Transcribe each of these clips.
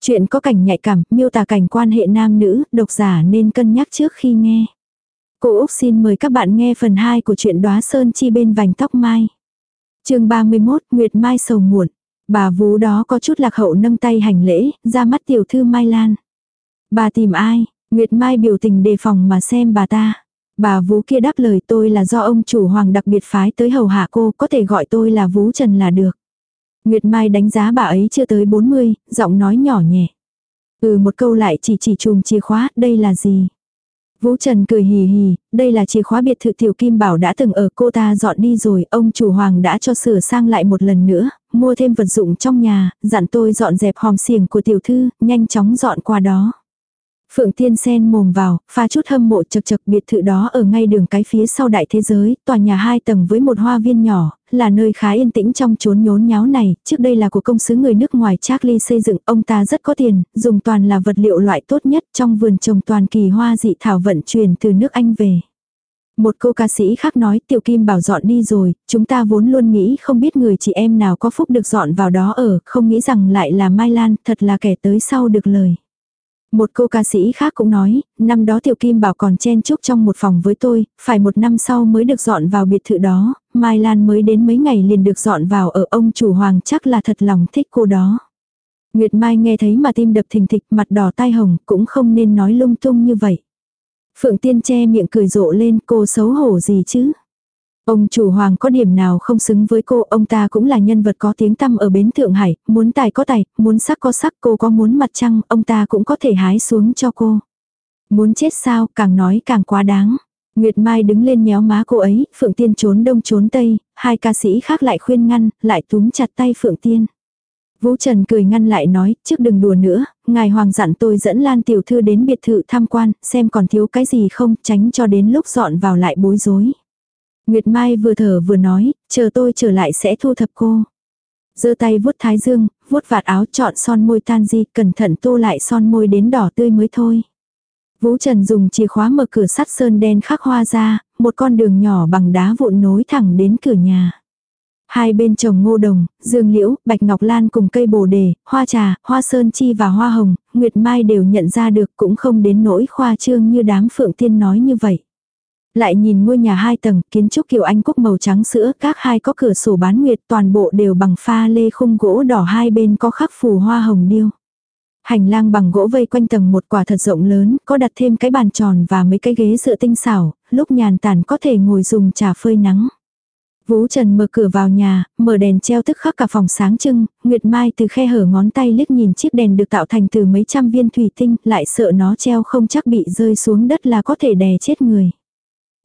Chuyện có cảnh nhạy cảm, miêu tả cảnh quan hệ nam nữ, độc giả nên cân nhắc trước khi nghe. Cô Úc xin mời các bạn nghe phần 2 của truyện đóa sơn chi bên vành tóc mai. chương 31, Nguyệt Mai sầu muộn. Bà vú đó có chút lạc hậu nâng tay hành lễ, ra mắt tiểu thư Mai Lan. Bà tìm ai? Nguyệt Mai biểu tình đề phòng mà xem bà ta. Bà vú kia đáp lời tôi là do ông chủ hoàng đặc biệt phái tới hầu hạ cô, có thể gọi tôi là vú trần là được. Nguyệt Mai đánh giá bà ấy chưa tới 40, giọng nói nhỏ nhẹ. Ừ một câu lại chỉ chỉ chùm chìa khóa, đây là gì? Vũ Trần cười hì hì, đây là chìa khóa biệt thự Tiểu Kim Bảo đã từng ở cô ta dọn đi rồi, ông chủ hoàng đã cho sửa sang lại một lần nữa, mua thêm vật dụng trong nhà, dặn tôi dọn dẹp hòm xiềng của tiểu thư, nhanh chóng dọn qua đó. Phượng Tiên sen mồm vào, pha chút hâm mộ chật chật biệt thự đó ở ngay đường cái phía sau đại thế giới, tòa nhà hai tầng với một hoa viên nhỏ, là nơi khá yên tĩnh trong chốn nhốn nháo này, trước đây là của công sứ người nước ngoài Charlie xây dựng, ông ta rất có tiền, dùng toàn là vật liệu loại tốt nhất trong vườn trồng toàn kỳ hoa dị thảo vận chuyển từ nước Anh về. Một cô ca sĩ khác nói tiểu kim bảo dọn đi rồi, chúng ta vốn luôn nghĩ không biết người chị em nào có phúc được dọn vào đó ở, không nghĩ rằng lại là Mai Lan, thật là kẻ tới sau được lời. Một cô ca sĩ khác cũng nói, năm đó Tiểu Kim Bảo còn chen chúc trong một phòng với tôi, phải một năm sau mới được dọn vào biệt thự đó, Mai Lan mới đến mấy ngày liền được dọn vào ở ông chủ hoàng chắc là thật lòng thích cô đó. Nguyệt Mai nghe thấy mà tim đập thình thịch mặt đỏ tai hồng cũng không nên nói lung tung như vậy. Phượng Tiên che miệng cười rộ lên cô xấu hổ gì chứ. Ông chủ hoàng có điểm nào không xứng với cô, ông ta cũng là nhân vật có tiếng tăm ở bến Thượng Hải, muốn tài có tài, muốn sắc có sắc, cô có muốn mặt trăng, ông ta cũng có thể hái xuống cho cô. Muốn chết sao, càng nói càng quá đáng. Nguyệt Mai đứng lên nhéo má cô ấy, Phượng Tiên trốn đông trốn tây, hai ca sĩ khác lại khuyên ngăn, lại túm chặt tay Phượng Tiên. Vũ Trần cười ngăn lại nói, trước đừng đùa nữa, ngài hoàng dặn tôi dẫn Lan tiểu thư đến biệt thự tham quan, xem còn thiếu cái gì không, tránh cho đến lúc dọn vào lại bối rối. Nguyệt Mai vừa thở vừa nói, chờ tôi trở lại sẽ thu thập cô. giơ tay vuốt thái dương, vuốt vạt áo chọn son môi tan di, cẩn thận tô lại son môi đến đỏ tươi mới thôi. Vũ Trần dùng chìa khóa mở cửa sắt sơn đen khắc hoa ra, một con đường nhỏ bằng đá vụn nối thẳng đến cửa nhà. Hai bên trồng ngô đồng, dương liễu, bạch ngọc lan cùng cây bồ đề, hoa trà, hoa sơn chi và hoa hồng, Nguyệt Mai đều nhận ra được cũng không đến nỗi khoa trương như đám phượng tiên nói như vậy. Lại nhìn ngôi nhà hai tầng, kiến trúc kiểu Anh quốc màu trắng sữa, các hai có cửa sổ bán nguyệt toàn bộ đều bằng pha lê khung gỗ đỏ hai bên có khắc phù hoa hồng điêu. Hành lang bằng gỗ vây quanh tầng một quả thật rộng lớn, có đặt thêm cái bàn tròn và mấy cái ghế dựa tinh xảo, lúc nhàn tản có thể ngồi dùng trà phơi nắng. Vũ Trần mở cửa vào nhà, mở đèn treo tức khắc cả phòng sáng trưng, Nguyệt Mai từ khe hở ngón tay liếc nhìn chiếc đèn được tạo thành từ mấy trăm viên thủy tinh, lại sợ nó treo không chắc bị rơi xuống đất là có thể đè chết người.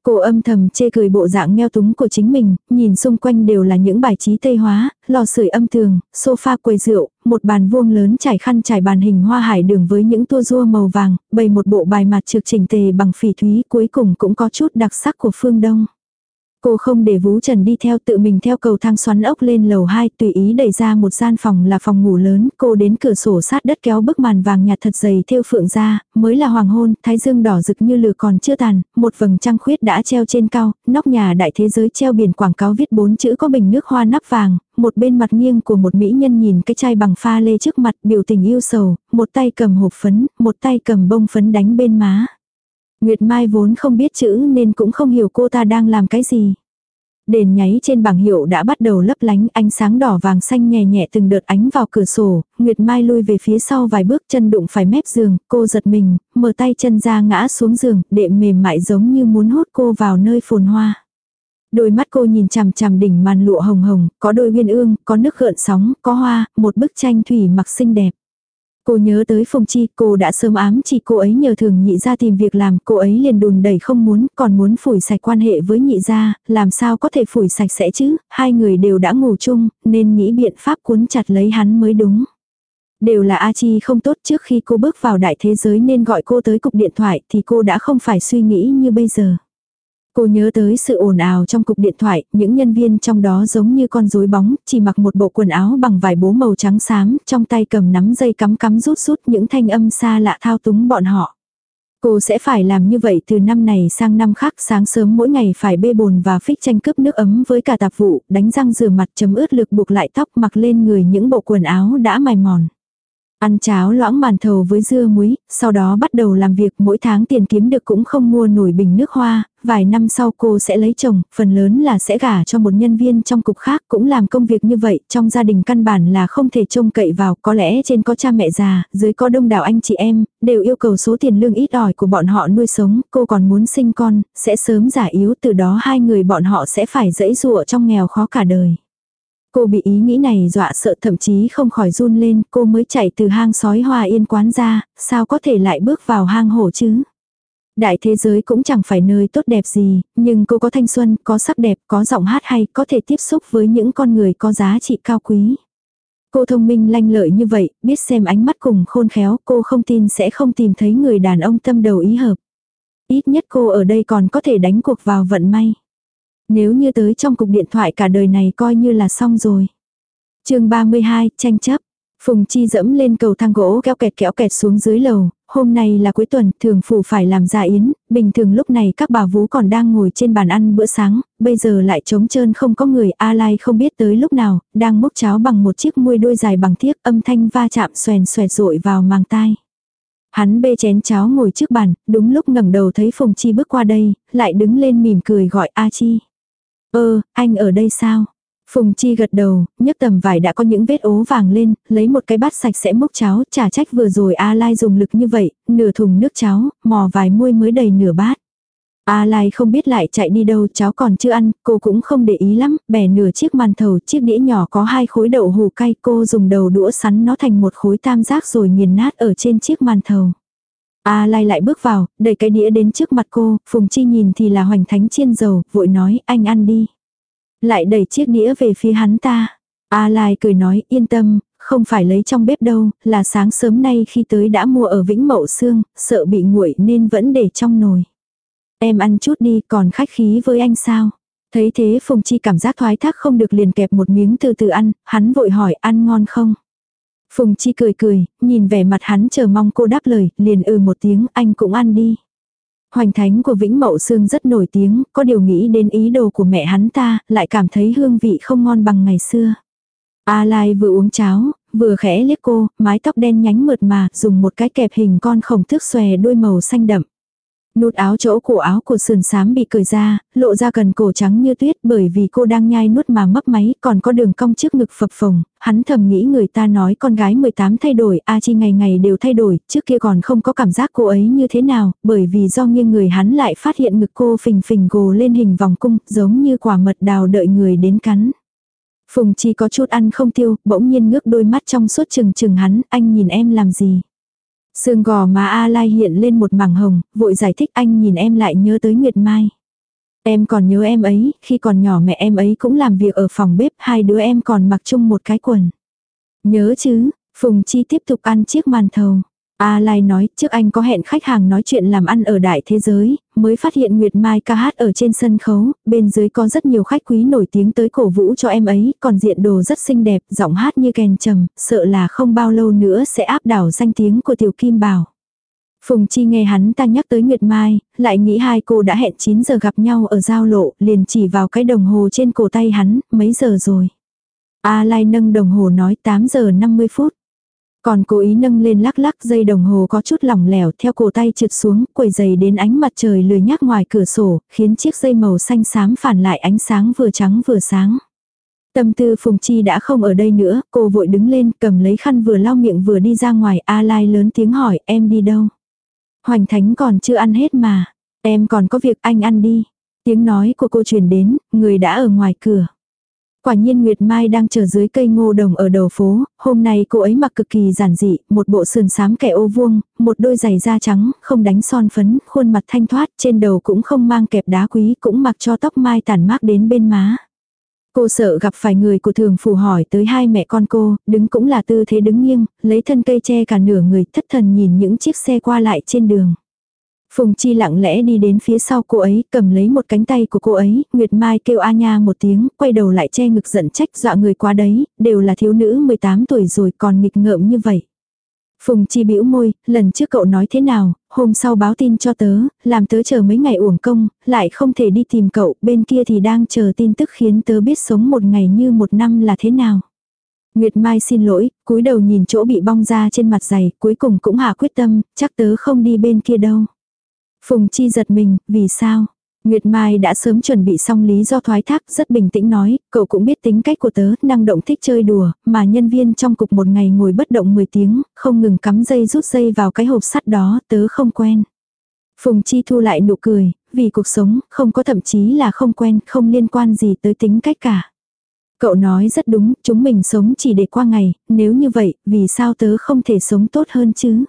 Cô âm thầm chê cười bộ dạng nghèo túng của chính mình, nhìn xung quanh đều là những bài trí tây hóa, lò sưởi âm tường, sofa quầy rượu, một bàn vuông lớn trải khăn trải bàn hình hoa hải đường với những tua rua màu vàng, bày một bộ bài mặt trực chỉnh tề bằng phỉ thúy cuối cùng cũng có chút đặc sắc của phương Đông. Cô không để Vũ Trần đi theo tự mình theo cầu thang xoắn ốc lên lầu 2 tùy ý đẩy ra một gian phòng là phòng ngủ lớn. Cô đến cửa sổ sát đất kéo bức màn vàng nhạt thật dày theo phượng ra, mới là hoàng hôn, thái dương đỏ rực như lửa còn chưa tàn, một vầng trăng khuyết đã treo trên cao, nóc nhà đại thế giới treo biển quảng cáo viết bốn chữ có bình nước hoa nắp vàng, một bên mặt nghiêng của một mỹ nhân nhìn cái chai bằng pha lê trước mặt biểu tình yêu sầu, một tay cầm hộp phấn, một tay cầm bông phấn đánh bên má. Nguyệt Mai vốn không biết chữ nên cũng không hiểu cô ta đang làm cái gì. Đèn nháy trên bảng hiệu đã bắt đầu lấp lánh ánh sáng đỏ vàng xanh nhẹ nhẹ từng đợt ánh vào cửa sổ, Nguyệt Mai lui về phía sau vài bước chân đụng phải mép giường, cô giật mình, mở tay chân ra ngã xuống giường, đệm mềm mại giống như muốn hút cô vào nơi phồn hoa. Đôi mắt cô nhìn chằm chằm đỉnh màn lụa hồng hồng, có đôi uyên ương, có nước gợn sóng, có hoa, một bức tranh thủy mặc xinh đẹp. Cô nhớ tới Phùng Chi, cô đã sớm ám chỉ cô ấy nhờ thường nhị ra tìm việc làm, cô ấy liền đùn đẩy không muốn, còn muốn phủi sạch quan hệ với nhị ra, làm sao có thể phủi sạch sẽ chứ, hai người đều đã ngủ chung, nên nghĩ biện pháp cuốn chặt lấy hắn mới đúng. Đều là A Chi không tốt trước khi cô bước vào đại thế giới nên gọi cô tới cục điện thoại thì cô đã không phải suy nghĩ như bây giờ. Cô nhớ tới sự ồn ào trong cục điện thoại, những nhân viên trong đó giống như con rối bóng, chỉ mặc một bộ quần áo bằng vải bố màu trắng xám, trong tay cầm nắm dây cắm cắm rút rút những thanh âm xa lạ thao túng bọn họ. Cô sẽ phải làm như vậy từ năm này sang năm khác sáng sớm mỗi ngày phải bê bồn và phích tranh cướp nước ấm với cả tạp vụ, đánh răng rửa mặt chấm ướt lực buộc lại tóc mặc lên người những bộ quần áo đã mài mòn. Ăn cháo loãng màn thầu với dưa muối, sau đó bắt đầu làm việc mỗi tháng tiền kiếm được cũng không mua nổi bình nước hoa, vài năm sau cô sẽ lấy chồng, phần lớn là sẽ gả cho một nhân viên trong cục khác cũng làm công việc như vậy, trong gia đình căn bản là không thể trông cậy vào, có lẽ trên có cha mẹ già, dưới có đông đảo anh chị em, đều yêu cầu số tiền lương ít ỏi của bọn họ nuôi sống, cô còn muốn sinh con, sẽ sớm giả yếu từ đó hai người bọn họ sẽ phải dẫy dụa trong nghèo khó cả đời. Cô bị ý nghĩ này dọa sợ thậm chí không khỏi run lên, cô mới chạy từ hang sói hoa yên quán ra, sao có thể lại bước vào hang hổ chứ? Đại thế giới cũng chẳng phải nơi tốt đẹp gì, nhưng cô có thanh xuân, có sắc đẹp, có giọng hát hay, có thể tiếp xúc với những con người có giá trị cao quý. Cô thông minh lanh lợi như vậy, biết xem ánh mắt cùng khôn khéo, cô không tin sẽ không tìm thấy người đàn ông tâm đầu ý hợp. Ít nhất cô ở đây còn có thể đánh cuộc vào vận may. Nếu như tới trong cục điện thoại cả đời này coi như là xong rồi. chương 32, tranh chấp. Phùng Chi dẫm lên cầu thang gỗ kéo kẹt kéo kẹt xuống dưới lầu, hôm nay là cuối tuần, thường phủ phải làm dạ yến, bình thường lúc này các bà vú còn đang ngồi trên bàn ăn bữa sáng, bây giờ lại trống trơn không có người, A Lai không biết tới lúc nào, đang múc cháo bằng một chiếc muôi đôi dài bằng thiếc, âm thanh va chạm xoèn xoẹt rội vào màng tai. Hắn bê chén cháo ngồi trước bàn, đúng lúc ngẩng đầu thấy Phùng Chi bước qua đây, lại đứng lên mỉm cười gọi A Chi. Ơ, anh ở đây sao? Phùng Chi gật đầu, nhấc tầm vải đã có những vết ố vàng lên, lấy một cái bát sạch sẽ múc cháo, trả trách vừa rồi A Lai dùng lực như vậy, nửa thùng nước cháo, mò vài muôi mới đầy nửa bát. A Lai không biết lại chạy đi đâu, cháo còn chưa ăn, cô cũng không để ý lắm, bẻ nửa chiếc màn thầu, chiếc đĩa nhỏ có hai khối đậu hù cay, cô dùng đầu đũa sắn nó thành một khối tam giác rồi nghiền nát ở trên chiếc màn thầu. A Lai lại bước vào, đẩy cái đĩa đến trước mặt cô, Phùng Chi nhìn thì là hoành thánh chiên dầu, vội nói, anh ăn đi. Lại đẩy chiếc đĩa về phía hắn ta. A Lai cười nói, yên tâm, không phải lấy trong bếp đâu, là sáng sớm nay khi tới đã mua ở Vĩnh Mậu Sương, sợ bị nguội nên vẫn để trong nồi. Em ăn chút đi, còn khách khí với anh sao? Thấy thế Phùng Chi cảm giác thoái thác không được liền kẹp một miếng từ từ ăn, hắn vội hỏi ăn ngon không? Phùng Chi cười cười, nhìn vẻ mặt hắn chờ mong cô đáp lời, liền ừ một tiếng, anh cũng ăn đi. Hoành thánh của Vĩnh Mậu Sương rất nổi tiếng, có điều nghĩ đến ý đồ của mẹ hắn ta, lại cảm thấy hương vị không ngon bằng ngày xưa. A Lai vừa uống cháo, vừa khẽ liếc cô, mái tóc đen nhánh mượt mà, dùng một cái kẹp hình con khổng thước xòe đuôi màu xanh đậm. Nút áo chỗ cổ áo của sườn xám bị cởi ra, lộ ra gần cổ trắng như tuyết bởi vì cô đang nhai nuốt mà mấp máy, còn có đường cong trước ngực phập phồng, hắn thầm nghĩ người ta nói con gái 18 thay đổi, A Chi ngày ngày đều thay đổi, trước kia còn không có cảm giác cô ấy như thế nào, bởi vì do nghiêng người hắn lại phát hiện ngực cô phình phình gồ lên hình vòng cung, giống như quả mật đào đợi người đến cắn. Phùng Chi có chút ăn không tiêu, bỗng nhiên ngước đôi mắt trong suốt chừng chừng hắn, anh nhìn em làm gì. Sương gò má A Lai hiện lên một mảng hồng, vội giải thích anh nhìn em lại nhớ tới Nguyệt Mai. Em còn nhớ em ấy, khi còn nhỏ mẹ em ấy cũng làm việc ở phòng bếp, hai đứa em còn mặc chung một cái quần. Nhớ chứ, Phùng Chi tiếp tục ăn chiếc màn thầu. A Lai nói, trước anh có hẹn khách hàng nói chuyện làm ăn ở đại thế giới, mới phát hiện Nguyệt Mai ca hát ở trên sân khấu, bên dưới có rất nhiều khách quý nổi tiếng tới cổ vũ cho em ấy, còn diện đồ rất xinh đẹp, giọng hát như kèn trầm, sợ là không bao lâu nữa sẽ áp đảo danh tiếng của Tiểu Kim Bảo. Phùng Chi nghe hắn ta nhắc tới Nguyệt Mai, lại nghĩ hai cô đã hẹn 9 giờ gặp nhau ở giao lộ, liền chỉ vào cái đồng hồ trên cổ tay hắn, mấy giờ rồi. A Lai nâng đồng hồ nói 8 giờ 50 phút. Còn cố ý nâng lên lắc lắc dây đồng hồ có chút lỏng lẻo theo cổ tay trượt xuống, quầy giày đến ánh mặt trời lười nhác ngoài cửa sổ, khiến chiếc dây màu xanh xám phản lại ánh sáng vừa trắng vừa sáng. Tâm tư Phùng Chi đã không ở đây nữa, cô vội đứng lên cầm lấy khăn vừa lau miệng vừa đi ra ngoài, A Lai lớn tiếng hỏi em đi đâu. Hoành Thánh còn chưa ăn hết mà, em còn có việc anh ăn đi. Tiếng nói của cô truyền đến, người đã ở ngoài cửa. Quả nhiên Nguyệt Mai đang chờ dưới cây ngô đồng ở đầu phố, hôm nay cô ấy mặc cực kỳ giản dị, một bộ sườn xám kẻ ô vuông, một đôi giày da trắng, không đánh son phấn, khuôn mặt thanh thoát, trên đầu cũng không mang kẹp đá quý, cũng mặc cho tóc mai tản mát đến bên má. Cô sợ gặp phải người của thường phù hỏi tới hai mẹ con cô, đứng cũng là tư thế đứng nghiêng, lấy thân cây che cả nửa người thất thần nhìn những chiếc xe qua lại trên đường. Phùng Chi lặng lẽ đi đến phía sau cô ấy, cầm lấy một cánh tay của cô ấy, Nguyệt Mai kêu a nha một tiếng, quay đầu lại che ngực giận trách dọa người quá đấy, đều là thiếu nữ 18 tuổi rồi còn nghịch ngợm như vậy. Phùng Chi bĩu môi, lần trước cậu nói thế nào, hôm sau báo tin cho tớ, làm tớ chờ mấy ngày uổng công, lại không thể đi tìm cậu, bên kia thì đang chờ tin tức khiến tớ biết sống một ngày như một năm là thế nào. Nguyệt Mai xin lỗi, cúi đầu nhìn chỗ bị bong ra trên mặt giày, cuối cùng cũng hạ quyết tâm, chắc tớ không đi bên kia đâu. Phùng Chi giật mình, vì sao? Nguyệt Mai đã sớm chuẩn bị xong lý do thoái thác, rất bình tĩnh nói, cậu cũng biết tính cách của tớ, năng động thích chơi đùa, mà nhân viên trong cục một ngày ngồi bất động 10 tiếng, không ngừng cắm dây rút dây vào cái hộp sắt đó, tớ không quen. Phùng Chi thu lại nụ cười, vì cuộc sống, không có thậm chí là không quen, không liên quan gì tới tính cách cả. Cậu nói rất đúng, chúng mình sống chỉ để qua ngày, nếu như vậy, vì sao tớ không thể sống tốt hơn chứ?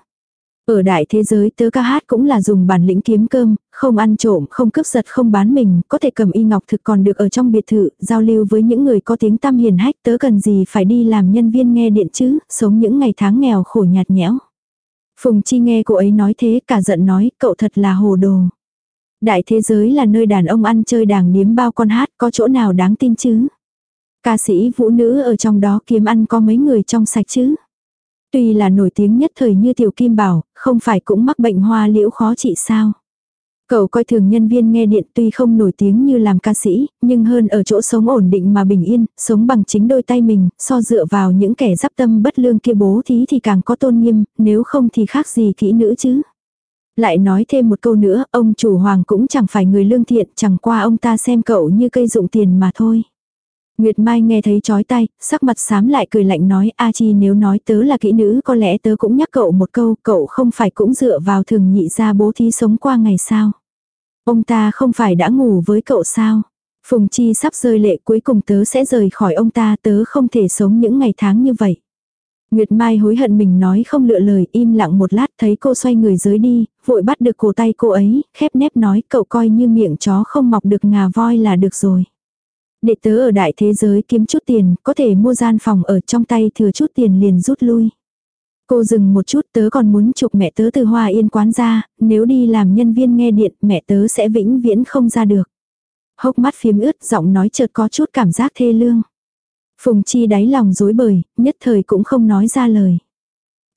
Ở đại thế giới tớ ca hát cũng là dùng bản lĩnh kiếm cơm, không ăn trộm, không cướp giật, không bán mình, có thể cầm y ngọc thực còn được ở trong biệt thự, giao lưu với những người có tiếng tăm hiền hách tớ cần gì phải đi làm nhân viên nghe điện chứ, sống những ngày tháng nghèo khổ nhạt nhẽo. Phùng Chi nghe cô ấy nói thế cả giận nói, cậu thật là hồ đồ. Đại thế giới là nơi đàn ông ăn chơi đàng điếm bao con hát, có chỗ nào đáng tin chứ? Ca sĩ vũ nữ ở trong đó kiếm ăn có mấy người trong sạch chứ? Tuy là nổi tiếng nhất thời như Tiểu Kim Bảo, không phải cũng mắc bệnh hoa liễu khó trị sao? Cậu coi thường nhân viên nghe điện tuy không nổi tiếng như làm ca sĩ, nhưng hơn ở chỗ sống ổn định mà bình yên, sống bằng chính đôi tay mình, so dựa vào những kẻ giáp tâm bất lương kia bố thí thì càng có tôn nghiêm, nếu không thì khác gì kỹ nữ chứ. Lại nói thêm một câu nữa, ông chủ hoàng cũng chẳng phải người lương thiện, chẳng qua ông ta xem cậu như cây dụng tiền mà thôi. Nguyệt Mai nghe thấy chói tay, sắc mặt xám lại cười lạnh nói A Chi nếu nói tớ là kỹ nữ có lẽ tớ cũng nhắc cậu một câu, cậu không phải cũng dựa vào thường nhị ra bố thí sống qua ngày sao. Ông ta không phải đã ngủ với cậu sao. Phùng Chi sắp rơi lệ cuối cùng tớ sẽ rời khỏi ông ta tớ không thể sống những ngày tháng như vậy. Nguyệt Mai hối hận mình nói không lựa lời im lặng một lát thấy cô xoay người dưới đi, vội bắt được cổ tay cô ấy, khép nép nói cậu coi như miệng chó không mọc được ngà voi là được rồi đệ tớ ở đại thế giới kiếm chút tiền, có thể mua gian phòng ở trong tay thừa chút tiền liền rút lui. Cô dừng một chút tớ còn muốn chụp mẹ tớ từ Hoa Yên quán ra, nếu đi làm nhân viên nghe điện mẹ tớ sẽ vĩnh viễn không ra được. Hốc mắt phiếm ướt giọng nói chợt có chút cảm giác thê lương. Phùng Chi đáy lòng dối bời, nhất thời cũng không nói ra lời.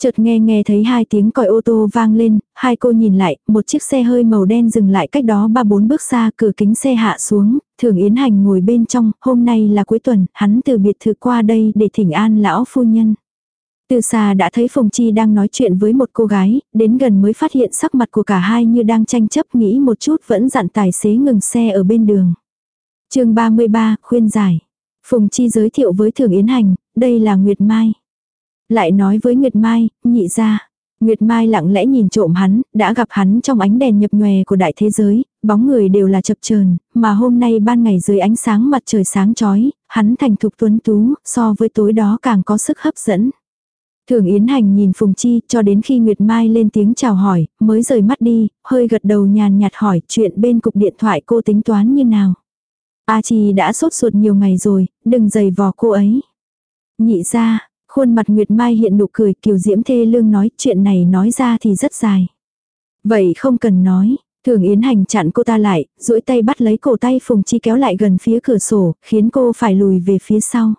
Chợt nghe nghe thấy hai tiếng còi ô tô vang lên, hai cô nhìn lại, một chiếc xe hơi màu đen dừng lại cách đó ba bốn bước xa, cửa kính xe hạ xuống, thường Yến Hành ngồi bên trong, hôm nay là cuối tuần, hắn từ biệt thự qua đây để thỉnh an lão phu nhân. Từ xa đã thấy Phùng Chi đang nói chuyện với một cô gái, đến gần mới phát hiện sắc mặt của cả hai như đang tranh chấp nghĩ một chút vẫn dặn tài xế ngừng xe ở bên đường. chương 33, khuyên giải. Phùng Chi giới thiệu với Thường Yến Hành, đây là Nguyệt Mai. Lại nói với Nguyệt Mai, nhị ra. Nguyệt Mai lặng lẽ nhìn trộm hắn, đã gặp hắn trong ánh đèn nhập nhòe của đại thế giới, bóng người đều là chập chờn, mà hôm nay ban ngày dưới ánh sáng mặt trời sáng chói, hắn thành thục tuấn tú, so với tối đó càng có sức hấp dẫn. Thường Yến Hành nhìn Phùng Chi cho đến khi Nguyệt Mai lên tiếng chào hỏi, mới rời mắt đi, hơi gật đầu nhàn nhạt hỏi chuyện bên cục điện thoại cô tính toán như nào. A Chi đã sốt ruột nhiều ngày rồi, đừng giày vò cô ấy. Nhị ra, khuôn mặt Nguyệt Mai hiện nụ cười kiều diễm thê lương nói chuyện này nói ra thì rất dài. Vậy không cần nói, Thường Yến Hành chặn cô ta lại, duỗi tay bắt lấy cổ tay Phùng Chi kéo lại gần phía cửa sổ, khiến cô phải lùi về phía sau.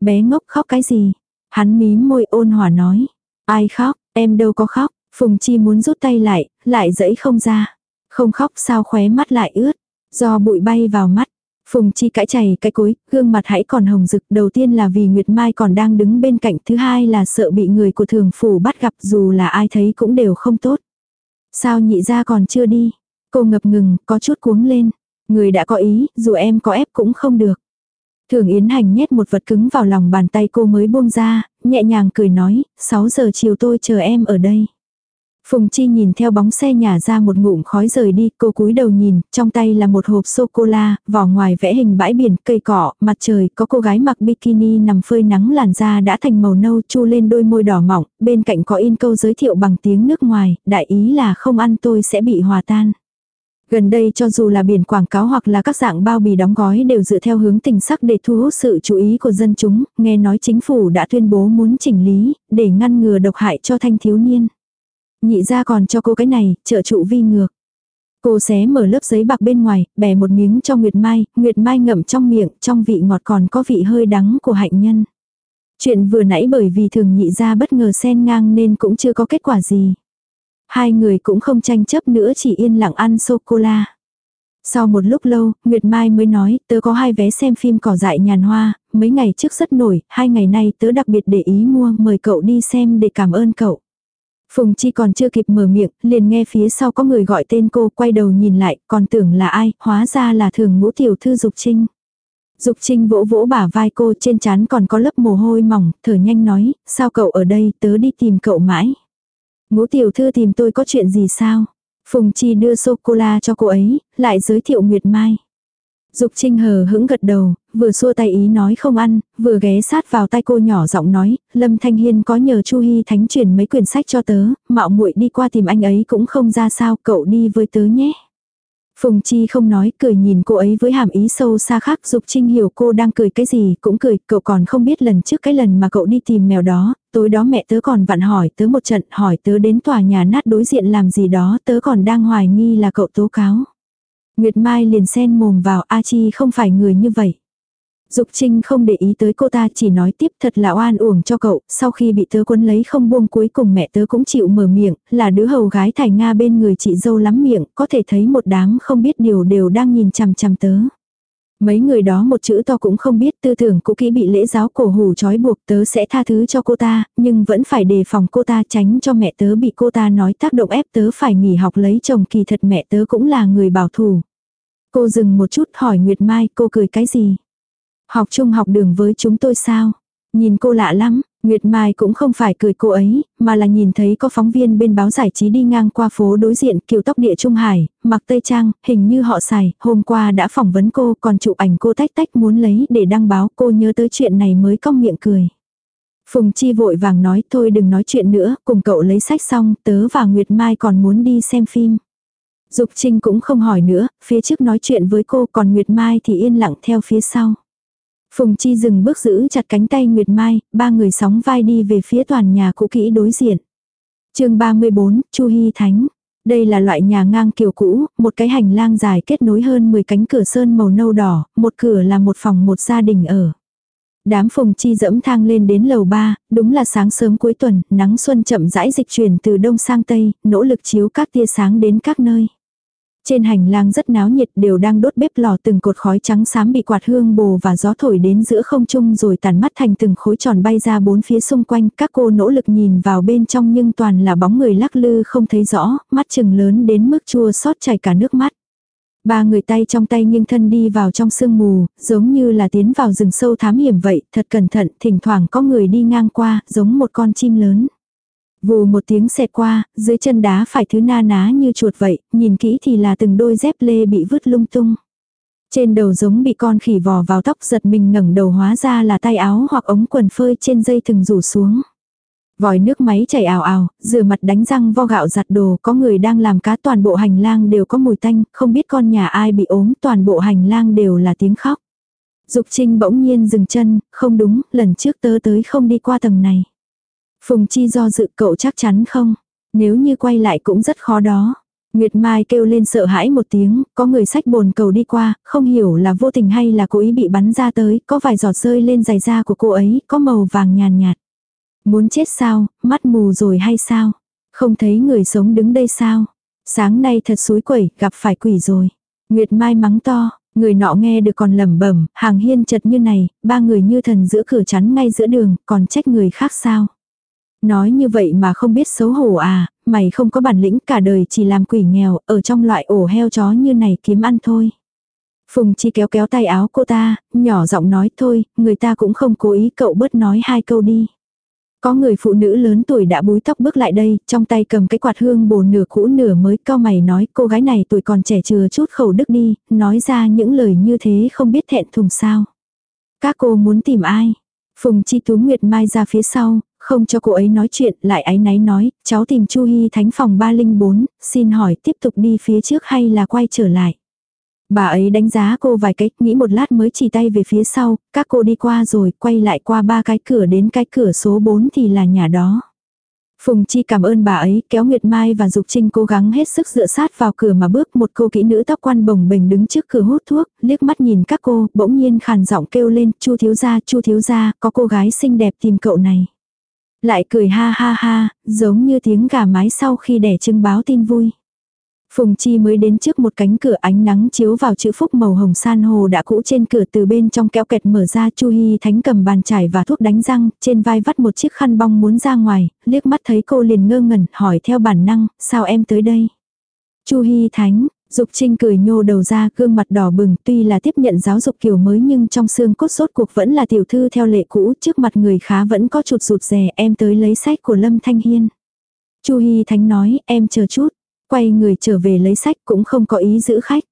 Bé ngốc khóc cái gì? Hắn mím môi ôn hòa nói. Ai khóc, em đâu có khóc. Phùng Chi muốn rút tay lại, lại dẫy không ra. Không khóc sao khóe mắt lại ướt. Do bụi bay vào mắt, Phùng Chi cãi chảy cái cối, gương mặt hãy còn hồng rực, đầu tiên là vì Nguyệt Mai còn đang đứng bên cạnh, thứ hai là sợ bị người của thường phủ bắt gặp dù là ai thấy cũng đều không tốt. Sao nhị ra còn chưa đi? Cô ngập ngừng, có chút cuống lên. Người đã có ý, dù em có ép cũng không được. Thường Yến Hành nhét một vật cứng vào lòng bàn tay cô mới buông ra, nhẹ nhàng cười nói, 6 giờ chiều tôi chờ em ở đây. Phùng Chi nhìn theo bóng xe nhà ra một ngụm khói rời đi, cô cúi đầu nhìn, trong tay là một hộp sô-cô-la, vỏ ngoài vẽ hình bãi biển, cây cỏ, mặt trời, có cô gái mặc bikini nằm phơi nắng làn da đã thành màu nâu chu lên đôi môi đỏ mỏng, bên cạnh có in câu giới thiệu bằng tiếng nước ngoài, đại ý là không ăn tôi sẽ bị hòa tan. Gần đây cho dù là biển quảng cáo hoặc là các dạng bao bì đóng gói đều dựa theo hướng tình sắc để thu hút sự chú ý của dân chúng, nghe nói chính phủ đã tuyên bố muốn chỉnh lý, để ngăn ngừa độc hại cho thanh thiếu niên. Nhị ra còn cho cô cái này, trợ trụ vi ngược. Cô xé mở lớp giấy bạc bên ngoài, bẻ một miếng cho Nguyệt Mai, Nguyệt Mai ngậm trong miệng, trong vị ngọt còn có vị hơi đắng của hạnh nhân. Chuyện vừa nãy bởi vì thường nhị ra bất ngờ xen ngang nên cũng chưa có kết quả gì. Hai người cũng không tranh chấp nữa chỉ yên lặng ăn sô-cô-la. Sau một lúc lâu, Nguyệt Mai mới nói, tớ có hai vé xem phim cỏ dại nhàn hoa, mấy ngày trước rất nổi, hai ngày nay tớ đặc biệt để ý mua, mời cậu đi xem để cảm ơn cậu. Phùng Chi còn chưa kịp mở miệng, liền nghe phía sau có người gọi tên cô, quay đầu nhìn lại, còn tưởng là ai, hóa ra là thường ngũ tiểu thư Dục Trinh. Dục Trinh vỗ vỗ bả vai cô trên trán còn có lớp mồ hôi mỏng, thở nhanh nói, sao cậu ở đây, tớ đi tìm cậu mãi. Ngũ tiểu thư tìm tôi có chuyện gì sao? Phùng Chi đưa sô-cô-la cho cô ấy, lại giới thiệu Nguyệt Mai. Dục Trinh hờ hững gật đầu, vừa xua tay ý nói không ăn, vừa ghé sát vào tay cô nhỏ giọng nói, Lâm Thanh Hiên có nhờ Chu Hi Thánh chuyển mấy quyển sách cho tớ, mạo muội đi qua tìm anh ấy cũng không ra sao, cậu đi với tớ nhé. Phùng Chi không nói, cười nhìn cô ấy với hàm ý sâu xa khác, Dục Trinh hiểu cô đang cười cái gì, cũng cười, cậu còn không biết lần trước cái lần mà cậu đi tìm mèo đó, tối đó mẹ tớ còn vặn hỏi tớ một trận, hỏi tớ đến tòa nhà nát đối diện làm gì đó, tớ còn đang hoài nghi là cậu tố cáo. Nguyệt Mai liền xen mồm vào A Chi không phải người như vậy. Dục Trinh không để ý tới cô ta chỉ nói tiếp thật là oan uổng cho cậu, sau khi bị tớ quấn lấy không buông cuối cùng mẹ tớ cũng chịu mở miệng, là đứa hầu gái thải Nga bên người chị dâu lắm miệng, có thể thấy một đám không biết điều đều đang nhìn chằm chằm tớ. Mấy người đó một chữ to cũng không biết tư tưởng cũ kỹ bị lễ giáo cổ hủ trói buộc tớ sẽ tha thứ cho cô ta, nhưng vẫn phải đề phòng cô ta tránh cho mẹ tớ bị cô ta nói tác động ép tớ phải nghỉ học lấy chồng kỳ thật mẹ tớ cũng là người bảo thủ. Cô dừng một chút hỏi Nguyệt Mai cô cười cái gì? Học chung học đường với chúng tôi sao? Nhìn cô lạ lắm, Nguyệt Mai cũng không phải cười cô ấy, mà là nhìn thấy có phóng viên bên báo giải trí đi ngang qua phố đối diện kiều tóc địa Trung Hải, mặc tây trang, hình như họ xài, hôm qua đã phỏng vấn cô còn chụp ảnh cô tách tách muốn lấy để đăng báo cô nhớ tới chuyện này mới cong miệng cười. Phùng Chi vội vàng nói thôi đừng nói chuyện nữa, cùng cậu lấy sách xong, tớ và Nguyệt Mai còn muốn đi xem phim. Dục Trinh cũng không hỏi nữa, phía trước nói chuyện với cô còn Nguyệt Mai thì yên lặng theo phía sau. Phùng Chi dừng bước giữ chặt cánh tay Nguyệt Mai, ba người sóng vai đi về phía toàn nhà cũ kỹ đối diện. chương 34, Chu Hy Thánh. Đây là loại nhà ngang kiểu cũ, một cái hành lang dài kết nối hơn 10 cánh cửa sơn màu nâu đỏ, một cửa là một phòng một gia đình ở. Đám phùng chi dẫm thang lên đến lầu 3, đúng là sáng sớm cuối tuần, nắng xuân chậm rãi dịch chuyển từ đông sang tây, nỗ lực chiếu các tia sáng đến các nơi. Trên hành lang rất náo nhiệt đều đang đốt bếp lò từng cột khói trắng xám bị quạt hương bồ và gió thổi đến giữa không trung rồi tàn mắt thành từng khối tròn bay ra bốn phía xung quanh. Các cô nỗ lực nhìn vào bên trong nhưng toàn là bóng người lắc lư không thấy rõ, mắt chừng lớn đến mức chua xót chảy cả nước mắt. Ba người tay trong tay nhưng thân đi vào trong sương mù, giống như là tiến vào rừng sâu thám hiểm vậy, thật cẩn thận, thỉnh thoảng có người đi ngang qua, giống một con chim lớn. Vù một tiếng xẹt qua, dưới chân đá phải thứ na ná như chuột vậy, nhìn kỹ thì là từng đôi dép lê bị vứt lung tung. Trên đầu giống bị con khỉ vò vào tóc giật mình ngẩng đầu hóa ra là tay áo hoặc ống quần phơi trên dây thừng rủ xuống. Vòi nước máy chảy ào ào, rửa mặt đánh răng vo gạo giặt đồ, có người đang làm cá toàn bộ hành lang đều có mùi tanh, không biết con nhà ai bị ốm, toàn bộ hành lang đều là tiếng khóc. Dục trinh bỗng nhiên dừng chân, không đúng, lần trước tớ tới không đi qua tầng này. Phùng Chi do dự cậu chắc chắn không? Nếu như quay lại cũng rất khó đó. Nguyệt Mai kêu lên sợ hãi một tiếng, có người sách bồn cầu đi qua, không hiểu là vô tình hay là cố ý bị bắn ra tới, có vài giọt rơi lên giày da của cô ấy, có màu vàng nhàn nhạt. Muốn chết sao, mắt mù rồi hay sao? Không thấy người sống đứng đây sao? Sáng nay thật suối quẩy, gặp phải quỷ rồi. Nguyệt Mai mắng to, người nọ nghe được còn lẩm bẩm, hàng hiên chật như này, ba người như thần giữa cửa chắn ngay giữa đường, còn trách người khác sao? Nói như vậy mà không biết xấu hổ à, mày không có bản lĩnh cả đời chỉ làm quỷ nghèo, ở trong loại ổ heo chó như này kiếm ăn thôi. Phùng Chi kéo kéo tay áo cô ta, nhỏ giọng nói thôi, người ta cũng không cố ý cậu bớt nói hai câu đi. Có người phụ nữ lớn tuổi đã búi tóc bước lại đây, trong tay cầm cái quạt hương bồ nửa cũ nửa mới cao mày nói cô gái này tuổi còn trẻ chừa chút khẩu đức đi, nói ra những lời như thế không biết thẹn thùng sao. Các cô muốn tìm ai? Phùng Chi Tú Nguyệt Mai ra phía sau, không cho cô ấy nói chuyện, lại áy náy nói, cháu tìm Chu Hy Thánh phòng 304, xin hỏi tiếp tục đi phía trước hay là quay trở lại. Bà ấy đánh giá cô vài cách, nghĩ một lát mới chỉ tay về phía sau, các cô đi qua rồi, quay lại qua ba cái cửa đến cái cửa số 4 thì là nhà đó. Phùng Chi cảm ơn bà ấy, kéo Nguyệt Mai và Dục Trinh cố gắng hết sức dựa sát vào cửa mà bước một cô kỹ nữ tóc quan bồng bềnh đứng trước cửa hút thuốc, liếc mắt nhìn các cô, bỗng nhiên khàn giọng kêu lên, chu thiếu gia, chu thiếu gia, có cô gái xinh đẹp tìm cậu này. Lại cười ha ha ha, giống như tiếng gà mái sau khi đẻ trưng báo tin vui. Phùng Chi mới đến trước một cánh cửa ánh nắng chiếu vào chữ phúc màu hồng san hồ đã cũ trên cửa từ bên trong kéo kẹt mở ra Chu Hi Thánh cầm bàn chải và thuốc đánh răng, trên vai vắt một chiếc khăn bong muốn ra ngoài, liếc mắt thấy cô liền ngơ ngẩn hỏi theo bản năng, sao em tới đây? Chu Hi Thánh, Dục Trinh cười nhô đầu ra, gương mặt đỏ bừng, tuy là tiếp nhận giáo dục kiểu mới nhưng trong xương cốt sốt cuộc vẫn là tiểu thư theo lệ cũ, trước mặt người khá vẫn có chút rụt rè, em tới lấy sách của Lâm Thanh Hiên. Chu Hi Thánh nói, em chờ chút, quay người trở về lấy sách cũng không có ý giữ khách.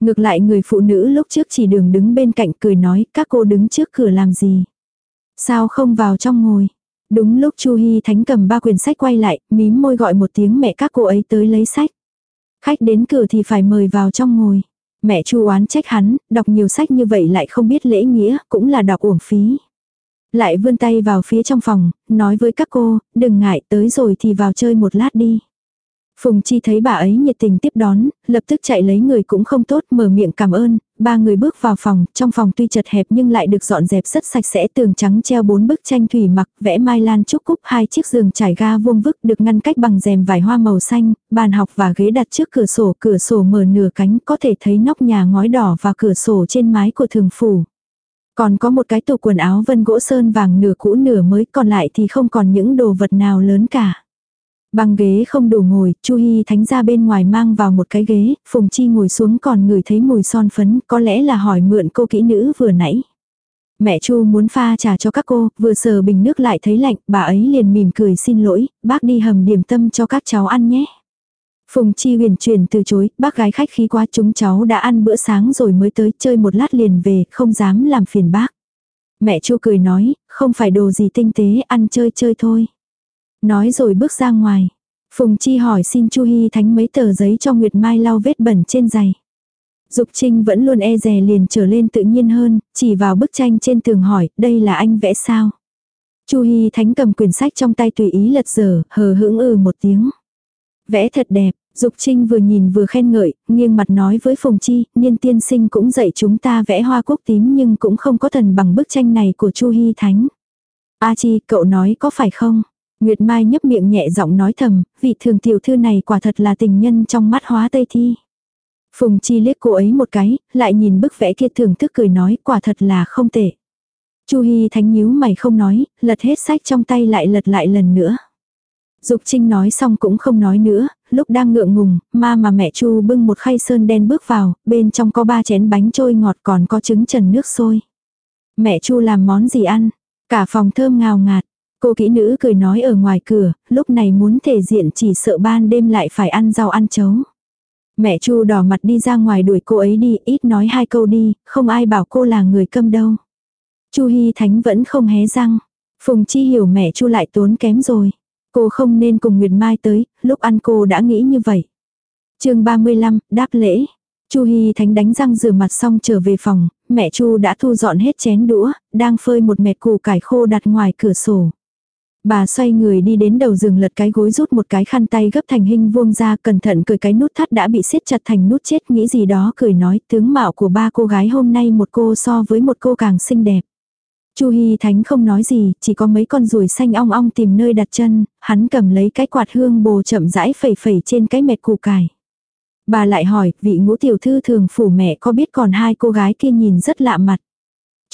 Ngược lại người phụ nữ lúc trước chỉ đường đứng bên cạnh cười nói, các cô đứng trước cửa làm gì? Sao không vào trong ngồi? Đúng lúc Chu Hi Thánh cầm ba quyển sách quay lại, mím môi gọi một tiếng mẹ các cô ấy tới lấy sách. Khách đến cửa thì phải mời vào trong ngồi. Mẹ chu oán trách hắn, đọc nhiều sách như vậy lại không biết lễ nghĩa, cũng là đọc uổng phí. Lại vươn tay vào phía trong phòng, nói với các cô, đừng ngại tới rồi thì vào chơi một lát đi. Phùng Chi thấy bà ấy nhiệt tình tiếp đón, lập tức chạy lấy người cũng không tốt mở miệng cảm ơn, ba người bước vào phòng, trong phòng tuy chật hẹp nhưng lại được dọn dẹp rất sạch sẽ tường trắng treo bốn bức tranh thủy mặc, vẽ mai lan trúc cúc hai chiếc giường trải ga vuông vức được ngăn cách bằng rèm vải hoa màu xanh, bàn học và ghế đặt trước cửa sổ, cửa sổ mở nửa cánh có thể thấy nóc nhà ngói đỏ và cửa sổ trên mái của thường phủ. Còn có một cái tủ quần áo vân gỗ sơn vàng nửa cũ nửa mới còn lại thì không còn những đồ vật nào lớn cả. Băng ghế không đủ ngồi, Chu Hi Thánh ra bên ngoài mang vào một cái ghế, Phùng Chi ngồi xuống còn ngửi thấy mùi son phấn, có lẽ là hỏi mượn cô kỹ nữ vừa nãy. Mẹ Chu muốn pha trà cho các cô, vừa sờ bình nước lại thấy lạnh, bà ấy liền mỉm cười xin lỗi, bác đi hầm điểm tâm cho các cháu ăn nhé. Phùng Chi huyền chuyển từ chối, bác gái khách khí quá chúng cháu đã ăn bữa sáng rồi mới tới chơi một lát liền về, không dám làm phiền bác. Mẹ Chu cười nói, không phải đồ gì tinh tế, ăn chơi chơi thôi. Nói rồi bước ra ngoài. Phùng Chi hỏi xin Chu Hi Thánh mấy tờ giấy cho Nguyệt Mai lau vết bẩn trên giày. Dục Trinh vẫn luôn e dè liền trở lên tự nhiên hơn, chỉ vào bức tranh trên tường hỏi, đây là anh vẽ sao? Chu Hi Thánh cầm quyển sách trong tay tùy ý lật dở, hờ hững ừ một tiếng. Vẽ thật đẹp, Dục Trinh vừa nhìn vừa khen ngợi, nghiêng mặt nói với Phùng Chi, niên tiên sinh cũng dạy chúng ta vẽ hoa quốc tím nhưng cũng không có thần bằng bức tranh này của Chu Hi Thánh. A Chi, cậu nói có phải không? Nguyệt Mai nhấp miệng nhẹ giọng nói thầm, vị thường tiểu thư này quả thật là tình nhân trong mắt hóa tây thi. Phùng Chi liếc cô ấy một cái, lại nhìn bức vẽ kia thưởng thức cười nói quả thật là không tệ. Chu Hi Thánh nhíu mày không nói, lật hết sách trong tay lại lật lại lần nữa. Dục Trinh nói xong cũng không nói nữa, lúc đang ngượng ngùng, ma mà mẹ Chu bưng một khay sơn đen bước vào, bên trong có ba chén bánh trôi ngọt còn có trứng trần nước sôi. Mẹ Chu làm món gì ăn? Cả phòng thơm ngào ngạt, Cô kỹ nữ cười nói ở ngoài cửa, lúc này muốn thể diện chỉ sợ ban đêm lại phải ăn rau ăn chấu. Mẹ Chu đỏ mặt đi ra ngoài đuổi cô ấy đi, ít nói hai câu đi, không ai bảo cô là người câm đâu. Chu Hi Thánh vẫn không hé răng. Phùng Chi hiểu mẹ Chu lại tốn kém rồi. Cô không nên cùng Nguyệt Mai tới, lúc ăn cô đã nghĩ như vậy. chương 35, đáp lễ. Chu Hi Thánh đánh răng rửa mặt xong trở về phòng, mẹ Chu đã thu dọn hết chén đũa, đang phơi một mẹt củ cải khô đặt ngoài cửa sổ. Bà xoay người đi đến đầu giường lật cái gối rút một cái khăn tay gấp thành hình vuông ra cẩn thận cười cái nút thắt đã bị siết chặt thành nút chết nghĩ gì đó cười nói tướng mạo của ba cô gái hôm nay một cô so với một cô càng xinh đẹp. Chu Hi Thánh không nói gì, chỉ có mấy con ruồi xanh ong ong tìm nơi đặt chân, hắn cầm lấy cái quạt hương bồ chậm rãi phẩy phẩy trên cái mệt củ cải. Bà lại hỏi, vị ngũ tiểu thư thường phủ mẹ có biết còn hai cô gái kia nhìn rất lạ mặt.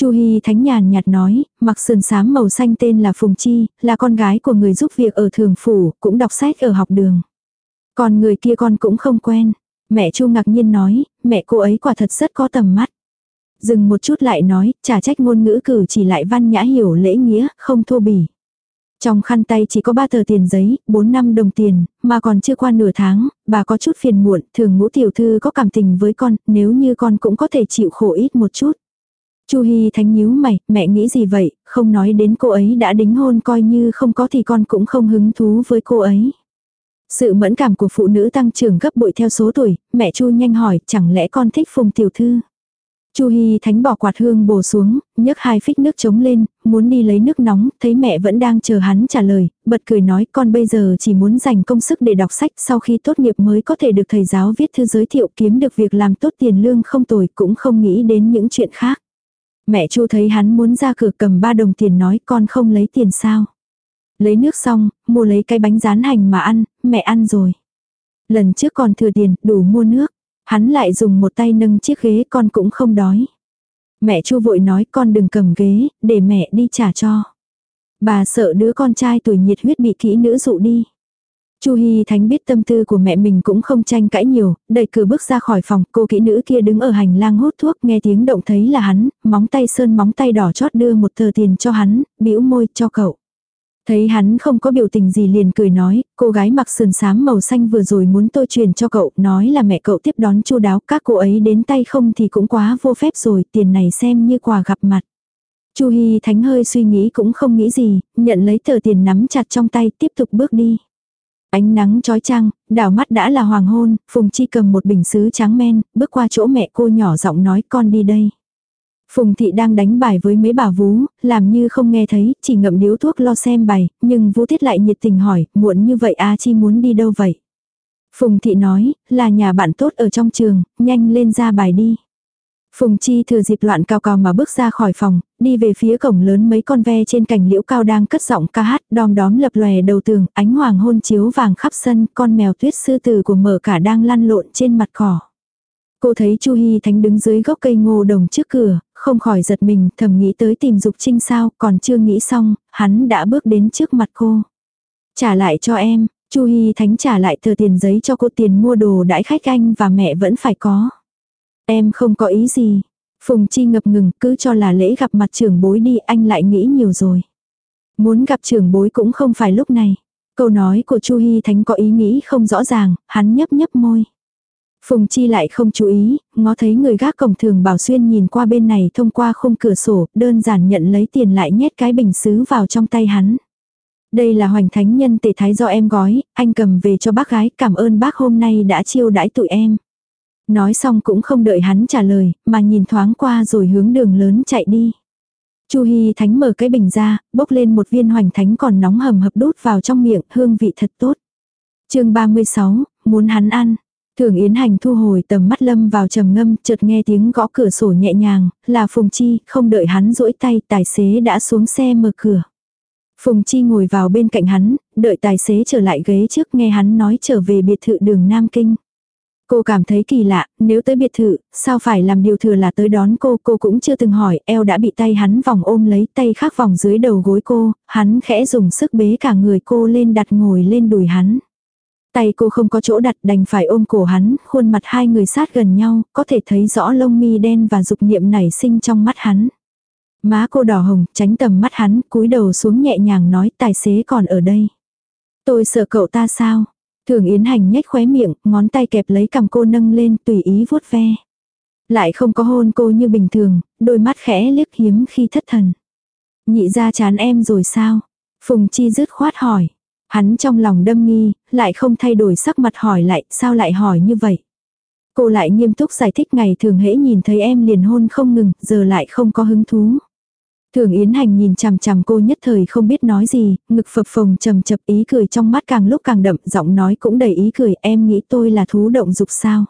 Chu Hi Thánh nhàn nhạt nói, mặc sườn xám màu xanh tên là Phùng Chi, là con gái của người giúp việc ở thường phủ, cũng đọc sách ở học đường. Còn người kia con cũng không quen. Mẹ Chu ngạc nhiên nói, mẹ cô ấy quả thật rất có tầm mắt. Dừng một chút lại nói, trả trách ngôn ngữ cử chỉ lại văn nhã hiểu lễ nghĩa, không thô bỉ. Trong khăn tay chỉ có ba tờ tiền giấy, 4 năm đồng tiền, mà còn chưa qua nửa tháng, bà có chút phiền muộn, thường ngũ tiểu thư có cảm tình với con, nếu như con cũng có thể chịu khổ ít một chút. Chu Hi Thánh nhíu mày, mẹ nghĩ gì vậy, không nói đến cô ấy đã đính hôn coi như không có thì con cũng không hứng thú với cô ấy. Sự mẫn cảm của phụ nữ tăng trưởng gấp bội theo số tuổi, mẹ Chu nhanh hỏi, chẳng lẽ con thích Phùng tiểu thư? Chu Hi Thánh bỏ quạt hương bổ xuống, nhấc hai phích nước trống lên, muốn đi lấy nước nóng, thấy mẹ vẫn đang chờ hắn trả lời, bật cười nói con bây giờ chỉ muốn dành công sức để đọc sách sau khi tốt nghiệp mới có thể được thầy giáo viết thư giới thiệu kiếm được việc làm tốt tiền lương không tồi cũng không nghĩ đến những chuyện khác. Mẹ Chu thấy hắn muốn ra cửa cầm ba đồng tiền nói con không lấy tiền sao. Lấy nước xong, mua lấy cái bánh rán hành mà ăn, mẹ ăn rồi. Lần trước còn thừa tiền, đủ mua nước. Hắn lại dùng một tay nâng chiếc ghế con cũng không đói. Mẹ chu vội nói con đừng cầm ghế, để mẹ đi trả cho. Bà sợ đứa con trai tuổi nhiệt huyết bị kỹ nữ dụ đi. Chu Hi Thánh biết tâm tư của mẹ mình cũng không tranh cãi nhiều, đẩy cửa bước ra khỏi phòng, cô kỹ nữ kia đứng ở hành lang hút thuốc, nghe tiếng động thấy là hắn, móng tay sơn móng tay đỏ chót đưa một tờ tiền cho hắn, bĩu môi cho cậu. Thấy hắn không có biểu tình gì liền cười nói, cô gái mặc sườn xám màu xanh vừa rồi muốn tôi truyền cho cậu, nói là mẹ cậu tiếp đón chu đáo, các cô ấy đến tay không thì cũng quá vô phép rồi, tiền này xem như quà gặp mặt. Chu Hi Thánh hơi suy nghĩ cũng không nghĩ gì, nhận lấy tờ tiền nắm chặt trong tay tiếp tục bước đi. Ánh nắng trói trăng, đảo mắt đã là hoàng hôn, Phùng Chi cầm một bình sứ trắng men, bước qua chỗ mẹ cô nhỏ giọng nói con đi đây. Phùng thị đang đánh bài với mấy bà vú, làm như không nghe thấy, chỉ ngậm điếu thuốc lo xem bài, nhưng vũ tiết lại nhiệt tình hỏi, muộn như vậy A Chi muốn đi đâu vậy? Phùng thị nói, là nhà bạn tốt ở trong trường, nhanh lên ra bài đi. Phùng Chi thừa dịp loạn cao cao mà bước ra khỏi phòng, đi về phía cổng lớn mấy con ve trên cành liễu cao đang cất giọng ca hát, đom đóm lập lòe đầu tường, ánh hoàng hôn chiếu vàng khắp sân, con mèo tuyết sư tử của mở cả đang lăn lộn trên mặt cỏ. Cô thấy Chu Hi Thánh đứng dưới gốc cây ngô đồng trước cửa, không khỏi giật mình, thầm nghĩ tới tìm Dục Trinh sao, còn chưa nghĩ xong, hắn đã bước đến trước mặt cô. Trả lại cho em, Chu Hi Thánh trả lại tờ tiền giấy cho cô tiền mua đồ đãi khách anh và mẹ vẫn phải có. Em không có ý gì. Phùng Chi ngập ngừng cứ cho là lễ gặp mặt trưởng bối đi anh lại nghĩ nhiều rồi. Muốn gặp trưởng bối cũng không phải lúc này. Câu nói của Chu Hi Thánh có ý nghĩ không rõ ràng, hắn nhấp nhấp môi. Phùng Chi lại không chú ý, ngó thấy người gác cổng thường bảo xuyên nhìn qua bên này thông qua khung cửa sổ, đơn giản nhận lấy tiền lại nhét cái bình xứ vào trong tay hắn. Đây là hoành thánh nhân tề thái do em gói, anh cầm về cho bác gái, cảm ơn bác hôm nay đã chiêu đãi tụi em. Nói xong cũng không đợi hắn trả lời, mà nhìn thoáng qua rồi hướng đường lớn chạy đi. Chu Hi Thánh mở cái bình ra, bốc lên một viên hoành thánh còn nóng hầm hập đút vào trong miệng, hương vị thật tốt. chương 36, muốn hắn ăn. Thường Yến Hành thu hồi tầm mắt lâm vào trầm ngâm, chợt nghe tiếng gõ cửa sổ nhẹ nhàng, là Phùng Chi, không đợi hắn duỗi tay, tài xế đã xuống xe mở cửa. Phùng Chi ngồi vào bên cạnh hắn, đợi tài xế trở lại ghế trước nghe hắn nói trở về biệt thự đường Nam Kinh. Cô cảm thấy kỳ lạ, nếu tới biệt thự, sao phải làm điều thừa là tới đón cô, cô cũng chưa từng hỏi, eo đã bị tay hắn vòng ôm lấy tay khác vòng dưới đầu gối cô, hắn khẽ dùng sức bế cả người cô lên đặt ngồi lên đùi hắn. Tay cô không có chỗ đặt đành phải ôm cổ hắn, khuôn mặt hai người sát gần nhau, có thể thấy rõ lông mi đen và dục niệm nảy sinh trong mắt hắn. Má cô đỏ hồng, tránh tầm mắt hắn, cúi đầu xuống nhẹ nhàng nói tài xế còn ở đây. Tôi sợ cậu ta sao? Thường Yến Hành nhếch khóe miệng, ngón tay kẹp lấy cầm cô nâng lên tùy ý vuốt ve. Lại không có hôn cô như bình thường, đôi mắt khẽ liếc hiếm khi thất thần. Nhị ra chán em rồi sao? Phùng Chi dứt khoát hỏi. Hắn trong lòng đâm nghi, lại không thay đổi sắc mặt hỏi lại, sao lại hỏi như vậy? Cô lại nghiêm túc giải thích ngày thường hễ nhìn thấy em liền hôn không ngừng, giờ lại không có hứng thú. Thường Yến Hành nhìn chằm chằm cô nhất thời không biết nói gì, ngực phập phồng trầm chập ý cười trong mắt càng lúc càng đậm, giọng nói cũng đầy ý cười, em nghĩ tôi là thú động dục sao.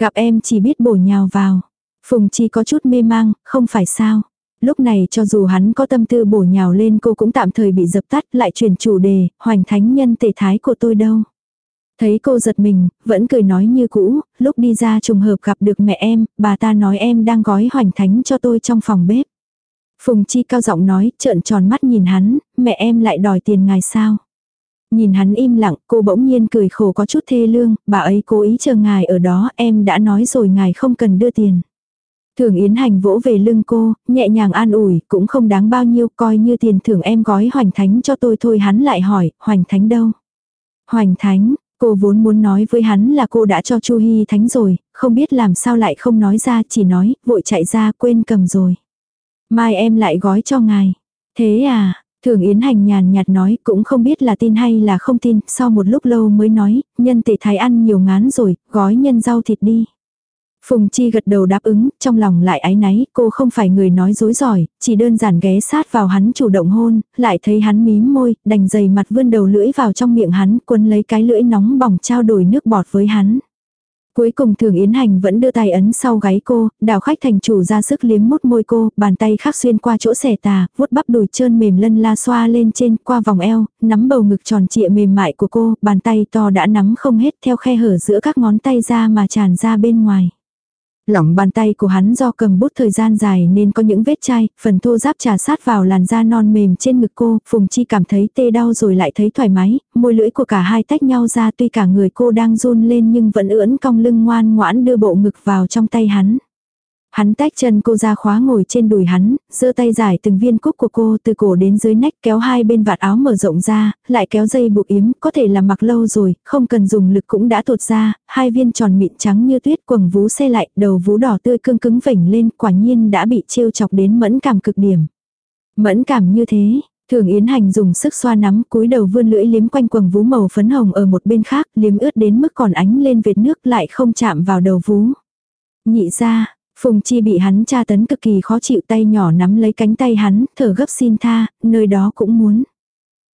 Gặp em chỉ biết bổ nhào vào. Phùng Chi có chút mê mang, không phải sao. Lúc này cho dù hắn có tâm tư bổ nhào lên cô cũng tạm thời bị dập tắt lại chuyển chủ đề, hoành thánh nhân tề thái của tôi đâu. Thấy cô giật mình, vẫn cười nói như cũ, lúc đi ra trùng hợp gặp được mẹ em, bà ta nói em đang gói hoành thánh cho tôi trong phòng bếp. Phùng Chi cao giọng nói, trợn tròn mắt nhìn hắn, mẹ em lại đòi tiền ngài sao. Nhìn hắn im lặng, cô bỗng nhiên cười khổ có chút thê lương, bà ấy cố ý chờ ngài ở đó, em đã nói rồi ngài không cần đưa tiền. Thường Yến Hành vỗ về lưng cô, nhẹ nhàng an ủi, cũng không đáng bao nhiêu, coi như tiền thưởng em gói hoành thánh cho tôi thôi hắn lại hỏi, hoành thánh đâu? Hoành thánh, cô vốn muốn nói với hắn là cô đã cho Chu Hy thánh rồi, không biết làm sao lại không nói ra, chỉ nói, vội chạy ra quên cầm rồi. Mai em lại gói cho ngài. Thế à, Thường Yến Hành nhàn nhạt nói cũng không biết là tin hay là không tin, sau một lúc lâu mới nói, nhân tệ thái ăn nhiều ngán rồi, gói nhân rau thịt đi. Phùng Chi gật đầu đáp ứng, trong lòng lại ái náy, cô không phải người nói dối giỏi, chỉ đơn giản ghé sát vào hắn chủ động hôn, lại thấy hắn mím môi, đành dày mặt vươn đầu lưỡi vào trong miệng hắn, quấn lấy cái lưỡi nóng bỏng trao đổi nước bọt với hắn. Cuối cùng thường Yến Hành vẫn đưa tay ấn sau gáy cô, đào khách thành chủ ra sức liếm mút môi cô, bàn tay khắc xuyên qua chỗ xẻ tà, vuốt bắp đùi trơn mềm lân la xoa lên trên qua vòng eo, nắm bầu ngực tròn trịa mềm mại của cô, bàn tay to đã nắm không hết theo khe hở giữa các ngón tay ra mà tràn ra bên ngoài. Lỏng bàn tay của hắn do cầm bút thời gian dài nên có những vết chai, phần thô giáp trà sát vào làn da non mềm trên ngực cô, Phùng Chi cảm thấy tê đau rồi lại thấy thoải mái, môi lưỡi của cả hai tách nhau ra tuy cả người cô đang run lên nhưng vẫn ưỡn cong lưng ngoan ngoãn đưa bộ ngực vào trong tay hắn. Hắn tách chân cô ra khóa ngồi trên đùi hắn, giơ tay giải từng viên cúc của cô từ cổ đến dưới nách kéo hai bên vạt áo mở rộng ra, lại kéo dây buộc yếm, có thể là mặc lâu rồi, không cần dùng lực cũng đã tuột ra, hai viên tròn mịn trắng như tuyết quầng vú xe lại, đầu vú đỏ tươi cương cứng vảnh lên, quả nhiên đã bị trêu chọc đến mẫn cảm cực điểm. Mẫn cảm như thế, Thường Yến Hành dùng sức xoa nắm cúi đầu vươn lưỡi liếm quanh quầng vú màu phấn hồng ở một bên khác, liếm ướt đến mức còn ánh lên vệt nước lại không chạm vào đầu vú. Nhị ra, Phùng Chi bị hắn tra tấn cực kỳ khó chịu tay nhỏ nắm lấy cánh tay hắn, thở gấp xin tha, nơi đó cũng muốn.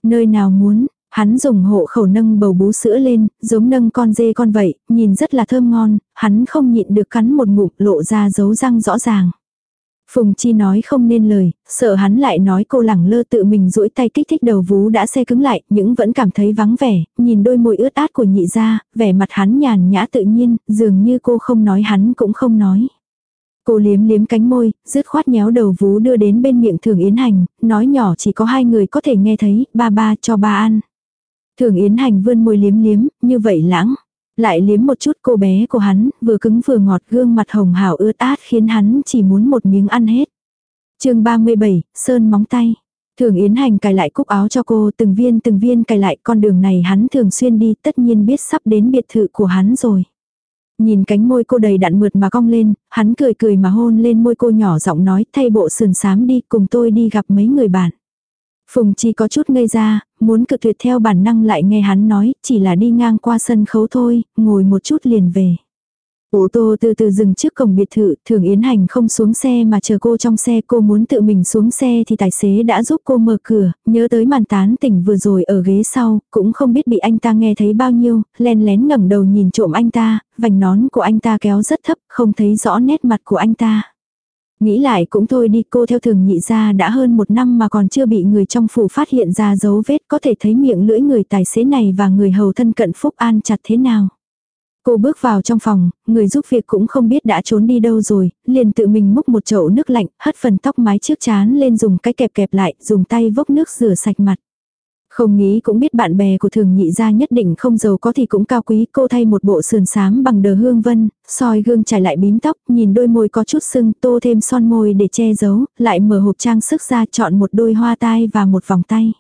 Nơi nào muốn, hắn dùng hộ khẩu nâng bầu bú sữa lên, giống nâng con dê con vậy, nhìn rất là thơm ngon, hắn không nhịn được cắn một ngụm lộ ra dấu răng rõ ràng. Phùng Chi nói không nên lời, sợ hắn lại nói cô lẳng lơ tự mình duỗi tay kích thích đầu vú đã xe cứng lại, nhưng vẫn cảm thấy vắng vẻ, nhìn đôi môi ướt át của nhị ra, vẻ mặt hắn nhàn nhã tự nhiên, dường như cô không nói hắn cũng không nói. Cô liếm liếm cánh môi, dứt khoát nhéo đầu vú đưa đến bên miệng Thường Yến Hành, nói nhỏ chỉ có hai người có thể nghe thấy, ba ba cho ba ăn. Thường Yến Hành vươn môi liếm liếm, như vậy lãng. Lại liếm một chút cô bé của hắn, vừa cứng vừa ngọt gương mặt hồng hào ướt át khiến hắn chỉ muốn một miếng ăn hết. chương 37, Sơn móng tay. Thường Yến Hành cài lại cúc áo cho cô từng viên từng viên cài lại con đường này hắn thường xuyên đi tất nhiên biết sắp đến biệt thự của hắn rồi. Nhìn cánh môi cô đầy đặn mượt mà cong lên, hắn cười cười mà hôn lên môi cô nhỏ giọng nói thay bộ sườn sám đi cùng tôi đi gặp mấy người bạn. Phùng Chi có chút ngây ra, muốn cực tuyệt theo bản năng lại nghe hắn nói, chỉ là đi ngang qua sân khấu thôi, ngồi một chút liền về. Ô tô từ từ dừng trước cổng biệt thự, thường Yến Hành không xuống xe mà chờ cô trong xe cô muốn tự mình xuống xe thì tài xế đã giúp cô mở cửa, nhớ tới màn tán tỉnh vừa rồi ở ghế sau, cũng không biết bị anh ta nghe thấy bao nhiêu, len lén ngẩng đầu nhìn trộm anh ta, vành nón của anh ta kéo rất thấp, không thấy rõ nét mặt của anh ta. Nghĩ lại cũng thôi đi cô theo thường nhị ra đã hơn một năm mà còn chưa bị người trong phủ phát hiện ra dấu vết có thể thấy miệng lưỡi người tài xế này và người hầu thân cận Phúc An chặt thế nào. Cô bước vào trong phòng, người giúp việc cũng không biết đã trốn đi đâu rồi, liền tự mình múc một chậu nước lạnh, hất phần tóc mái trước chán lên dùng cái kẹp kẹp lại, dùng tay vốc nước rửa sạch mặt. Không nghĩ cũng biết bạn bè của thường nhị gia nhất định không giàu có thì cũng cao quý cô thay một bộ sườn xám bằng đờ hương vân, soi gương trải lại bím tóc, nhìn đôi môi có chút sưng tô thêm son môi để che giấu, lại mở hộp trang sức ra chọn một đôi hoa tai và một vòng tay.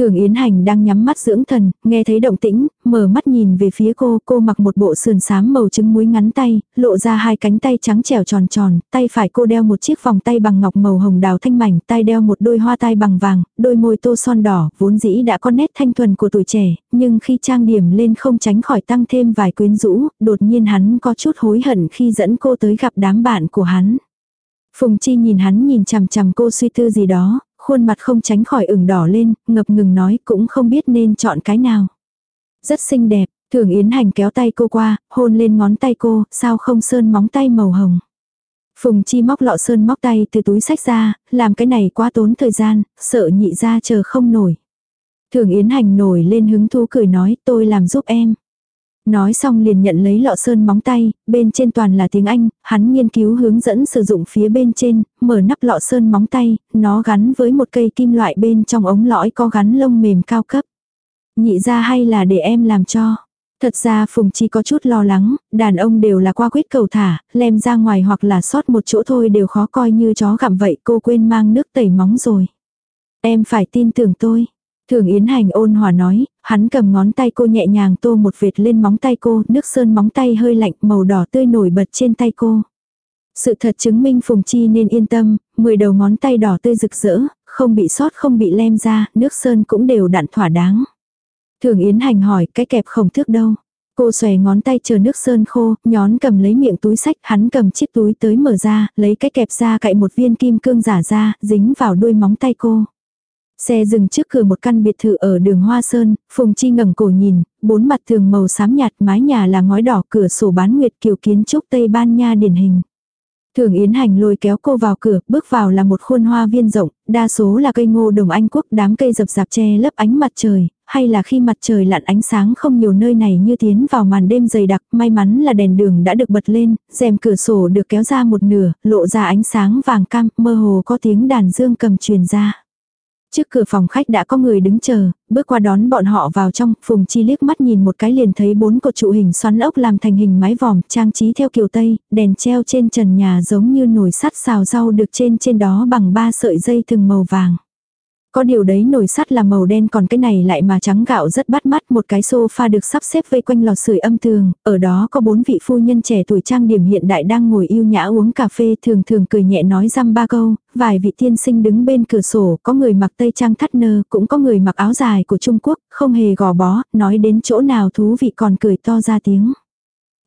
Thường Yến Hành đang nhắm mắt dưỡng thần, nghe thấy động tĩnh, mở mắt nhìn về phía cô, cô mặc một bộ sườn xám màu trứng muối ngắn tay, lộ ra hai cánh tay trắng trẻo tròn tròn, tay phải cô đeo một chiếc vòng tay bằng ngọc màu hồng đào thanh mảnh, tay đeo một đôi hoa tai bằng vàng, đôi môi tô son đỏ, vốn dĩ đã có nét thanh thuần của tuổi trẻ, nhưng khi trang điểm lên không tránh khỏi tăng thêm vài quyến rũ, đột nhiên hắn có chút hối hận khi dẫn cô tới gặp đám bạn của hắn. Phùng Chi nhìn hắn nhìn chằm chằm cô suy tư gì đó, khuôn mặt không tránh khỏi ửng đỏ lên, ngập ngừng nói cũng không biết nên chọn cái nào. Rất xinh đẹp, thường Yến Hành kéo tay cô qua, hôn lên ngón tay cô, sao không sơn móng tay màu hồng. Phùng Chi móc lọ sơn móc tay từ túi sách ra, làm cái này quá tốn thời gian, sợ nhị ra chờ không nổi. Thường Yến Hành nổi lên hứng thú cười nói tôi làm giúp em. Nói xong liền nhận lấy lọ sơn móng tay, bên trên toàn là tiếng Anh, hắn nghiên cứu hướng dẫn sử dụng phía bên trên, mở nắp lọ sơn móng tay, nó gắn với một cây kim loại bên trong ống lõi có gắn lông mềm cao cấp. Nhị ra hay là để em làm cho. Thật ra Phùng Chi có chút lo lắng, đàn ông đều là qua quyết cầu thả, lem ra ngoài hoặc là sót một chỗ thôi đều khó coi như chó gặm vậy cô quên mang nước tẩy móng rồi. Em phải tin tưởng tôi. Thường Yến Hành ôn hòa nói, hắn cầm ngón tay cô nhẹ nhàng tô một vệt lên móng tay cô, nước sơn móng tay hơi lạnh màu đỏ tươi nổi bật trên tay cô. Sự thật chứng minh Phùng Chi nên yên tâm, 10 đầu ngón tay đỏ tươi rực rỡ, không bị sót không bị lem ra, nước sơn cũng đều đặn thỏa đáng. Thường Yến Hành hỏi cái kẹp khổng thước đâu. Cô xòe ngón tay chờ nước sơn khô, nhón cầm lấy miệng túi sách, hắn cầm chiếc túi tới mở ra, lấy cái kẹp ra cậy một viên kim cương giả ra, dính vào đuôi móng tay cô. Xe dừng trước cửa một căn biệt thự ở đường Hoa Sơn, Phùng Chi ngẩng cổ nhìn, bốn mặt tường màu xám nhạt, mái nhà là ngói đỏ, cửa sổ bán nguyệt kiểu kiến trúc Tây Ban Nha điển hình. Thường Yến Hành lôi kéo cô vào cửa, bước vào là một khuôn hoa viên rộng, đa số là cây ngô đồng Anh Quốc, đám cây rập rạp che lấp ánh mặt trời, hay là khi mặt trời lặn ánh sáng không nhiều nơi này như tiến vào màn đêm dày đặc, may mắn là đèn đường đã được bật lên, rèm cửa sổ được kéo ra một nửa, lộ ra ánh sáng vàng cam, mơ hồ có tiếng đàn dương cầm truyền ra. Trước cửa phòng khách đã có người đứng chờ, bước qua đón bọn họ vào trong, Phùng Chi liếc mắt nhìn một cái liền thấy bốn cột trụ hình xoắn ốc làm thành hình mái vòm, trang trí theo kiểu Tây, đèn treo trên trần nhà giống như nồi sắt xào rau được trên trên đó bằng ba sợi dây từng màu vàng. Có điều đấy nồi sắt là màu đen còn cái này lại mà trắng gạo rất bắt mắt một cái sofa được sắp xếp vây quanh lò sưởi âm tường, ở đó có bốn vị phu nhân trẻ tuổi trang điểm hiện đại đang ngồi yêu nhã uống cà phê thường thường cười nhẹ nói răm ba câu, vài vị tiên sinh đứng bên cửa sổ, có người mặc tây trang thắt nơ, cũng có người mặc áo dài của Trung Quốc, không hề gò bó, nói đến chỗ nào thú vị còn cười to ra tiếng.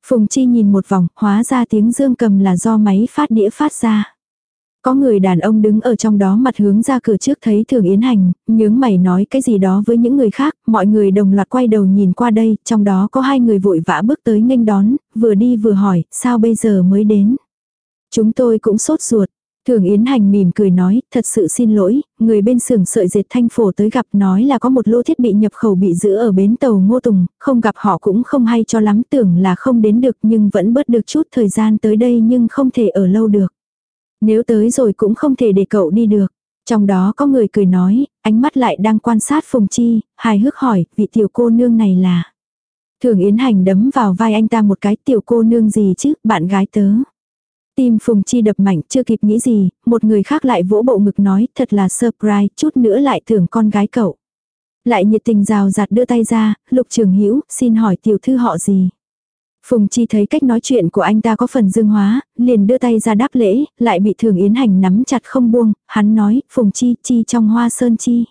Phùng Chi nhìn một vòng, hóa ra tiếng dương cầm là do máy phát đĩa phát ra. Có người đàn ông đứng ở trong đó mặt hướng ra cửa trước thấy thường yến hành, nhướng mày nói cái gì đó với những người khác, mọi người đồng loạt quay đầu nhìn qua đây, trong đó có hai người vội vã bước tới nghênh đón, vừa đi vừa hỏi, sao bây giờ mới đến. Chúng tôi cũng sốt ruột. Thường Yến Hành mỉm cười nói, thật sự xin lỗi, người bên xưởng sợi dệt thanh phổ tới gặp nói là có một lô thiết bị nhập khẩu bị giữ ở bến tàu Ngô Tùng, không gặp họ cũng không hay cho lắm tưởng là không đến được nhưng vẫn bớt được chút thời gian tới đây nhưng không thể ở lâu được. Nếu tới rồi cũng không thể để cậu đi được. Trong đó có người cười nói, ánh mắt lại đang quan sát Phùng Chi, hài hước hỏi, vị tiểu cô nương này là. Thường Yến Hành đấm vào vai anh ta một cái tiểu cô nương gì chứ, bạn gái tớ. Tim Phùng Chi đập mạnh chưa kịp nghĩ gì, một người khác lại vỗ bộ ngực nói, thật là surprise, chút nữa lại tưởng con gái cậu. Lại nhiệt tình rào rạt đưa tay ra, lục trường hữu xin hỏi tiểu thư họ gì. Phùng Chi thấy cách nói chuyện của anh ta có phần dương hóa, liền đưa tay ra đáp lễ, lại bị Thường Yến Hành nắm chặt không buông, hắn nói, Phùng Chi, Chi trong hoa sơn chi.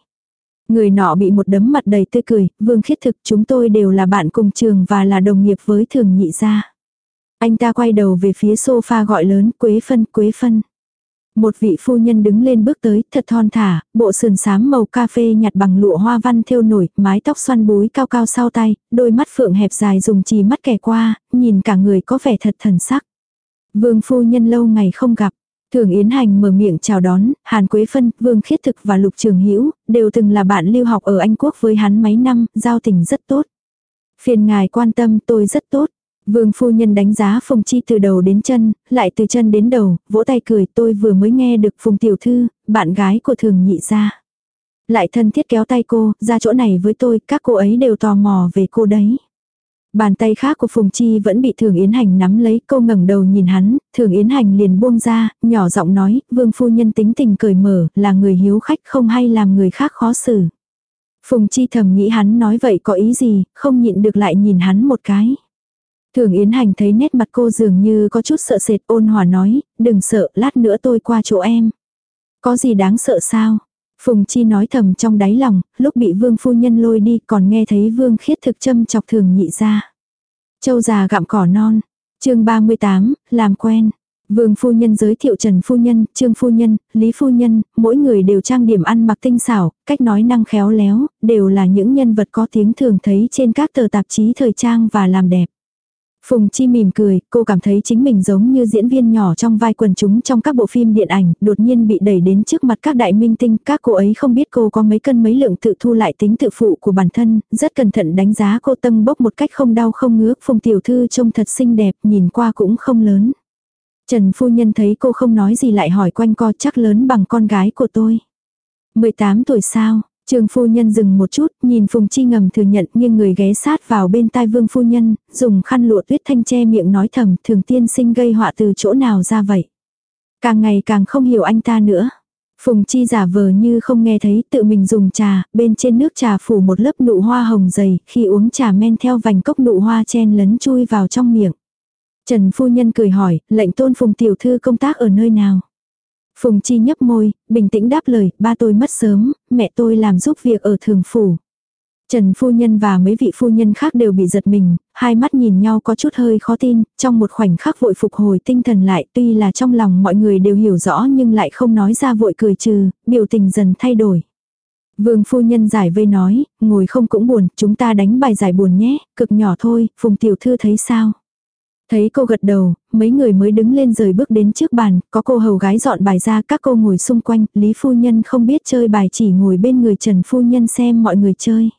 Người nọ bị một đấm mặt đầy tươi cười, vương khiết thực chúng tôi đều là bạn cùng trường và là đồng nghiệp với Thường Nhị gia. Anh ta quay đầu về phía sofa gọi lớn, Quế Phân, Quế Phân. Một vị phu nhân đứng lên bước tới, thật thon thả, bộ sườn xám màu cà phê nhạt bằng lụa hoa văn thêu nổi, mái tóc xoăn búi cao cao sau tay, đôi mắt phượng hẹp dài dùng trì mắt kẻ qua, nhìn cả người có vẻ thật thần sắc. Vương phu nhân lâu ngày không gặp. Thường Yến Hành mở miệng chào đón, Hàn Quế Phân, Vương Khiết Thực và Lục Trường Hữu đều từng là bạn lưu học ở Anh Quốc với hắn mấy năm, giao tình rất tốt. Phiền ngài quan tâm tôi rất tốt. Vương phu nhân đánh giá Phùng Chi từ đầu đến chân, lại từ chân đến đầu, vỗ tay cười tôi vừa mới nghe được Phùng Tiểu Thư, bạn gái của thường nhị ra. Lại thân thiết kéo tay cô, ra chỗ này với tôi, các cô ấy đều tò mò về cô đấy. Bàn tay khác của Phùng Chi vẫn bị Thường Yến Hành nắm lấy, cô ngẩng đầu nhìn hắn, Thường Yến Hành liền buông ra, nhỏ giọng nói, Vương phu nhân tính tình cởi mở, là người hiếu khách không hay làm người khác khó xử. Phùng Chi thầm nghĩ hắn nói vậy có ý gì, không nhịn được lại nhìn hắn một cái. Thường Yến Hành thấy nét mặt cô dường như có chút sợ sệt ôn hòa nói, đừng sợ, lát nữa tôi qua chỗ em. Có gì đáng sợ sao? Phùng Chi nói thầm trong đáy lòng, lúc bị vương phu nhân lôi đi còn nghe thấy vương khiết thực châm chọc thường nhị ra. Châu già gặm cỏ non. chương 38, làm quen. Vương phu nhân giới thiệu Trần phu nhân, Trương phu nhân, Lý phu nhân, mỗi người đều trang điểm ăn mặc tinh xảo, cách nói năng khéo léo, đều là những nhân vật có tiếng thường thấy trên các tờ tạp chí thời trang và làm đẹp. Phùng Chi mỉm cười, cô cảm thấy chính mình giống như diễn viên nhỏ trong vai quần chúng trong các bộ phim điện ảnh, đột nhiên bị đẩy đến trước mặt các đại minh tinh, các cô ấy không biết cô có mấy cân mấy lượng tự thu lại tính tự phụ của bản thân, rất cẩn thận đánh giá cô tâm bốc một cách không đau không ngứa, Phùng tiểu thư trông thật xinh đẹp, nhìn qua cũng không lớn. Trần phu nhân thấy cô không nói gì lại hỏi quanh co chắc lớn bằng con gái của tôi. 18 tuổi sao? Trường phu nhân dừng một chút, nhìn Phùng Chi ngầm thừa nhận nhưng người ghé sát vào bên tai vương phu nhân, dùng khăn lụa tuyết thanh che miệng nói thầm thường tiên sinh gây họa từ chỗ nào ra vậy. Càng ngày càng không hiểu anh ta nữa. Phùng Chi giả vờ như không nghe thấy tự mình dùng trà, bên trên nước trà phủ một lớp nụ hoa hồng dày, khi uống trà men theo vành cốc nụ hoa chen lấn chui vào trong miệng. Trần phu nhân cười hỏi, lệnh tôn Phùng tiểu thư công tác ở nơi nào? Phùng Chi nhấp môi, bình tĩnh đáp lời, ba tôi mất sớm, mẹ tôi làm giúp việc ở thường phủ. Trần phu nhân và mấy vị phu nhân khác đều bị giật mình, hai mắt nhìn nhau có chút hơi khó tin, trong một khoảnh khắc vội phục hồi tinh thần lại tuy là trong lòng mọi người đều hiểu rõ nhưng lại không nói ra vội cười trừ, biểu tình dần thay đổi. Vương phu nhân giải vây nói, ngồi không cũng buồn, chúng ta đánh bài giải buồn nhé, cực nhỏ thôi, phùng tiểu thư thấy sao? Thấy cô gật đầu, mấy người mới đứng lên rời bước đến trước bàn, có cô hầu gái dọn bài ra các cô ngồi xung quanh, Lý phu nhân không biết chơi bài chỉ ngồi bên người Trần phu nhân xem mọi người chơi.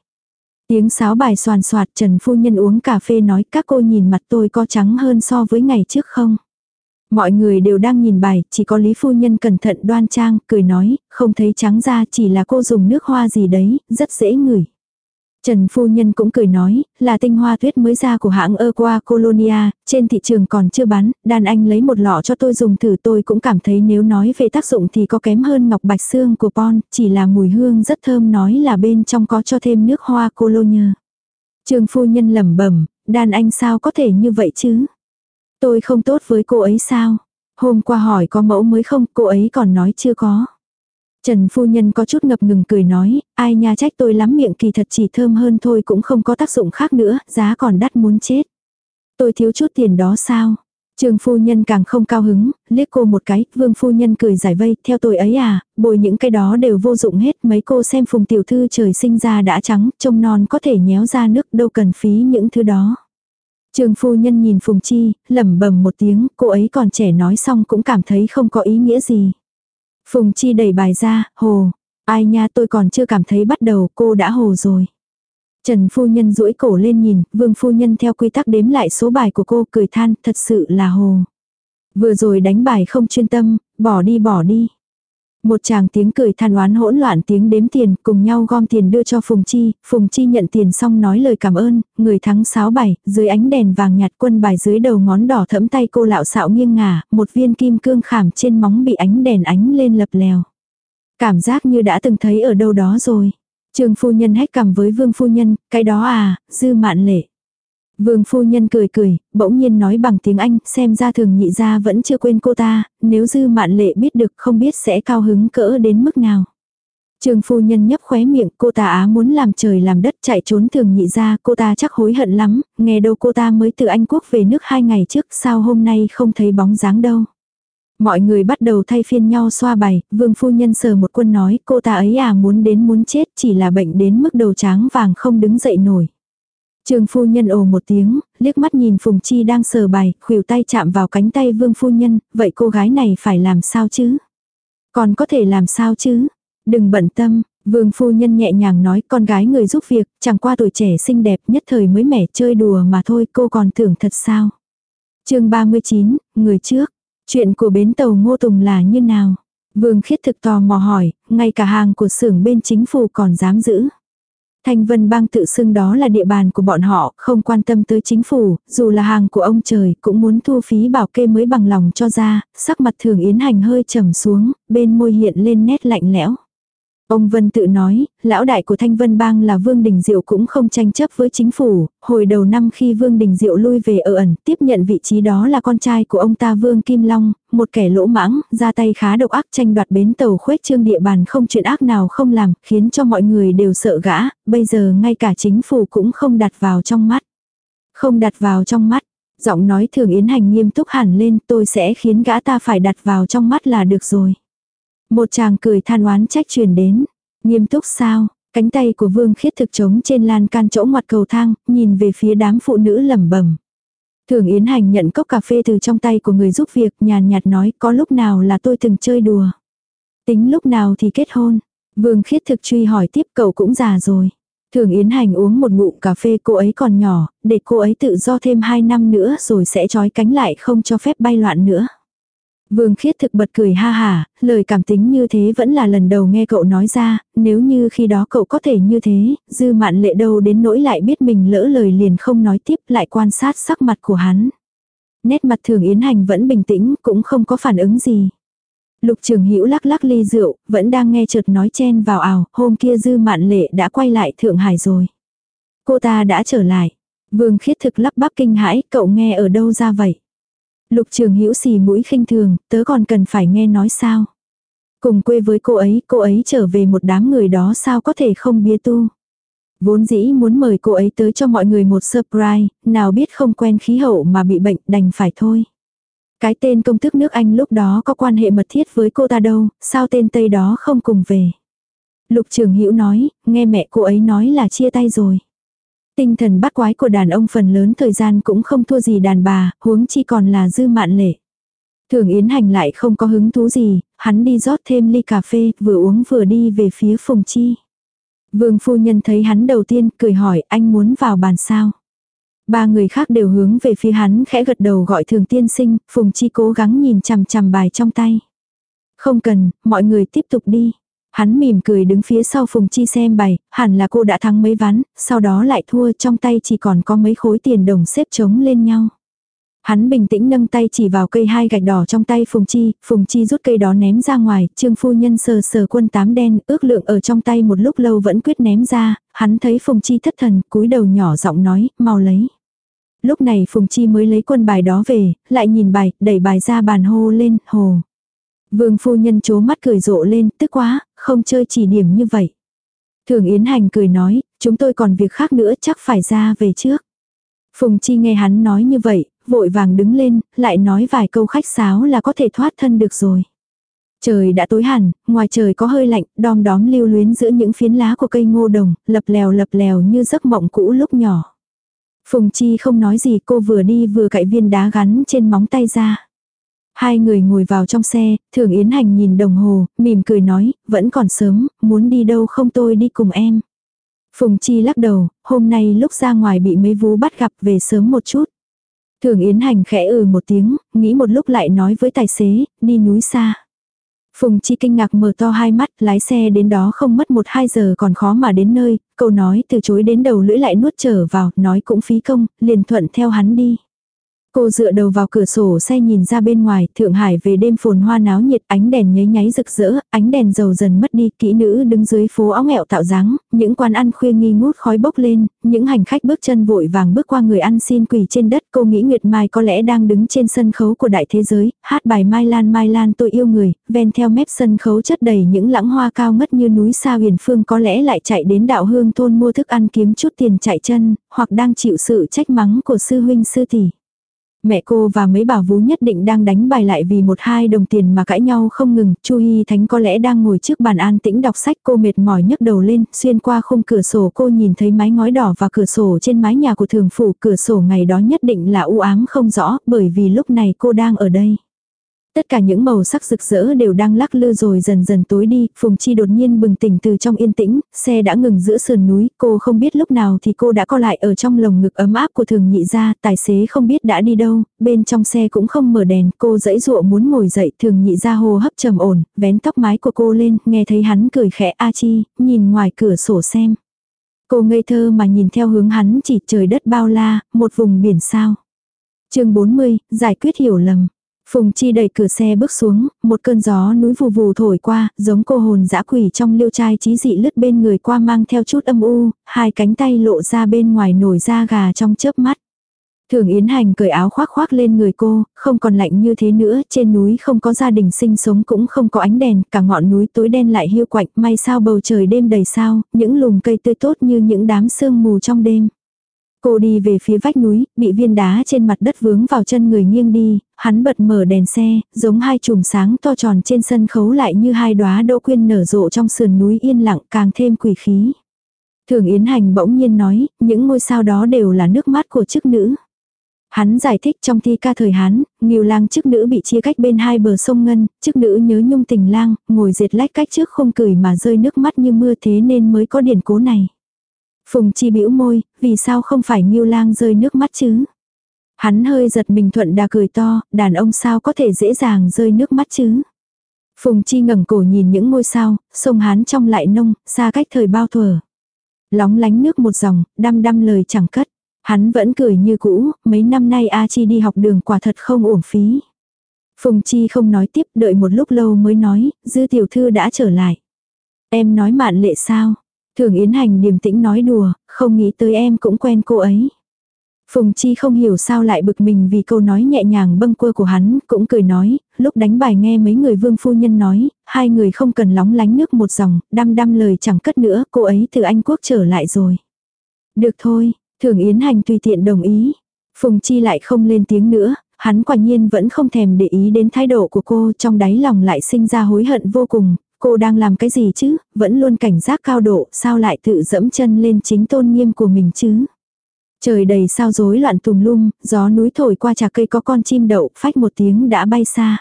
Tiếng sáo bài soàn soạt Trần phu nhân uống cà phê nói các cô nhìn mặt tôi có trắng hơn so với ngày trước không? Mọi người đều đang nhìn bài, chỉ có Lý Phu Nhân cẩn thận đoan trang, cười nói, không thấy trắng ra chỉ là cô dùng nước hoa gì đấy, rất dễ ngửi. Trần Phu Nhân cũng cười nói, là tinh hoa tuyết mới ra của hãng Aqua Colonia, trên thị trường còn chưa bán, đàn anh lấy một lọ cho tôi dùng thử tôi cũng cảm thấy nếu nói về tác dụng thì có kém hơn ngọc bạch xương của Pon, chỉ là mùi hương rất thơm nói là bên trong có cho thêm nước hoa Colonia. Trường Phu Nhân lẩm bẩm, đàn anh sao có thể như vậy chứ? Tôi không tốt với cô ấy sao? Hôm qua hỏi có mẫu mới không, cô ấy còn nói chưa có. Trần phu nhân có chút ngập ngừng cười nói, ai nha trách tôi lắm miệng kỳ thật chỉ thơm hơn thôi cũng không có tác dụng khác nữa, giá còn đắt muốn chết. Tôi thiếu chút tiền đó sao? Trường phu nhân càng không cao hứng, liếc cô một cái, vương phu nhân cười giải vây, theo tôi ấy à, bồi những cái đó đều vô dụng hết, mấy cô xem phùng tiểu thư trời sinh ra đã trắng, trông non có thể nhéo ra nước đâu cần phí những thứ đó. Trường phu nhân nhìn Phùng Chi, lẩm bẩm một tiếng, cô ấy còn trẻ nói xong cũng cảm thấy không có ý nghĩa gì. Phùng Chi đẩy bài ra, hồ, ai nha tôi còn chưa cảm thấy bắt đầu, cô đã hồ rồi. Trần phu nhân duỗi cổ lên nhìn, vương phu nhân theo quy tắc đếm lại số bài của cô cười than, thật sự là hồ. Vừa rồi đánh bài không chuyên tâm, bỏ đi bỏ đi. Một chàng tiếng cười than oán hỗn loạn tiếng đếm tiền, cùng nhau gom tiền đưa cho Phùng Chi, Phùng Chi nhận tiền xong nói lời cảm ơn, người thắng sáo bảy, dưới ánh đèn vàng nhạt quân bài dưới đầu ngón đỏ thẫm tay cô lạo xạo nghiêng ngả, một viên kim cương khảm trên móng bị ánh đèn ánh lên lập lèo. Cảm giác như đã từng thấy ở đâu đó rồi. Trường phu nhân hét cầm với vương phu nhân, cái đó à, dư mạn lệ. Vương phu nhân cười cười, bỗng nhiên nói bằng tiếng Anh, xem ra thường nhị gia vẫn chưa quên cô ta, nếu dư mạn lệ biết được không biết sẽ cao hứng cỡ đến mức nào. Trường phu nhân nhấp khóe miệng, cô ta á muốn làm trời làm đất chạy trốn thường nhị ra, cô ta chắc hối hận lắm, nghe đâu cô ta mới từ Anh Quốc về nước hai ngày trước, sao hôm nay không thấy bóng dáng đâu. Mọi người bắt đầu thay phiên nhau xoa bày, vương phu nhân sờ một quân nói, cô ta ấy à muốn đến muốn chết, chỉ là bệnh đến mức đầu tráng vàng không đứng dậy nổi. Trường phu nhân ồ một tiếng, liếc mắt nhìn Phùng Chi đang sờ bài, khuỷu tay chạm vào cánh tay vương phu nhân, vậy cô gái này phải làm sao chứ? Còn có thể làm sao chứ? Đừng bận tâm, vương phu nhân nhẹ nhàng nói con gái người giúp việc, chẳng qua tuổi trẻ xinh đẹp nhất thời mới mẻ chơi đùa mà thôi cô còn tưởng thật sao? chương 39, người trước. Chuyện của bến tàu Ngô Tùng là như nào? Vương khiết thực tò mò hỏi, ngay cả hàng của xưởng bên chính phủ còn dám giữ. Thanh Vân Bang tự xưng đó là địa bàn của bọn họ, không quan tâm tới chính phủ, dù là hàng của ông trời, cũng muốn thu phí bảo kê mới bằng lòng cho ra, sắc mặt thường yến hành hơi trầm xuống, bên môi hiện lên nét lạnh lẽo. Ông Vân tự nói, lão đại của Thanh Vân Bang là Vương Đình Diệu cũng không tranh chấp với chính phủ, hồi đầu năm khi Vương Đình Diệu lui về ở ẩn, tiếp nhận vị trí đó là con trai của ông ta Vương Kim Long, một kẻ lỗ mãng, ra tay khá độc ác tranh đoạt bến tàu khuếch trương địa bàn không chuyện ác nào không làm, khiến cho mọi người đều sợ gã, bây giờ ngay cả chính phủ cũng không đặt vào trong mắt. Không đặt vào trong mắt, giọng nói thường yến hành nghiêm túc hẳn lên tôi sẽ khiến gã ta phải đặt vào trong mắt là được rồi. Một chàng cười than oán trách truyền đến. Nghiêm túc sao, cánh tay của vương khiết thực trống trên lan can chỗ ngoặt cầu thang, nhìn về phía đám phụ nữ lẩm bẩm. Thường Yến Hành nhận cốc cà phê từ trong tay của người giúp việc, nhàn nhạt nói có lúc nào là tôi từng chơi đùa. Tính lúc nào thì kết hôn. Vương khiết thực truy hỏi tiếp cậu cũng già rồi. Thường Yến Hành uống một ngụm cà phê cô ấy còn nhỏ, để cô ấy tự do thêm 2 năm nữa rồi sẽ trói cánh lại không cho phép bay loạn nữa. Vương khiết thực bật cười ha hà, lời cảm tính như thế vẫn là lần đầu nghe cậu nói ra, nếu như khi đó cậu có thể như thế, dư mạn lệ đâu đến nỗi lại biết mình lỡ lời liền không nói tiếp lại quan sát sắc mặt của hắn. Nét mặt thường yến hành vẫn bình tĩnh, cũng không có phản ứng gì. Lục trường hữu lắc lắc ly rượu, vẫn đang nghe chợt nói chen vào ảo, hôm kia dư mạn lệ đã quay lại Thượng Hải rồi. Cô ta đã trở lại. Vương khiết thực lắp bắp kinh hãi, cậu nghe ở đâu ra vậy? Lục trường hữu xì mũi khinh thường, tớ còn cần phải nghe nói sao. Cùng quê với cô ấy, cô ấy trở về một đám người đó sao có thể không bia tu. Vốn dĩ muốn mời cô ấy tới cho mọi người một surprise, nào biết không quen khí hậu mà bị bệnh đành phải thôi. Cái tên công thức nước Anh lúc đó có quan hệ mật thiết với cô ta đâu, sao tên Tây đó không cùng về. Lục Trường Hữu nói, nghe mẹ cô ấy nói là chia tay rồi. Tinh thần bắt quái của đàn ông phần lớn thời gian cũng không thua gì đàn bà, huống chi còn là dư mạn lệ. Thường Yến Hành lại không có hứng thú gì, hắn đi rót thêm ly cà phê, vừa uống vừa đi về phía Phùng Chi. Vương phu nhân thấy hắn đầu tiên, cười hỏi anh muốn vào bàn sao. Ba người khác đều hướng về phía hắn khẽ gật đầu gọi thường tiên sinh, Phùng Chi cố gắng nhìn chằm chằm bài trong tay. Không cần, mọi người tiếp tục đi. Hắn mỉm cười đứng phía sau Phùng Chi xem bài, hẳn là cô đã thắng mấy ván, sau đó lại thua trong tay chỉ còn có mấy khối tiền đồng xếp trống lên nhau. Hắn bình tĩnh nâng tay chỉ vào cây hai gạch đỏ trong tay Phùng Chi, Phùng Chi rút cây đó ném ra ngoài, trương phu nhân sờ sờ quân tám đen, ước lượng ở trong tay một lúc lâu vẫn quyết ném ra, hắn thấy Phùng Chi thất thần, cúi đầu nhỏ giọng nói, mau lấy. Lúc này Phùng Chi mới lấy quân bài đó về, lại nhìn bài, đẩy bài ra bàn hô lên, hồ. Vương phu nhân chố mắt cười rộ lên, tức quá, không chơi chỉ điểm như vậy. Thường Yến Hành cười nói, chúng tôi còn việc khác nữa chắc phải ra về trước. Phùng Chi nghe hắn nói như vậy, vội vàng đứng lên, lại nói vài câu khách sáo là có thể thoát thân được rồi. Trời đã tối hẳn, ngoài trời có hơi lạnh, đom đóm lưu luyến giữa những phiến lá của cây ngô đồng, lập lèo lập lèo như giấc mộng cũ lúc nhỏ. Phùng Chi không nói gì cô vừa đi vừa cạy viên đá gắn trên móng tay ra. Hai người ngồi vào trong xe, Thường Yến Hành nhìn đồng hồ, mỉm cười nói, vẫn còn sớm, muốn đi đâu không tôi đi cùng em. Phùng Chi lắc đầu, hôm nay lúc ra ngoài bị mấy vú bắt gặp về sớm một chút. Thường Yến Hành khẽ ừ một tiếng, nghĩ một lúc lại nói với tài xế, đi núi xa. Phùng Chi kinh ngạc mở to hai mắt, lái xe đến đó không mất một hai giờ còn khó mà đến nơi, câu nói từ chối đến đầu lưỡi lại nuốt trở vào, nói cũng phí công, liền thuận theo hắn đi. Cô dựa đầu vào cửa sổ xe nhìn ra bên ngoài, Thượng Hải về đêm phồn hoa náo nhiệt, ánh đèn nháy nháy rực rỡ, ánh đèn dầu dần mất đi, kỹ nữ đứng dưới phố áo nghẹo tạo dáng, những quán ăn khuya nghi ngút khói bốc lên, những hành khách bước chân vội vàng bước qua người ăn xin quỳ trên đất, cô nghĩ Nguyệt Mai có lẽ đang đứng trên sân khấu của đại thế giới, hát bài Mai Lan Mai Lan tôi yêu người, ven theo mép sân khấu chất đầy những lãng hoa cao ngất như núi sao huyền phương có lẽ lại chạy đến đạo hương thôn mua thức ăn kiếm chút tiền chạy chân, hoặc đang chịu sự trách mắng của sư huynh sư tỷ. Mẹ cô và mấy bảo vú nhất định đang đánh bài lại vì một hai đồng tiền mà cãi nhau không ngừng, Chu Hi Thánh có lẽ đang ngồi trước bàn an tĩnh đọc sách. Cô mệt mỏi nhấc đầu lên, xuyên qua khung cửa sổ. Cô nhìn thấy mái ngói đỏ và cửa sổ trên mái nhà của thường phủ, cửa sổ ngày đó nhất định là u ám không rõ, bởi vì lúc này cô đang ở đây. Tất cả những màu sắc rực rỡ đều đang lắc lư rồi dần dần tối đi, Phùng Chi đột nhiên bừng tỉnh từ trong yên tĩnh, xe đã ngừng giữa sườn núi, cô không biết lúc nào thì cô đã co lại ở trong lồng ngực ấm áp của thường nhị gia, tài xế không biết đã đi đâu, bên trong xe cũng không mở đèn, cô dãy dụa muốn ngồi dậy, thường nhị gia hô hấp trầm ổn, vén tóc mái của cô lên, nghe thấy hắn cười khẽ A Chi, nhìn ngoài cửa sổ xem. Cô ngây thơ mà nhìn theo hướng hắn chỉ trời đất bao la, một vùng biển sao. chương 40, giải quyết hiểu lầm. Phùng Chi đẩy cửa xe bước xuống, một cơn gió núi vù vù thổi qua, giống cô hồn dã quỷ trong liêu trai trí dị lướt bên người qua mang theo chút âm u, hai cánh tay lộ ra bên ngoài nổi da gà trong chớp mắt. Thường Yến Hành cởi áo khoác khoác lên người cô, không còn lạnh như thế nữa, trên núi không có gia đình sinh sống cũng không có ánh đèn, cả ngọn núi tối đen lại hiu quạnh, may sao bầu trời đêm đầy sao, những lùm cây tươi tốt như những đám sương mù trong đêm. Cô đi về phía vách núi, bị viên đá trên mặt đất vướng vào chân người nghiêng đi, hắn bật mở đèn xe, giống hai chùm sáng to tròn trên sân khấu lại như hai đóa đỗ quyên nở rộ trong sườn núi yên lặng càng thêm quỷ khí. Thường Yến Hành bỗng nhiên nói, những ngôi sao đó đều là nước mắt của chức nữ. Hắn giải thích trong thi ca thời Hán, Nghiêu lang chức nữ bị chia cách bên hai bờ sông Ngân, chức nữ nhớ nhung tình lang, ngồi diệt lách cách trước không cười mà rơi nước mắt như mưa thế nên mới có điển cố này. Phùng chi bĩu môi, vì sao không phải Ngưu lang rơi nước mắt chứ? Hắn hơi giật mình thuận đà cười to, đàn ông sao có thể dễ dàng rơi nước mắt chứ? Phùng chi ngẩng cổ nhìn những ngôi sao, sông Hán trong lại nông, xa cách thời bao thuở. Lóng lánh nước một dòng, đăm đăm lời chẳng cất. Hắn vẫn cười như cũ, mấy năm nay A Chi đi học đường quả thật không uổng phí. Phùng Chi không nói tiếp, đợi một lúc lâu mới nói, dư tiểu thư đã trở lại. Em nói mạn lệ sao? Thường Yến Hành điềm tĩnh nói đùa, không nghĩ tới em cũng quen cô ấy. Phùng Chi không hiểu sao lại bực mình vì câu nói nhẹ nhàng bâng quơ của hắn, cũng cười nói, lúc đánh bài nghe mấy người vương phu nhân nói, hai người không cần lóng lánh nước một dòng, đăm đăm lời chẳng cất nữa, cô ấy từ Anh Quốc trở lại rồi. Được thôi, Thường Yến Hành tùy tiện đồng ý. Phùng Chi lại không lên tiếng nữa, hắn quả nhiên vẫn không thèm để ý đến thái độ của cô trong đáy lòng lại sinh ra hối hận vô cùng, cô đang làm cái gì chứ, vẫn luôn cảnh giác cao độ, sao lại tự dẫm chân lên chính tôn nghiêm của mình chứ. Trời đầy sao rối loạn tùm lum, gió núi thổi qua trà cây có con chim đậu, phách một tiếng đã bay xa.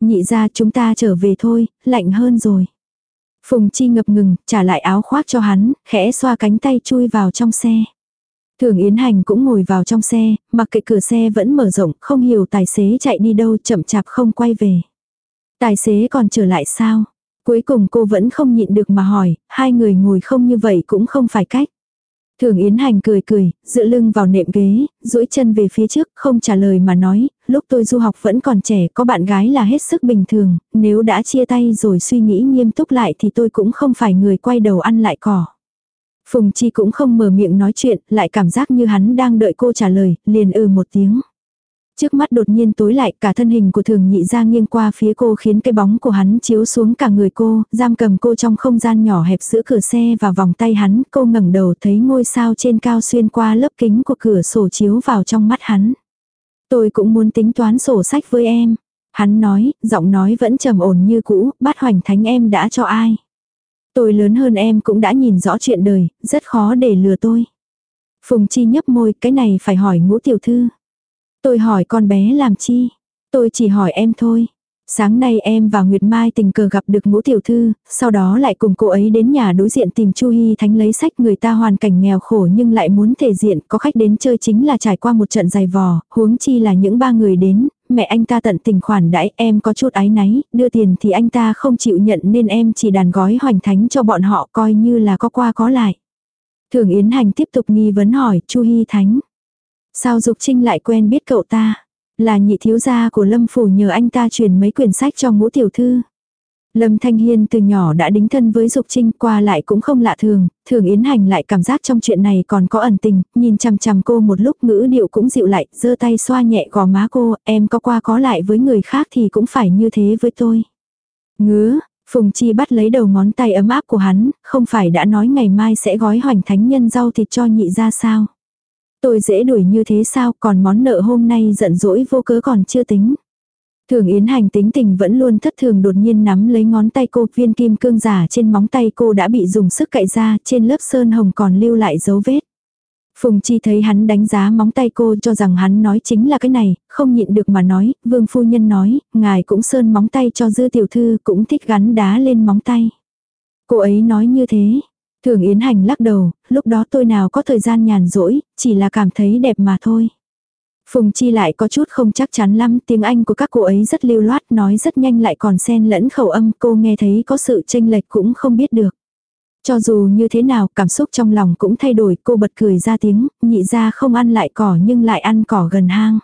Nhị ra chúng ta trở về thôi, lạnh hơn rồi. Phùng Chi ngập ngừng, trả lại áo khoác cho hắn, khẽ xoa cánh tay chui vào trong xe. Thường Yến Hành cũng ngồi vào trong xe, mặc kệ cửa xe vẫn mở rộng, không hiểu tài xế chạy đi đâu chậm chạp không quay về. Tài xế còn trở lại sao? Cuối cùng cô vẫn không nhịn được mà hỏi, hai người ngồi không như vậy cũng không phải cách. Thường Yến Hành cười cười, dựa lưng vào nệm ghế, duỗi chân về phía trước, không trả lời mà nói, lúc tôi du học vẫn còn trẻ, có bạn gái là hết sức bình thường, nếu đã chia tay rồi suy nghĩ nghiêm túc lại thì tôi cũng không phải người quay đầu ăn lại cỏ. Phùng Chi cũng không mở miệng nói chuyện, lại cảm giác như hắn đang đợi cô trả lời, liền ừ một tiếng. Trước mắt đột nhiên tối lại cả thân hình của thường nhị ra nghiêng qua phía cô khiến cái bóng của hắn chiếu xuống cả người cô, giam cầm cô trong không gian nhỏ hẹp giữa cửa xe và vòng tay hắn, cô ngẩng đầu thấy ngôi sao trên cao xuyên qua lớp kính của cửa sổ chiếu vào trong mắt hắn. Tôi cũng muốn tính toán sổ sách với em. Hắn nói, giọng nói vẫn trầm ổn như cũ, bát hoành thánh em đã cho ai. Tôi lớn hơn em cũng đã nhìn rõ chuyện đời, rất khó để lừa tôi. Phùng Chi nhấp môi, cái này phải hỏi ngũ tiểu thư. Tôi hỏi con bé làm chi? Tôi chỉ hỏi em thôi. Sáng nay em và Nguyệt Mai tình cờ gặp được ngũ tiểu thư, sau đó lại cùng cô ấy đến nhà đối diện tìm Chu Hy Thánh lấy sách người ta hoàn cảnh nghèo khổ nhưng lại muốn thể diện, có khách đến chơi chính là trải qua một trận dài vò, huống chi là những ba người đến, mẹ anh ta tận tình khoản đãi em có chút ái náy, đưa tiền thì anh ta không chịu nhận nên em chỉ đàn gói hoành thánh cho bọn họ coi như là có qua có lại. Thường Yến Hành tiếp tục nghi vấn hỏi Chu Hy Thánh. Sao Dục Trinh lại quen biết cậu ta? Là nhị thiếu gia của Lâm Phủ nhờ anh ta truyền mấy quyển sách cho ngũ tiểu thư. Lâm Thanh Hiên từ nhỏ đã đính thân với Dục Trinh qua lại cũng không lạ thường, thường Yến Hành lại cảm giác trong chuyện này còn có ẩn tình, nhìn chằm chằm cô một lúc ngữ điệu cũng dịu lại, giơ tay xoa nhẹ gò má cô, em có qua có lại với người khác thì cũng phải như thế với tôi. Ngứa, Phùng Chi bắt lấy đầu ngón tay ấm áp của hắn, không phải đã nói ngày mai sẽ gói hoành thánh nhân rau thịt cho nhị ra sao. Tôi dễ đuổi như thế sao còn món nợ hôm nay giận dỗi vô cớ còn chưa tính. Thường Yến Hành tính tình vẫn luôn thất thường đột nhiên nắm lấy ngón tay cô viên kim cương giả trên móng tay cô đã bị dùng sức cậy ra trên lớp sơn hồng còn lưu lại dấu vết. Phùng Chi thấy hắn đánh giá móng tay cô cho rằng hắn nói chính là cái này, không nhịn được mà nói, vương phu nhân nói, ngài cũng sơn móng tay cho dư tiểu thư cũng thích gắn đá lên móng tay. Cô ấy nói như thế, Thường Yến Hành lắc đầu, lúc đó tôi nào có thời gian nhàn rỗi, chỉ là cảm thấy đẹp mà thôi. Phùng Chi lại có chút không chắc chắn lắm, tiếng Anh của các cô ấy rất lưu loát, nói rất nhanh lại còn xen lẫn khẩu âm, cô nghe thấy có sự chênh lệch cũng không biết được. Cho dù như thế nào, cảm xúc trong lòng cũng thay đổi, cô bật cười ra tiếng, nhị ra không ăn lại cỏ nhưng lại ăn cỏ gần hang.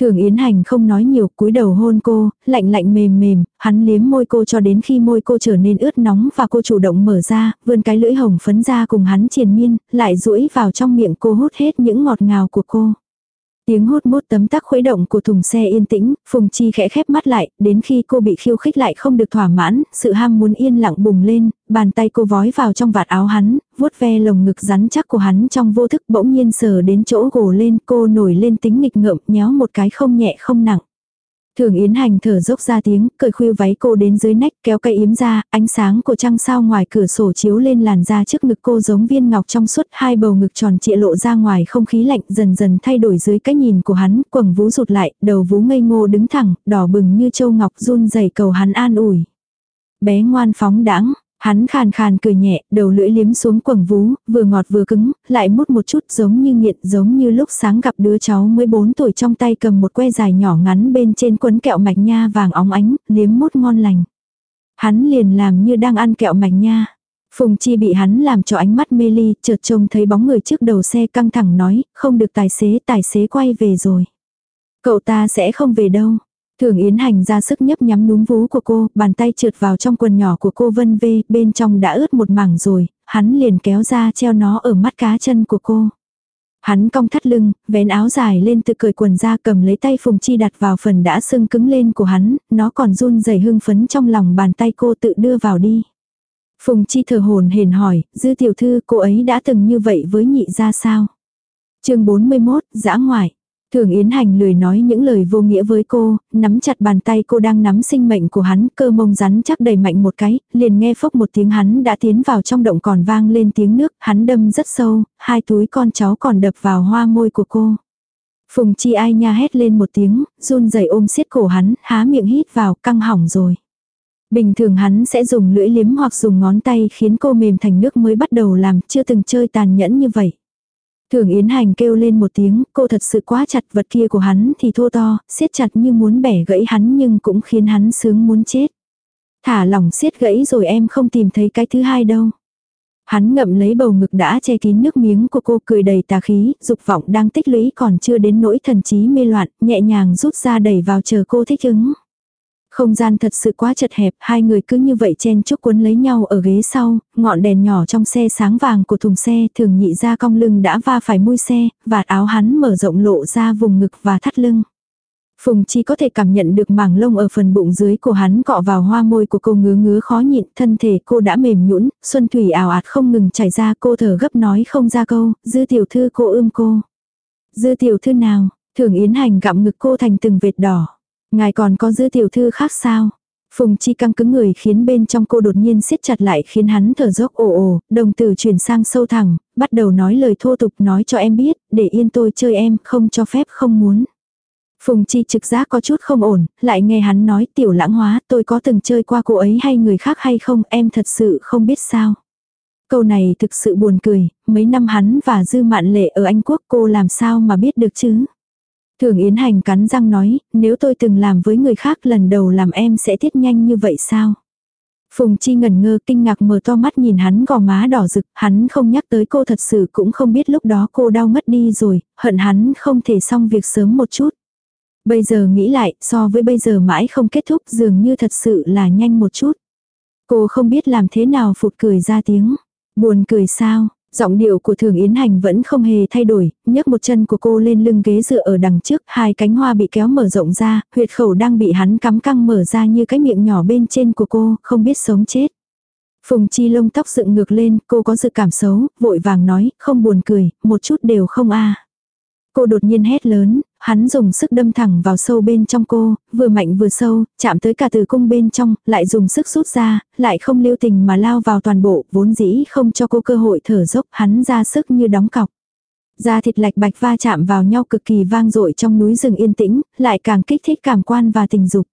Thường Yến Hành không nói nhiều, cúi đầu hôn cô, lạnh lạnh mềm mềm, hắn liếm môi cô cho đến khi môi cô trở nên ướt nóng và cô chủ động mở ra, vươn cái lưỡi hồng phấn ra cùng hắn triền miên, lại duỗi vào trong miệng cô hút hết những ngọt ngào của cô. Tiếng hút mút tấm tắc khuấy động của thùng xe yên tĩnh, Phùng Chi khẽ khép mắt lại, đến khi cô bị khiêu khích lại không được thỏa mãn, sự ham muốn yên lặng bùng lên, bàn tay cô vói vào trong vạt áo hắn, vuốt ve lồng ngực rắn chắc của hắn trong vô thức bỗng nhiên sờ đến chỗ gồ lên, cô nổi lên tính nghịch ngợm, nhéo một cái không nhẹ không nặng. Thường Yến Hành thở dốc ra tiếng, cởi khuỷu váy cô đến dưới nách kéo cây yếm ra, ánh sáng của trăng sao ngoài cửa sổ chiếu lên làn da trước ngực cô giống viên ngọc trong suốt hai bầu ngực tròn trịa lộ ra ngoài không khí lạnh dần dần thay đổi dưới cái nhìn của hắn, quầng vú rụt lại, đầu vú ngây ngô đứng thẳng, đỏ bừng như châu ngọc run rẩy cầu hắn an ủi. Bé ngoan phóng đãng Hắn khàn khàn cười nhẹ, đầu lưỡi liếm xuống quầng vú, vừa ngọt vừa cứng, lại mút một chút giống như nghiện, giống như lúc sáng gặp đứa cháu 14 tuổi trong tay cầm một que dài nhỏ ngắn bên trên quấn kẹo mạch nha vàng óng ánh, liếm mút ngon lành. Hắn liền làm như đang ăn kẹo mạch nha. Phùng Chi bị hắn làm cho ánh mắt mê ly, chợt trông thấy bóng người trước đầu xe căng thẳng nói, không được tài xế, tài xế quay về rồi. Cậu ta sẽ không về đâu. Thường Yến Hành ra sức nhấp nhắm núm vú của cô, bàn tay trượt vào trong quần nhỏ của cô vân vê, bên trong đã ướt một mảng rồi, hắn liền kéo ra treo nó ở mắt cá chân của cô. Hắn cong thắt lưng, vén áo dài lên tự cởi quần ra cầm lấy tay Phùng Chi đặt vào phần đã sưng cứng lên của hắn, nó còn run rẩy hưng phấn trong lòng bàn tay cô tự đưa vào đi. Phùng Chi thờ hồn hển hỏi, dư tiểu thư cô ấy đã từng như vậy với nhị ra sao? chương 41, dã ngoại. Thường Yến Hành lười nói những lời vô nghĩa với cô, nắm chặt bàn tay cô đang nắm sinh mệnh của hắn, cơ mông rắn chắc đầy mạnh một cái, liền nghe phốc một tiếng hắn đã tiến vào trong động còn vang lên tiếng nước, hắn đâm rất sâu, hai túi con cháu còn đập vào hoa môi của cô. Phùng Chi Ai nha hét lên một tiếng, run rẩy ôm siết cổ hắn, há miệng hít vào, căng hỏng rồi. Bình thường hắn sẽ dùng lưỡi liếm hoặc dùng ngón tay khiến cô mềm thành nước mới bắt đầu làm, chưa từng chơi tàn nhẫn như vậy. Thường Yến Hành kêu lên một tiếng, cô thật sự quá chặt vật kia của hắn thì thô to, siết chặt như muốn bẻ gãy hắn nhưng cũng khiến hắn sướng muốn chết. Thả lỏng siết gãy rồi em không tìm thấy cái thứ hai đâu. Hắn ngậm lấy bầu ngực đã che kín nước miếng của cô cười đầy tà khí, dục vọng đang tích lũy còn chưa đến nỗi thần trí mê loạn, nhẹ nhàng rút ra đẩy vào chờ cô thích ứng. Không gian thật sự quá chật hẹp, hai người cứ như vậy chen chúc cuốn lấy nhau ở ghế sau, ngọn đèn nhỏ trong xe sáng vàng của thùng xe thường nhị ra cong lưng đã va phải mui xe, vạt áo hắn mở rộng lộ ra vùng ngực và thắt lưng. Phùng Chi có thể cảm nhận được mảng lông ở phần bụng dưới của hắn cọ vào hoa môi của cô ngứa ngứa khó nhịn, thân thể cô đã mềm nhũn, xuân thủy ảo ạt không ngừng chảy ra, cô thở gấp nói không ra câu, dư tiểu thư cô ươm cô. Dư tiểu thư nào, thường yến hành gặm ngực cô thành từng vệt đỏ. Ngài còn có dư tiểu thư khác sao? Phùng Chi căng cứng người khiến bên trong cô đột nhiên siết chặt lại khiến hắn thở dốc ồ ồ, đồng tử chuyển sang sâu thẳng, bắt đầu nói lời thô tục nói cho em biết, để yên tôi chơi em, không cho phép không muốn. Phùng Chi trực giác có chút không ổn, lại nghe hắn nói tiểu lãng hóa tôi có từng chơi qua cô ấy hay người khác hay không em thật sự không biết sao. Câu này thực sự buồn cười, mấy năm hắn và Dư Mạn Lệ ở Anh Quốc cô làm sao mà biết được chứ. Thường Yến Hành cắn răng nói, nếu tôi từng làm với người khác lần đầu làm em sẽ tiết nhanh như vậy sao? Phùng Chi ngẩn ngơ kinh ngạc mở to mắt nhìn hắn gò má đỏ rực, hắn không nhắc tới cô thật sự cũng không biết lúc đó cô đau mất đi rồi, hận hắn không thể xong việc sớm một chút. Bây giờ nghĩ lại, so với bây giờ mãi không kết thúc dường như thật sự là nhanh một chút. Cô không biết làm thế nào phụt cười ra tiếng. Buồn cười sao, Giọng điệu của thường Yến Hành vẫn không hề thay đổi, nhấc một chân của cô lên lưng ghế dựa ở đằng trước, hai cánh hoa bị kéo mở rộng ra, huyệt khẩu đang bị hắn cắm căng mở ra như cái miệng nhỏ bên trên của cô, không biết sống chết. Phùng chi lông tóc dựng ngược lên, cô có dự cảm xấu, vội vàng nói, không buồn cười, một chút đều không a Cô đột nhiên hét lớn, hắn dùng sức đâm thẳng vào sâu bên trong cô, vừa mạnh vừa sâu, chạm tới cả tử cung bên trong, lại dùng sức rút ra, lại không lưu tình mà lao vào toàn bộ, vốn dĩ không cho cô cơ hội thở dốc, hắn ra sức như đóng cọc. Da thịt lạch bạch va chạm vào nhau cực kỳ vang dội trong núi rừng yên tĩnh, lại càng kích thích cảm quan và tình dục.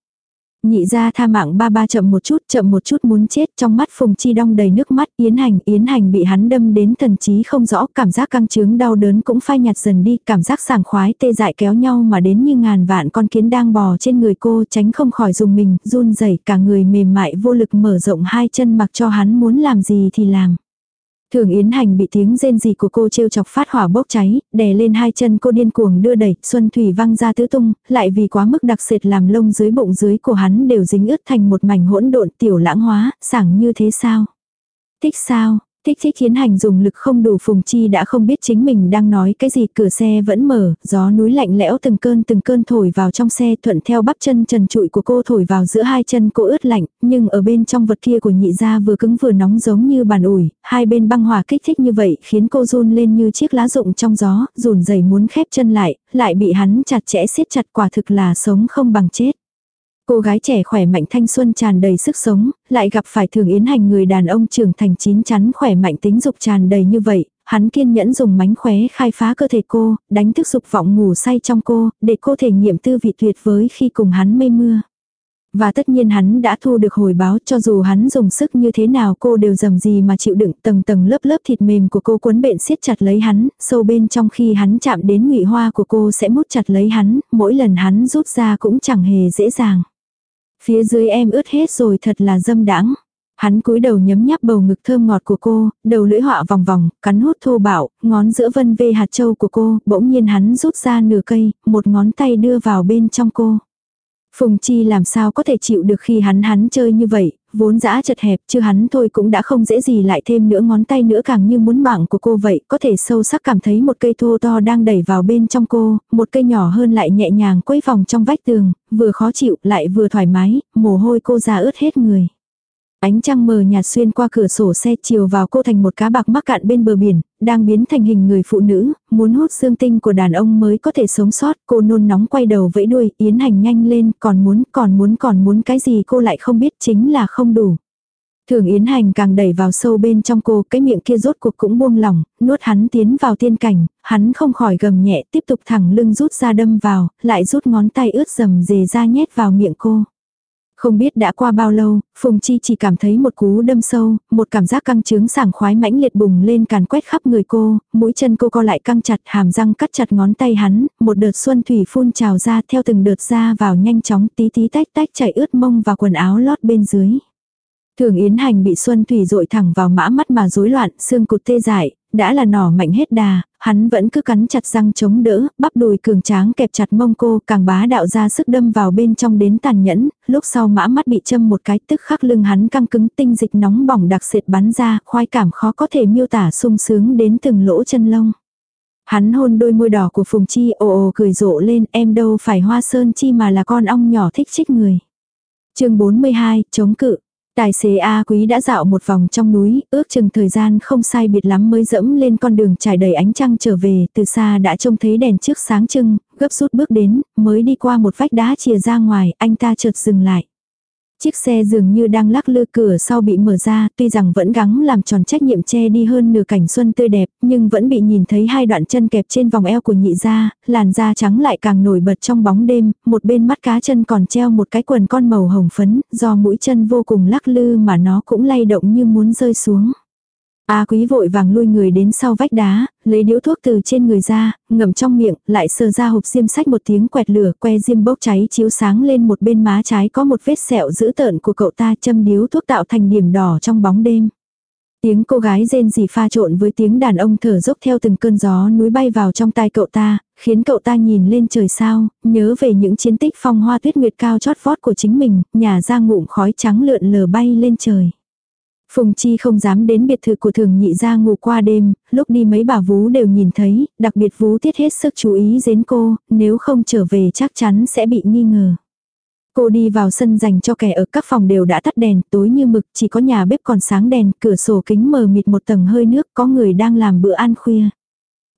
Nhị ra tha mạng ba ba chậm một chút, chậm một chút muốn chết trong mắt Phùng Chi đong đầy nước mắt, Yến Hành, Yến Hành bị hắn đâm đến thần trí không rõ, cảm giác căng trướng đau đớn cũng phai nhạt dần đi, cảm giác sảng khoái tê dại kéo nhau mà đến như ngàn vạn con kiến đang bò trên người cô, tránh không khỏi dùng mình, run rẩy cả người mềm mại vô lực mở rộng hai chân mặc cho hắn muốn làm gì thì làm. Thường Yến Hành bị tiếng rên rỉ của cô trêu chọc phát hỏa bốc cháy, đè lên hai chân cô điên cuồng đưa đẩy, Xuân Thủy văng ra tứ tung, lại vì quá mức đặc sệt làm lông dưới bụng dưới của hắn đều dính ướt thành một mảnh hỗn độn tiểu lãng hóa, sảng như thế sao? Thích sao? Thích thích khiến hành dùng lực không đủ phùng chi đã không biết chính mình đang nói cái gì cửa xe vẫn mở, gió núi lạnh lẽo từng cơn từng cơn thổi vào trong xe thuận theo bắp chân trần trụi của cô thổi vào giữa hai chân cô ướt lạnh, nhưng ở bên trong vật kia của nhị gia vừa cứng vừa nóng giống như bàn ủi, hai bên băng hòa kích thích như vậy khiến cô run lên như chiếc lá rụng trong gió, run dày muốn khép chân lại, lại bị hắn chặt chẽ siết chặt quả thực là sống không bằng chết. Cô gái trẻ khỏe mạnh thanh xuân tràn đầy sức sống, lại gặp phải thường yến hành người đàn ông trưởng thành chín chắn khỏe mạnh tính dục tràn đầy như vậy, hắn kiên nhẫn dùng mánh khóe khai phá cơ thể cô, đánh thức dục vọng ngủ say trong cô, để cô thể nghiệm tư vị tuyệt với khi cùng hắn mây mưa. Và tất nhiên hắn đã thu được hồi báo cho dù hắn dùng sức như thế nào cô đều dầm gì mà chịu đựng tầng tầng lớp lớp thịt mềm của cô cuốn bện siết chặt lấy hắn, sâu bên trong khi hắn chạm đến ngụy hoa của cô sẽ mút chặt lấy hắn, mỗi lần hắn rút ra cũng chẳng hề dễ dàng. Phía dưới em ướt hết rồi thật là dâm đãng. Hắn cúi đầu nhấm nháp bầu ngực thơm ngọt của cô, đầu lưỡi họa vòng vòng, cắn hút thô bạo, ngón giữa vân vê hạt châu của cô, bỗng nhiên hắn rút ra nửa cây, một ngón tay đưa vào bên trong cô. Phùng Chi làm sao có thể chịu được khi hắn hắn chơi như vậy, vốn dã chật hẹp chứ hắn thôi cũng đã không dễ gì lại thêm nữa ngón tay nữa càng như muốn mảng của cô vậy, có thể sâu sắc cảm thấy một cây thô to đang đẩy vào bên trong cô, một cây nhỏ hơn lại nhẹ nhàng quấy vòng trong vách tường, vừa khó chịu lại vừa thoải mái, mồ hôi cô ra ướt hết người. Ánh trăng mờ nhạt xuyên qua cửa sổ xe chiều vào cô thành một cá bạc mắc cạn bên bờ biển, đang biến thành hình người phụ nữ, muốn hút xương tinh của đàn ông mới có thể sống sót. Cô nôn nóng quay đầu vẫy đuôi, Yến Hành nhanh lên, còn muốn, còn muốn, còn muốn cái gì cô lại không biết chính là không đủ. Thường Yến Hành càng đẩy vào sâu bên trong cô, cái miệng kia rốt cuộc cũng buông lỏng, nuốt hắn tiến vào tiên cảnh, hắn không khỏi gầm nhẹ tiếp tục thẳng lưng rút ra đâm vào, lại rút ngón tay ướt dầm dề ra nhét vào miệng cô. Không biết đã qua bao lâu, Phùng Chi chỉ cảm thấy một cú đâm sâu, một cảm giác căng trướng sảng khoái mãnh liệt bùng lên càn quét khắp người cô, mũi chân cô co lại căng chặt hàm răng cắt chặt ngón tay hắn, một đợt xuân thủy phun trào ra theo từng đợt ra vào nhanh chóng tí tí tách tách chảy ướt mông và quần áo lót bên dưới. Thường Yến Hành bị Xuân Thủy dội thẳng vào mã mắt mà rối loạn, xương cụt tê dại, đã là nỏ mạnh hết đà, hắn vẫn cứ cắn chặt răng chống đỡ, bắp đùi cường tráng kẹp chặt mông cô, càng bá đạo ra sức đâm vào bên trong đến tàn nhẫn, lúc sau mã mắt bị châm một cái tức khắc lưng hắn căng cứng tinh dịch nóng bỏng đặc sệt bắn ra, khoái cảm khó có thể miêu tả sung sướng đến từng lỗ chân lông. Hắn hôn đôi môi đỏ của Phùng Chi ồ ồ cười rộ lên em đâu phải hoa sơn chi mà là con ong nhỏ thích trích người. chương 42, chống cự. Tài xế A Quý đã dạo một vòng trong núi, ước chừng thời gian không sai biệt lắm mới dẫm lên con đường trải đầy ánh trăng trở về, từ xa đã trông thấy đèn trước sáng trưng, gấp rút bước đến, mới đi qua một vách đá chìa ra ngoài, anh ta chợt dừng lại. Chiếc xe dường như đang lắc lư cửa sau bị mở ra, tuy rằng vẫn gắng làm tròn trách nhiệm che đi hơn nửa cảnh xuân tươi đẹp, nhưng vẫn bị nhìn thấy hai đoạn chân kẹp trên vòng eo của nhị gia, làn da trắng lại càng nổi bật trong bóng đêm, một bên mắt cá chân còn treo một cái quần con màu hồng phấn, do mũi chân vô cùng lắc lư mà nó cũng lay động như muốn rơi xuống. A quý vội vàng lui người đến sau vách đá, lấy điếu thuốc từ trên người ra, ngậm trong miệng, lại sờ ra hộp diêm sách một tiếng quẹt lửa, que diêm bốc cháy chiếu sáng lên một bên má trái có một vết sẹo dữ tợn của cậu ta châm điếu thuốc tạo thành điểm đỏ trong bóng đêm. Tiếng cô gái rên rỉ pha trộn với tiếng đàn ông thở dốc theo từng cơn gió núi bay vào trong tai cậu ta, khiến cậu ta nhìn lên trời sao, nhớ về những chiến tích phong hoa tuyết nguyệt cao chót vót của chính mình, nhà ra ngụm khói trắng lượn lờ bay lên trời. Phùng Chi không dám đến biệt thự của thường nhị ra ngủ qua đêm, lúc đi mấy bà vú đều nhìn thấy, đặc biệt vú tiết hết sức chú ý đến cô, nếu không trở về chắc chắn sẽ bị nghi ngờ. Cô đi vào sân dành cho kẻ ở các phòng đều đã tắt đèn, tối như mực, chỉ có nhà bếp còn sáng đèn, cửa sổ kính mờ mịt một tầng hơi nước, có người đang làm bữa ăn khuya.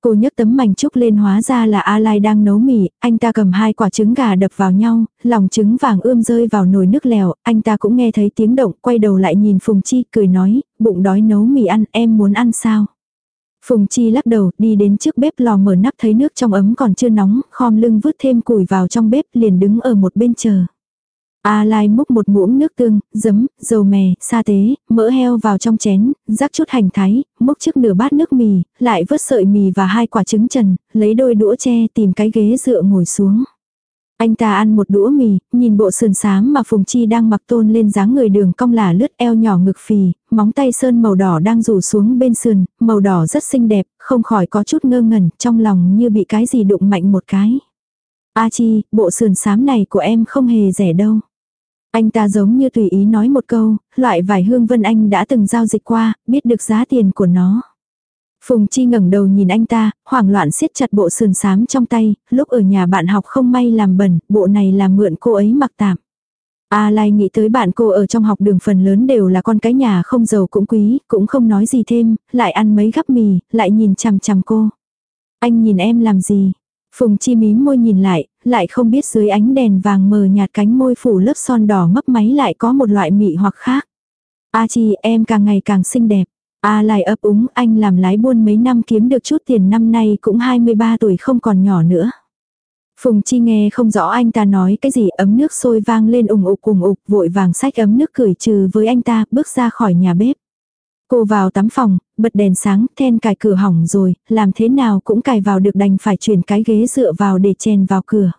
Cô nhấc tấm mảnh trúc lên hóa ra là A Lai đang nấu mì, anh ta cầm hai quả trứng gà đập vào nhau, lòng trứng vàng ươm rơi vào nồi nước lèo, anh ta cũng nghe thấy tiếng động, quay đầu lại nhìn Phùng Chi, cười nói, bụng đói nấu mì ăn, em muốn ăn sao? Phùng Chi lắc đầu, đi đến trước bếp lò mở nắp thấy nước trong ấm còn chưa nóng, khom lưng vứt thêm củi vào trong bếp liền đứng ở một bên chờ. A Lai múc một muỗng nước tương, giấm, dầu mè, sa tế, mỡ heo vào trong chén, rắc chút hành thái, múc trước nửa bát nước mì, lại vớt sợi mì và hai quả trứng trần, lấy đôi đũa tre tìm cái ghế dựa ngồi xuống. Anh ta ăn một đũa mì, nhìn bộ sườn xám mà Phùng Chi đang mặc tôn lên dáng người đường cong là lướt eo nhỏ ngực phì, móng tay sơn màu đỏ đang rủ xuống bên sườn, màu đỏ rất xinh đẹp, không khỏi có chút ngơ ngẩn, trong lòng như bị cái gì đụng mạnh một cái. A Chi, bộ sườn xám này của em không hề rẻ đâu. Anh ta giống như tùy ý nói một câu, loại vải hương vân anh đã từng giao dịch qua, biết được giá tiền của nó. Phùng Chi ngẩng đầu nhìn anh ta, hoảng loạn siết chặt bộ sườn xám trong tay, lúc ở nhà bạn học không may làm bẩn, bộ này là mượn cô ấy mặc tạm. A Lai nghĩ tới bạn cô ở trong học đường phần lớn đều là con cái nhà không giàu cũng quý, cũng không nói gì thêm, lại ăn mấy gắp mì, lại nhìn chằm chằm cô. Anh nhìn em làm gì? Phùng Chi mím môi nhìn lại, lại không biết dưới ánh đèn vàng mờ nhạt cánh môi phủ lớp son đỏ mấp máy lại có một loại mị hoặc khác. A Chi em càng ngày càng xinh đẹp. A lại ấp úng anh làm lái buôn mấy năm kiếm được chút tiền năm nay cũng 23 tuổi không còn nhỏ nữa. Phùng Chi nghe không rõ anh ta nói cái gì ấm nước sôi vang lên ủng ục ủng ục vội vàng sách ấm nước cười trừ với anh ta bước ra khỏi nhà bếp. Cô vào tắm phòng, bật đèn sáng, then cài cửa hỏng rồi, làm thế nào cũng cài vào được đành phải chuyển cái ghế dựa vào để chèn vào cửa.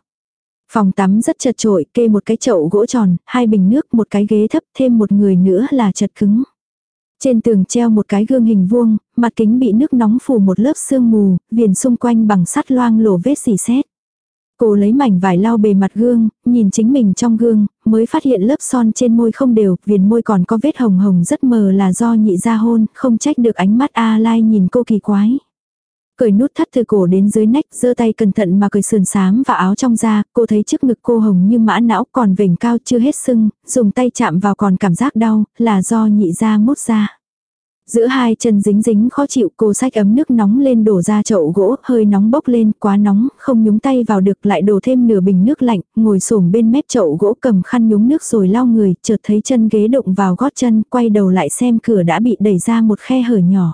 Phòng tắm rất chật trội, kê một cái chậu gỗ tròn, hai bình nước, một cái ghế thấp, thêm một người nữa là chật cứng. Trên tường treo một cái gương hình vuông, mặt kính bị nước nóng phủ một lớp sương mù, viền xung quanh bằng sắt loang lổ vết xỉ xét. Cô lấy mảnh vải lau bề mặt gương, nhìn chính mình trong gương, mới phát hiện lớp son trên môi không đều, viền môi còn có vết hồng hồng rất mờ là do nhị ra hôn, không trách được ánh mắt A Lai nhìn cô kỳ quái. cởi nút thắt từ cổ đến dưới nách, giơ tay cẩn thận mà cởi sườn xám và áo trong da, cô thấy trước ngực cô hồng như mã não còn vểnh cao chưa hết sưng, dùng tay chạm vào còn cảm giác đau, là do nhị gia mút ra. Giữa hai chân dính dính khó chịu cô sách ấm nước nóng lên đổ ra chậu gỗ, hơi nóng bốc lên, quá nóng, không nhúng tay vào được lại đổ thêm nửa bình nước lạnh, ngồi xổm bên mép chậu gỗ cầm khăn nhúng nước rồi lau người, chợt thấy chân ghế đụng vào gót chân, quay đầu lại xem cửa đã bị đẩy ra một khe hở nhỏ.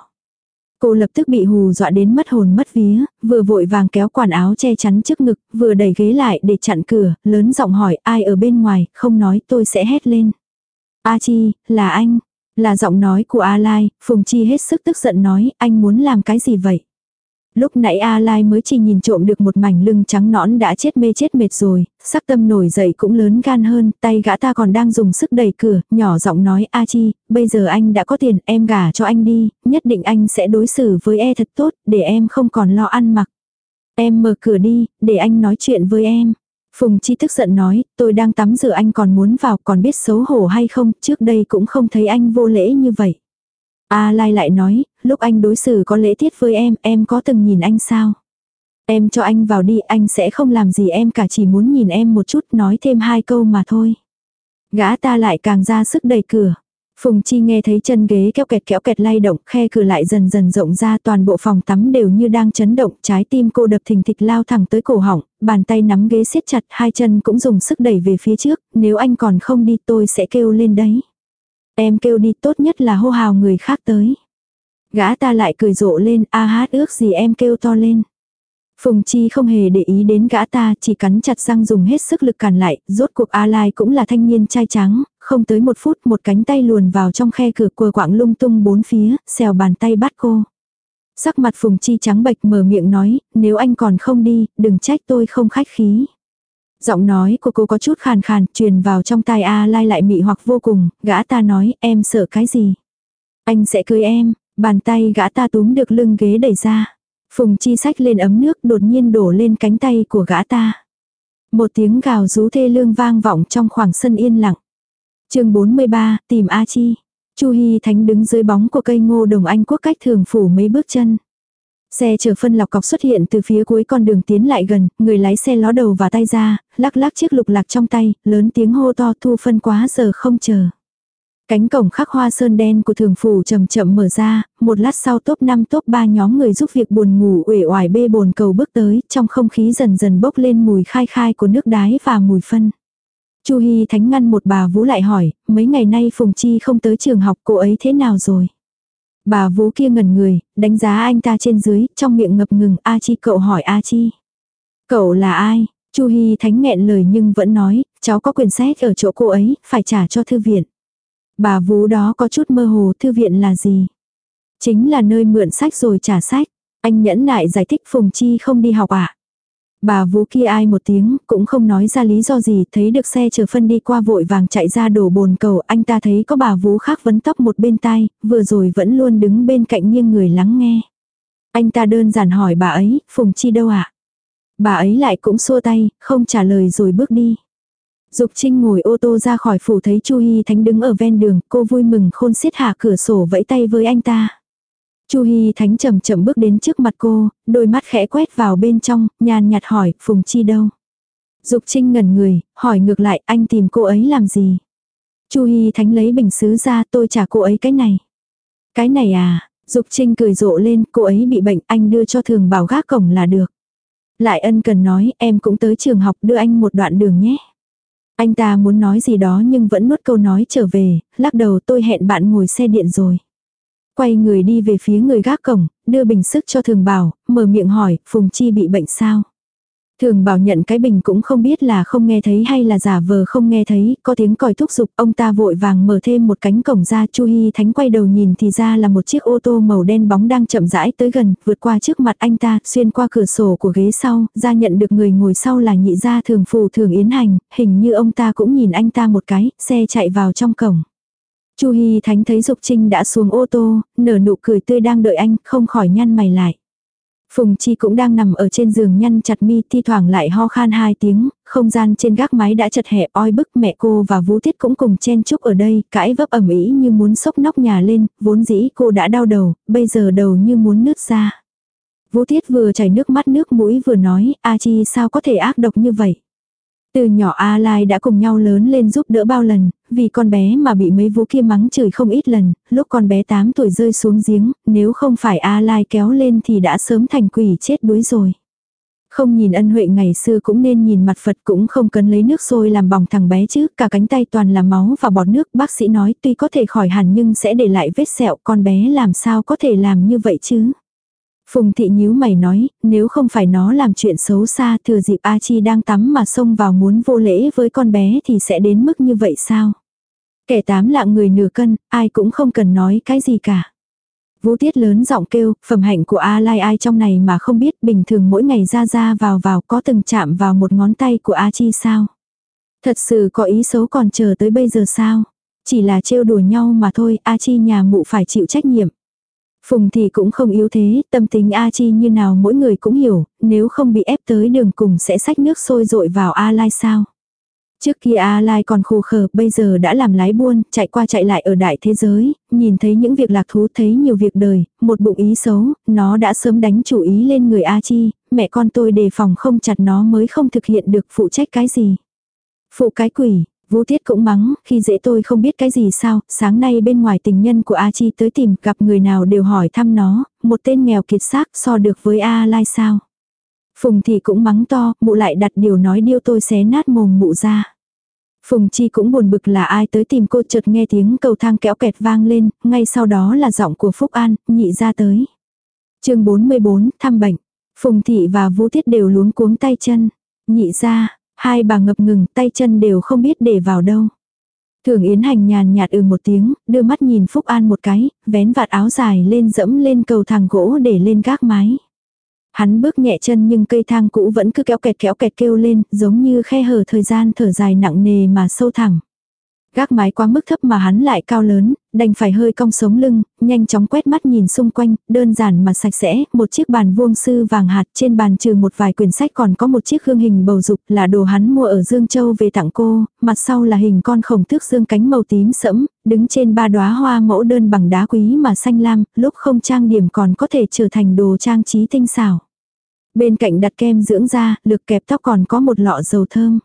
Cô lập tức bị hù dọa đến mất hồn mất vía, vừa vội vàng kéo quản áo che chắn trước ngực, vừa đẩy ghế lại để chặn cửa, lớn giọng hỏi ai ở bên ngoài, không nói tôi sẽ hét lên. A Chi, là anh, là giọng nói của A Lai, Phùng Chi hết sức tức giận nói, anh muốn làm cái gì vậy? Lúc nãy A Lai mới chỉ nhìn trộm được một mảnh lưng trắng nõn đã chết mê chết mệt rồi, sắc tâm nổi dậy cũng lớn gan hơn, tay gã ta còn đang dùng sức đẩy cửa, nhỏ giọng nói A Chi, bây giờ anh đã có tiền, em gả cho anh đi, nhất định anh sẽ đối xử với e thật tốt, để em không còn lo ăn mặc. Em mở cửa đi, để anh nói chuyện với em. Phùng Chi tức giận nói, tôi đang tắm rửa anh còn muốn vào còn biết xấu hổ hay không, trước đây cũng không thấy anh vô lễ như vậy. A Lai lại nói, lúc anh đối xử có lễ tiết với em, em có từng nhìn anh sao? Em cho anh vào đi, anh sẽ không làm gì em cả chỉ muốn nhìn em một chút nói thêm hai câu mà thôi. Gã ta lại càng ra sức đẩy cửa. Phùng Chi nghe thấy chân ghế kéo kẹt kéo kẹt lay động, khe cửa lại dần dần rộng ra toàn bộ phòng tắm đều như đang chấn động, trái tim cô đập thình thịch lao thẳng tới cổ họng, bàn tay nắm ghế siết chặt, hai chân cũng dùng sức đẩy về phía trước, nếu anh còn không đi tôi sẽ kêu lên đấy. Em kêu đi tốt nhất là hô hào người khác tới. Gã ta lại cười rộ lên, a hát ước gì em kêu to lên. Phùng Chi không hề để ý đến gã ta, chỉ cắn chặt răng dùng hết sức lực cản lại, rốt cuộc A Lai cũng là thanh niên trai trắng, không tới một phút một cánh tay luồn vào trong khe cửa cua quạng lung tung bốn phía, xèo bàn tay bắt cô. Sắc mặt Phùng Chi trắng bệch mở miệng nói, nếu anh còn không đi, đừng trách tôi không khách khí. Giọng nói của cô có chút khàn khàn, truyền vào trong tai A Lai lại mị hoặc vô cùng, gã ta nói, em sợ cái gì? Anh sẽ cưới em, bàn tay gã ta túm được lưng ghế đẩy ra. Phùng chi sách lên ấm nước đột nhiên đổ lên cánh tay của gã ta. Một tiếng gào rú thê lương vang vọng trong khoảng sân yên lặng. chương 43, tìm A Chi. Chu Hy Thánh đứng dưới bóng của cây ngô đồng anh quốc cách thường phủ mấy bước chân. Xe chở phân lọc cọc xuất hiện từ phía cuối con đường tiến lại gần, người lái xe ló đầu và tay ra, lắc lắc chiếc lục lạc trong tay, lớn tiếng hô to thu phân quá giờ không chờ. Cánh cổng khắc hoa sơn đen của thường phủ chậm chậm mở ra, một lát sau top 5 top 3 nhóm người giúp việc buồn ngủ uể oải bê bồn cầu bước tới, trong không khí dần dần bốc lên mùi khai khai của nước đái và mùi phân. Chu Hi Thánh ngăn một bà Vũ lại hỏi, mấy ngày nay Phùng Chi không tới trường học cô ấy thế nào rồi? Bà Vũ kia ngẩn người, đánh giá anh ta trên dưới, trong miệng ngập ngừng, A Chi cậu hỏi A Chi. Cậu là ai? Chu Hi Thánh nghẹn lời nhưng vẫn nói, cháu có quyền xét ở chỗ cô ấy, phải trả cho thư viện. Bà Vũ đó có chút mơ hồ thư viện là gì? Chính là nơi mượn sách rồi trả sách. Anh nhẫn nại giải thích Phùng Chi không đi học ạ. À? Bà Vũ kia ai một tiếng, cũng không nói ra lý do gì, thấy được xe chờ phân đi qua vội vàng chạy ra đổ bồn cầu, anh ta thấy có bà Vũ khác vấn tóc một bên tai, vừa rồi vẫn luôn đứng bên cạnh nghiêng người lắng nghe. Anh ta đơn giản hỏi bà ấy, Phùng Chi đâu ạ? À? Bà ấy lại cũng xua tay, không trả lời rồi bước đi. Dục Trinh ngồi ô tô ra khỏi phủ thấy Chu Hi Thánh đứng ở ven đường, cô vui mừng khôn xiết hạ cửa sổ vẫy tay với anh ta. Chu Hi Thánh chậm chậm bước đến trước mặt cô, đôi mắt khẽ quét vào bên trong, nhàn nhạt hỏi, Phùng Chi đâu? Dục Trinh ngẩn người, hỏi ngược lại, anh tìm cô ấy làm gì? Chu Hi Thánh lấy bình sứ ra, tôi trả cô ấy cái này. Cái này à? Dục Trinh cười rộ lên, cô ấy bị bệnh, anh đưa cho thường bảo gác cổng là được. Lại ân cần nói, em cũng tới trường học đưa anh một đoạn đường nhé. Anh ta muốn nói gì đó nhưng vẫn nuốt câu nói trở về, lắc đầu tôi hẹn bạn ngồi xe điện rồi. Quay người đi về phía người gác cổng, đưa bình sức cho thường bảo, mở miệng hỏi, Phùng Chi bị bệnh sao? Thường bảo nhận cái bình cũng không biết là không nghe thấy hay là giả vờ không nghe thấy, có tiếng còi thúc giục, ông ta vội vàng mở thêm một cánh cổng ra, Chu Hi Thánh quay đầu nhìn thì ra là một chiếc ô tô màu đen bóng đang chậm rãi tới gần, vượt qua trước mặt anh ta, xuyên qua cửa sổ của ghế sau, ra nhận được người ngồi sau là nhị gia thường phù thường yến hành, hình như ông ta cũng nhìn anh ta một cái, xe chạy vào trong cổng. Chu Hi Thánh thấy Dục Trinh đã xuống ô tô, nở nụ cười tươi đang đợi anh, không khỏi nhăn mày lại. Phùng Chi cũng đang nằm ở trên giường nhăn chặt mi thi thoảng lại ho khan hai tiếng, không gian trên gác mái đã chật hẹp oi bức mẹ cô và Vũ Tiết cũng cùng chen chúc ở đây, cãi vấp ẩm ý như muốn sốc nóc nhà lên, vốn dĩ cô đã đau đầu, bây giờ đầu như muốn nứt ra. Vũ Tiết vừa chảy nước mắt nước mũi vừa nói, A Chi sao có thể ác độc như vậy. Từ nhỏ A Lai đã cùng nhau lớn lên giúp đỡ bao lần, vì con bé mà bị mấy vũ kia mắng chửi không ít lần, lúc con bé 8 tuổi rơi xuống giếng, nếu không phải A Lai kéo lên thì đã sớm thành quỷ chết đuối rồi. Không nhìn ân huệ ngày xưa cũng nên nhìn mặt Phật cũng không cần lấy nước sôi làm bỏng thằng bé chứ, cả cánh tay toàn là máu và bọt nước, bác sĩ nói tuy có thể khỏi hẳn nhưng sẽ để lại vết sẹo, con bé làm sao có thể làm như vậy chứ. Phùng thị nhíu mày nói, nếu không phải nó làm chuyện xấu xa thừa dịp A Chi đang tắm mà xông vào muốn vô lễ với con bé thì sẽ đến mức như vậy sao? Kẻ tám lạng người nửa cân, ai cũng không cần nói cái gì cả. Vũ Tiết lớn giọng kêu, phẩm hạnh của A Lai ai trong này mà không biết bình thường mỗi ngày ra ra vào vào có từng chạm vào một ngón tay của A Chi sao? Thật sự có ý xấu còn chờ tới bây giờ sao? Chỉ là trêu đùa nhau mà thôi, A Chi nhà mụ phải chịu trách nhiệm. Phùng thì cũng không yếu thế, tâm tính A Chi như nào mỗi người cũng hiểu, nếu không bị ép tới đường cùng sẽ xách nước sôi rội vào A Lai sao. Trước kia A Lai còn khô khờ, bây giờ đã làm lái buôn, chạy qua chạy lại ở đại thế giới, nhìn thấy những việc lạc thú thấy nhiều việc đời, một bụng ý xấu, nó đã sớm đánh chủ ý lên người A Chi, mẹ con tôi đề phòng không chặt nó mới không thực hiện được phụ trách cái gì. Phụ cái quỷ, Vũ Tiết cũng mắng, khi dễ tôi không biết cái gì sao, sáng nay bên ngoài tình nhân của A Chi tới tìm gặp người nào đều hỏi thăm nó, một tên nghèo kiệt xác so được với A Lai sao. Phùng thì cũng mắng to, mụ lại đặt điều nói điêu tôi xé nát mồm mụ ra. Phùng Chi cũng buồn bực là ai tới tìm cô chợt nghe tiếng cầu thang kéo kẹt vang lên, ngay sau đó là giọng của Phúc An, nhị ra tới. chương 44, thăm bệnh. Phùng Thị và Vũ Tiết đều luống cuống tay chân. Nhị ra, hai bà ngập ngừng, tay chân đều không biết để vào đâu. Thường Yến Hành nhàn nhạt ừ một tiếng, đưa mắt nhìn Phúc An một cái, vén vạt áo dài lên dẫm lên cầu thang gỗ để lên gác mái. Hắn bước nhẹ chân nhưng cây thang cũ vẫn cứ kéo kẹt kéo kẹt kêu lên, giống như khe hở thời gian thở dài nặng nề mà sâu thẳng. Gác mái quá mức thấp mà hắn lại cao lớn, đành phải hơi cong sống lưng, nhanh chóng quét mắt nhìn xung quanh, đơn giản mà sạch sẽ, một chiếc bàn vuông sư vàng hạt trên bàn trừ một vài quyển sách còn có một chiếc hương hình bầu dục là đồ hắn mua ở Dương Châu về tặng cô, mặt sau là hình con khổng tước dương cánh màu tím sẫm, đứng trên ba đóa hoa mẫu đơn bằng đá quý mà xanh lam, lúc không trang điểm còn có thể trở thành đồ trang trí tinh xảo. Bên cạnh đặt kem dưỡng da, lược kẹp tóc còn có một lọ dầu thơm.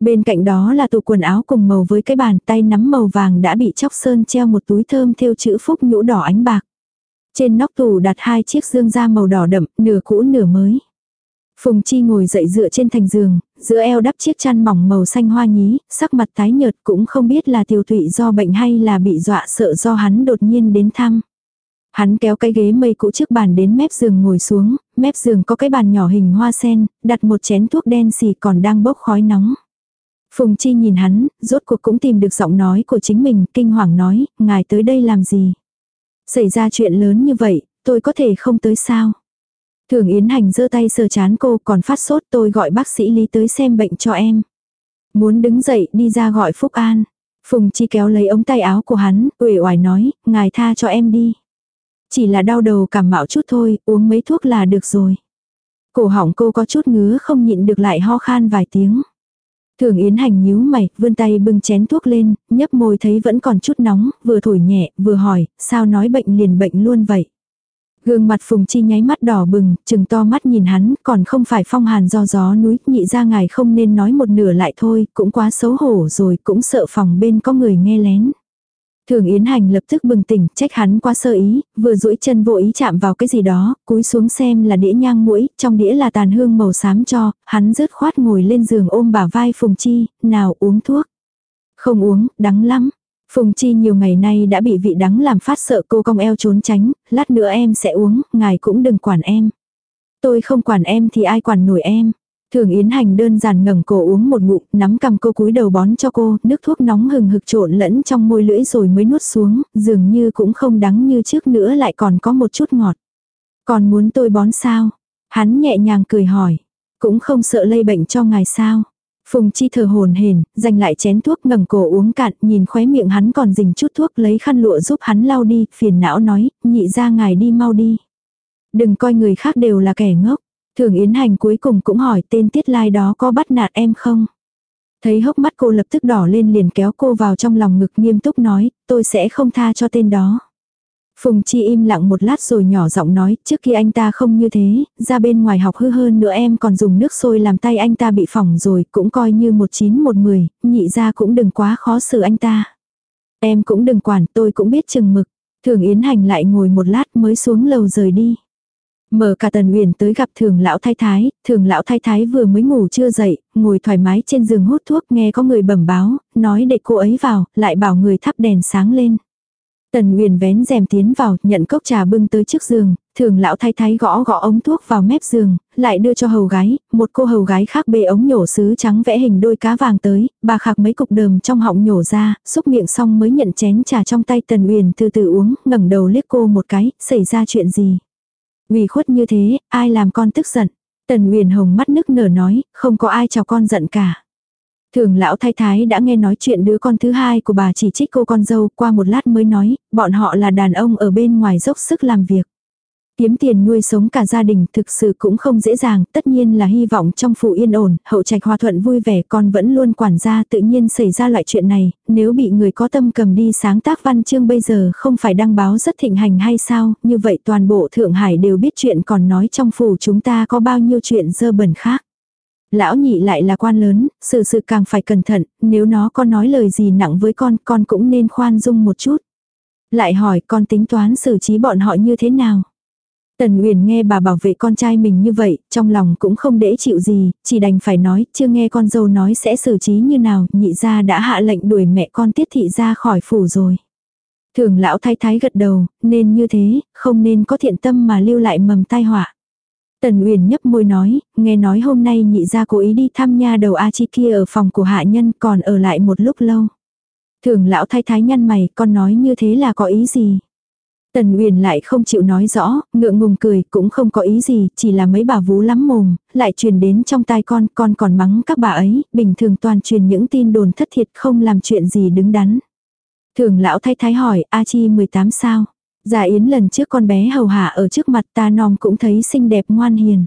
Bên cạnh đó là tủ quần áo cùng màu với cái bàn tay nắm màu vàng đã bị chóc sơn treo một túi thơm thêu chữ phúc nhũ đỏ ánh bạc. Trên nóc tủ đặt hai chiếc dương da màu đỏ đậm, nửa cũ nửa mới. Phùng Chi ngồi dậy dựa trên thành giường, giữa eo đắp chiếc chăn mỏng màu xanh hoa nhí, sắc mặt tái nhợt cũng không biết là tiêu tụy do bệnh hay là bị dọa sợ do hắn đột nhiên đến thăm. Hắn kéo cái ghế mây cũ trước bàn đến mép giường ngồi xuống, mép giường có cái bàn nhỏ hình hoa sen, đặt một chén thuốc đen xì còn đang bốc khói nóng. Phùng Chi nhìn hắn, rốt cuộc cũng tìm được giọng nói của chính mình, kinh hoàng nói, ngài tới đây làm gì? Xảy ra chuyện lớn như vậy, tôi có thể không tới sao? Thường Yến Hành giơ tay sờ chán cô còn phát sốt tôi gọi bác sĩ Lý tới xem bệnh cho em. Muốn đứng dậy đi ra gọi Phúc An. Phùng Chi kéo lấy ống tay áo của hắn, uể oải nói, ngài tha cho em đi. Chỉ là đau đầu cảm mạo chút thôi, uống mấy thuốc là được rồi. Cổ họng cô có chút ngứa không nhịn được lại ho khan vài tiếng. Thường Yến Hành nhíu mày, vươn tay bưng chén thuốc lên, nhấp môi thấy vẫn còn chút nóng, vừa thổi nhẹ, vừa hỏi, sao nói bệnh liền bệnh luôn vậy. Gương mặt Phùng Chi nháy mắt đỏ bừng, chừng to mắt nhìn hắn, còn không phải phong hàn do gió núi, nhị ra ngài không nên nói một nửa lại thôi, cũng quá xấu hổ rồi, cũng sợ phòng bên có người nghe lén. Thường Yến Hành lập tức bừng tỉnh, trách hắn quá sơ ý, vừa duỗi chân vô ý chạm vào cái gì đó, cúi xuống xem là đĩa nhang mũi, trong đĩa là tàn hương màu xám cho, hắn rớt khoát ngồi lên giường ôm bả vai Phùng Chi, nào uống thuốc. Không uống, đắng lắm. Phùng Chi nhiều ngày nay đã bị vị đắng làm phát sợ cô cong eo trốn tránh, lát nữa em sẽ uống, ngài cũng đừng quản em. Tôi không quản em thì ai quản nổi em. Thường Yến Hành đơn giản ngẩng cổ uống một ngụm, nắm cầm cô cúi đầu bón cho cô, nước thuốc nóng hừng hực trộn lẫn trong môi lưỡi rồi mới nuốt xuống, dường như cũng không đắng như trước nữa lại còn có một chút ngọt. Còn muốn tôi bón sao? Hắn nhẹ nhàng cười hỏi, cũng không sợ lây bệnh cho ngài sao? Phùng Chi thở hồn hển, giành lại chén thuốc ngẩng cổ uống cạn, nhìn khóe miệng hắn còn dình chút thuốc lấy khăn lụa giúp hắn lau đi, phiền não nói, nhị ra ngài đi mau đi. Đừng coi người khác đều là kẻ ngốc. Thường Yến Hành cuối cùng cũng hỏi tên tiết lai đó có bắt nạt em không? Thấy hốc mắt cô lập tức đỏ lên liền kéo cô vào trong lòng ngực nghiêm túc nói, tôi sẽ không tha cho tên đó. Phùng Chi im lặng một lát rồi nhỏ giọng nói, trước khi anh ta không như thế, ra bên ngoài học hư hơn nữa em còn dùng nước sôi làm tay anh ta bị phỏng rồi, cũng coi như một chín một mười, nhị ra cũng đừng quá khó xử anh ta. Em cũng đừng quản, tôi cũng biết chừng mực. Thường Yến Hành lại ngồi một lát mới xuống lầu rời đi. Mở cả tần uyển tới gặp thường lão thái thái, thường lão thái thái vừa mới ngủ chưa dậy, ngồi thoải mái trên giường hút thuốc nghe có người bẩm báo, nói để cô ấy vào, lại bảo người thắp đèn sáng lên. Tần Uyển vén rèm tiến vào, nhận cốc trà bưng tới trước giường, thường lão thái thái gõ gõ ống thuốc vào mép giường, lại đưa cho hầu gái, một cô hầu gái khác bê ống nhổ sứ trắng vẽ hình đôi cá vàng tới, bà khạc mấy cục đờm trong họng nhổ ra, xúc miệng xong mới nhận chén trà trong tay Tần Uyển từ từ uống, ngẩng đầu liếc cô một cái, xảy ra chuyện gì? Vì khuất như thế, ai làm con tức giận? Tần Uyển hồng mắt nức nở nói, không có ai chào con giận cả. Thường lão thái thái đã nghe nói chuyện đứa con thứ hai của bà chỉ trích cô con dâu qua một lát mới nói, bọn họ là đàn ông ở bên ngoài dốc sức làm việc. Kiếm tiền nuôi sống cả gia đình thực sự cũng không dễ dàng, tất nhiên là hy vọng trong phủ yên ổn, hậu trạch hòa thuận vui vẻ con vẫn luôn quản gia tự nhiên xảy ra loại chuyện này, nếu bị người có tâm cầm đi sáng tác văn chương bây giờ không phải đăng báo rất thịnh hành hay sao, như vậy toàn bộ Thượng Hải đều biết chuyện còn nói trong phủ chúng ta có bao nhiêu chuyện dơ bẩn khác. Lão nhị lại là quan lớn, sự sự càng phải cẩn thận, nếu nó có nói lời gì nặng với con, con cũng nên khoan dung một chút. Lại hỏi con tính toán xử trí bọn họ như thế nào? Tần Uyển nghe bà bảo vệ con trai mình như vậy, trong lòng cũng không để chịu gì, chỉ đành phải nói, chưa nghe con dâu nói sẽ xử trí như nào, nhị gia đã hạ lệnh đuổi mẹ con tiết thị ra khỏi phủ rồi. Thường lão thái thái gật đầu, nên như thế, không nên có thiện tâm mà lưu lại mầm tai họa. Tần Uyển nhấp môi nói, nghe nói hôm nay nhị gia cố ý đi thăm nha đầu A Chi kia ở phòng của hạ nhân còn ở lại một lúc lâu. Thường lão thái thái nhăn mày, con nói như thế là có ý gì? Tần Uyển lại không chịu nói rõ, ngượng ngùng cười, cũng không có ý gì, chỉ là mấy bà vú lắm mồm, lại truyền đến trong tai con, con còn mắng các bà ấy, bình thường toàn truyền những tin đồn thất thiệt không làm chuyện gì đứng đắn. Thường lão thái thái hỏi, A Chi 18 sao? Già Yến lần trước con bé hầu hạ ở trước mặt ta non cũng thấy xinh đẹp ngoan hiền.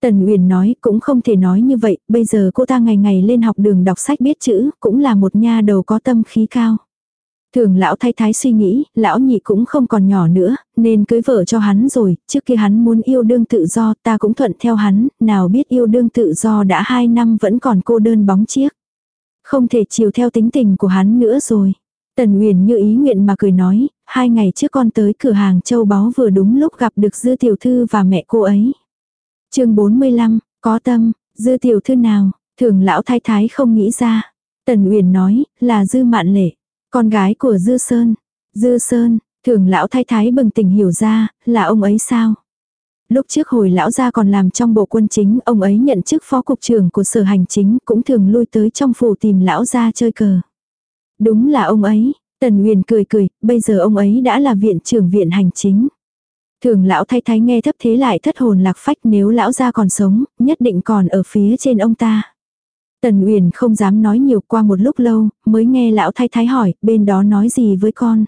Tần Uyển nói cũng không thể nói như vậy, bây giờ cô ta ngày ngày lên học đường đọc sách biết chữ, cũng là một nha đầu có tâm khí cao. Thường lão thay thái suy nghĩ, lão nhị cũng không còn nhỏ nữa, nên cưới vợ cho hắn rồi, trước kia hắn muốn yêu đương tự do, ta cũng thuận theo hắn, nào biết yêu đương tự do đã hai năm vẫn còn cô đơn bóng chiếc. Không thể chiều theo tính tình của hắn nữa rồi. Tần Uyển như ý nguyện mà cười nói, hai ngày trước con tới cửa hàng châu báu vừa đúng lúc gặp được Dư Tiểu Thư và mẹ cô ấy. chương 45, có tâm, Dư Tiểu Thư nào, thường lão thái thái không nghĩ ra. Tần Uyển nói, là Dư Mạn Lệ, con gái của Dư Sơn. Dư Sơn, thường lão thái thái bừng tỉnh hiểu ra, là ông ấy sao? Lúc trước hồi lão gia còn làm trong bộ quân chính, ông ấy nhận chức phó cục trưởng của sở hành chính, cũng thường lui tới trong phủ tìm lão gia chơi cờ. Đúng là ông ấy, Tần uyển cười cười, bây giờ ông ấy đã là viện trưởng viện hành chính. Thường lão thay thái nghe thấp thế lại thất hồn lạc phách nếu lão gia còn sống, nhất định còn ở phía trên ông ta. Tần Uyển không dám nói nhiều qua một lúc lâu, mới nghe lão thái thái hỏi, bên đó nói gì với con.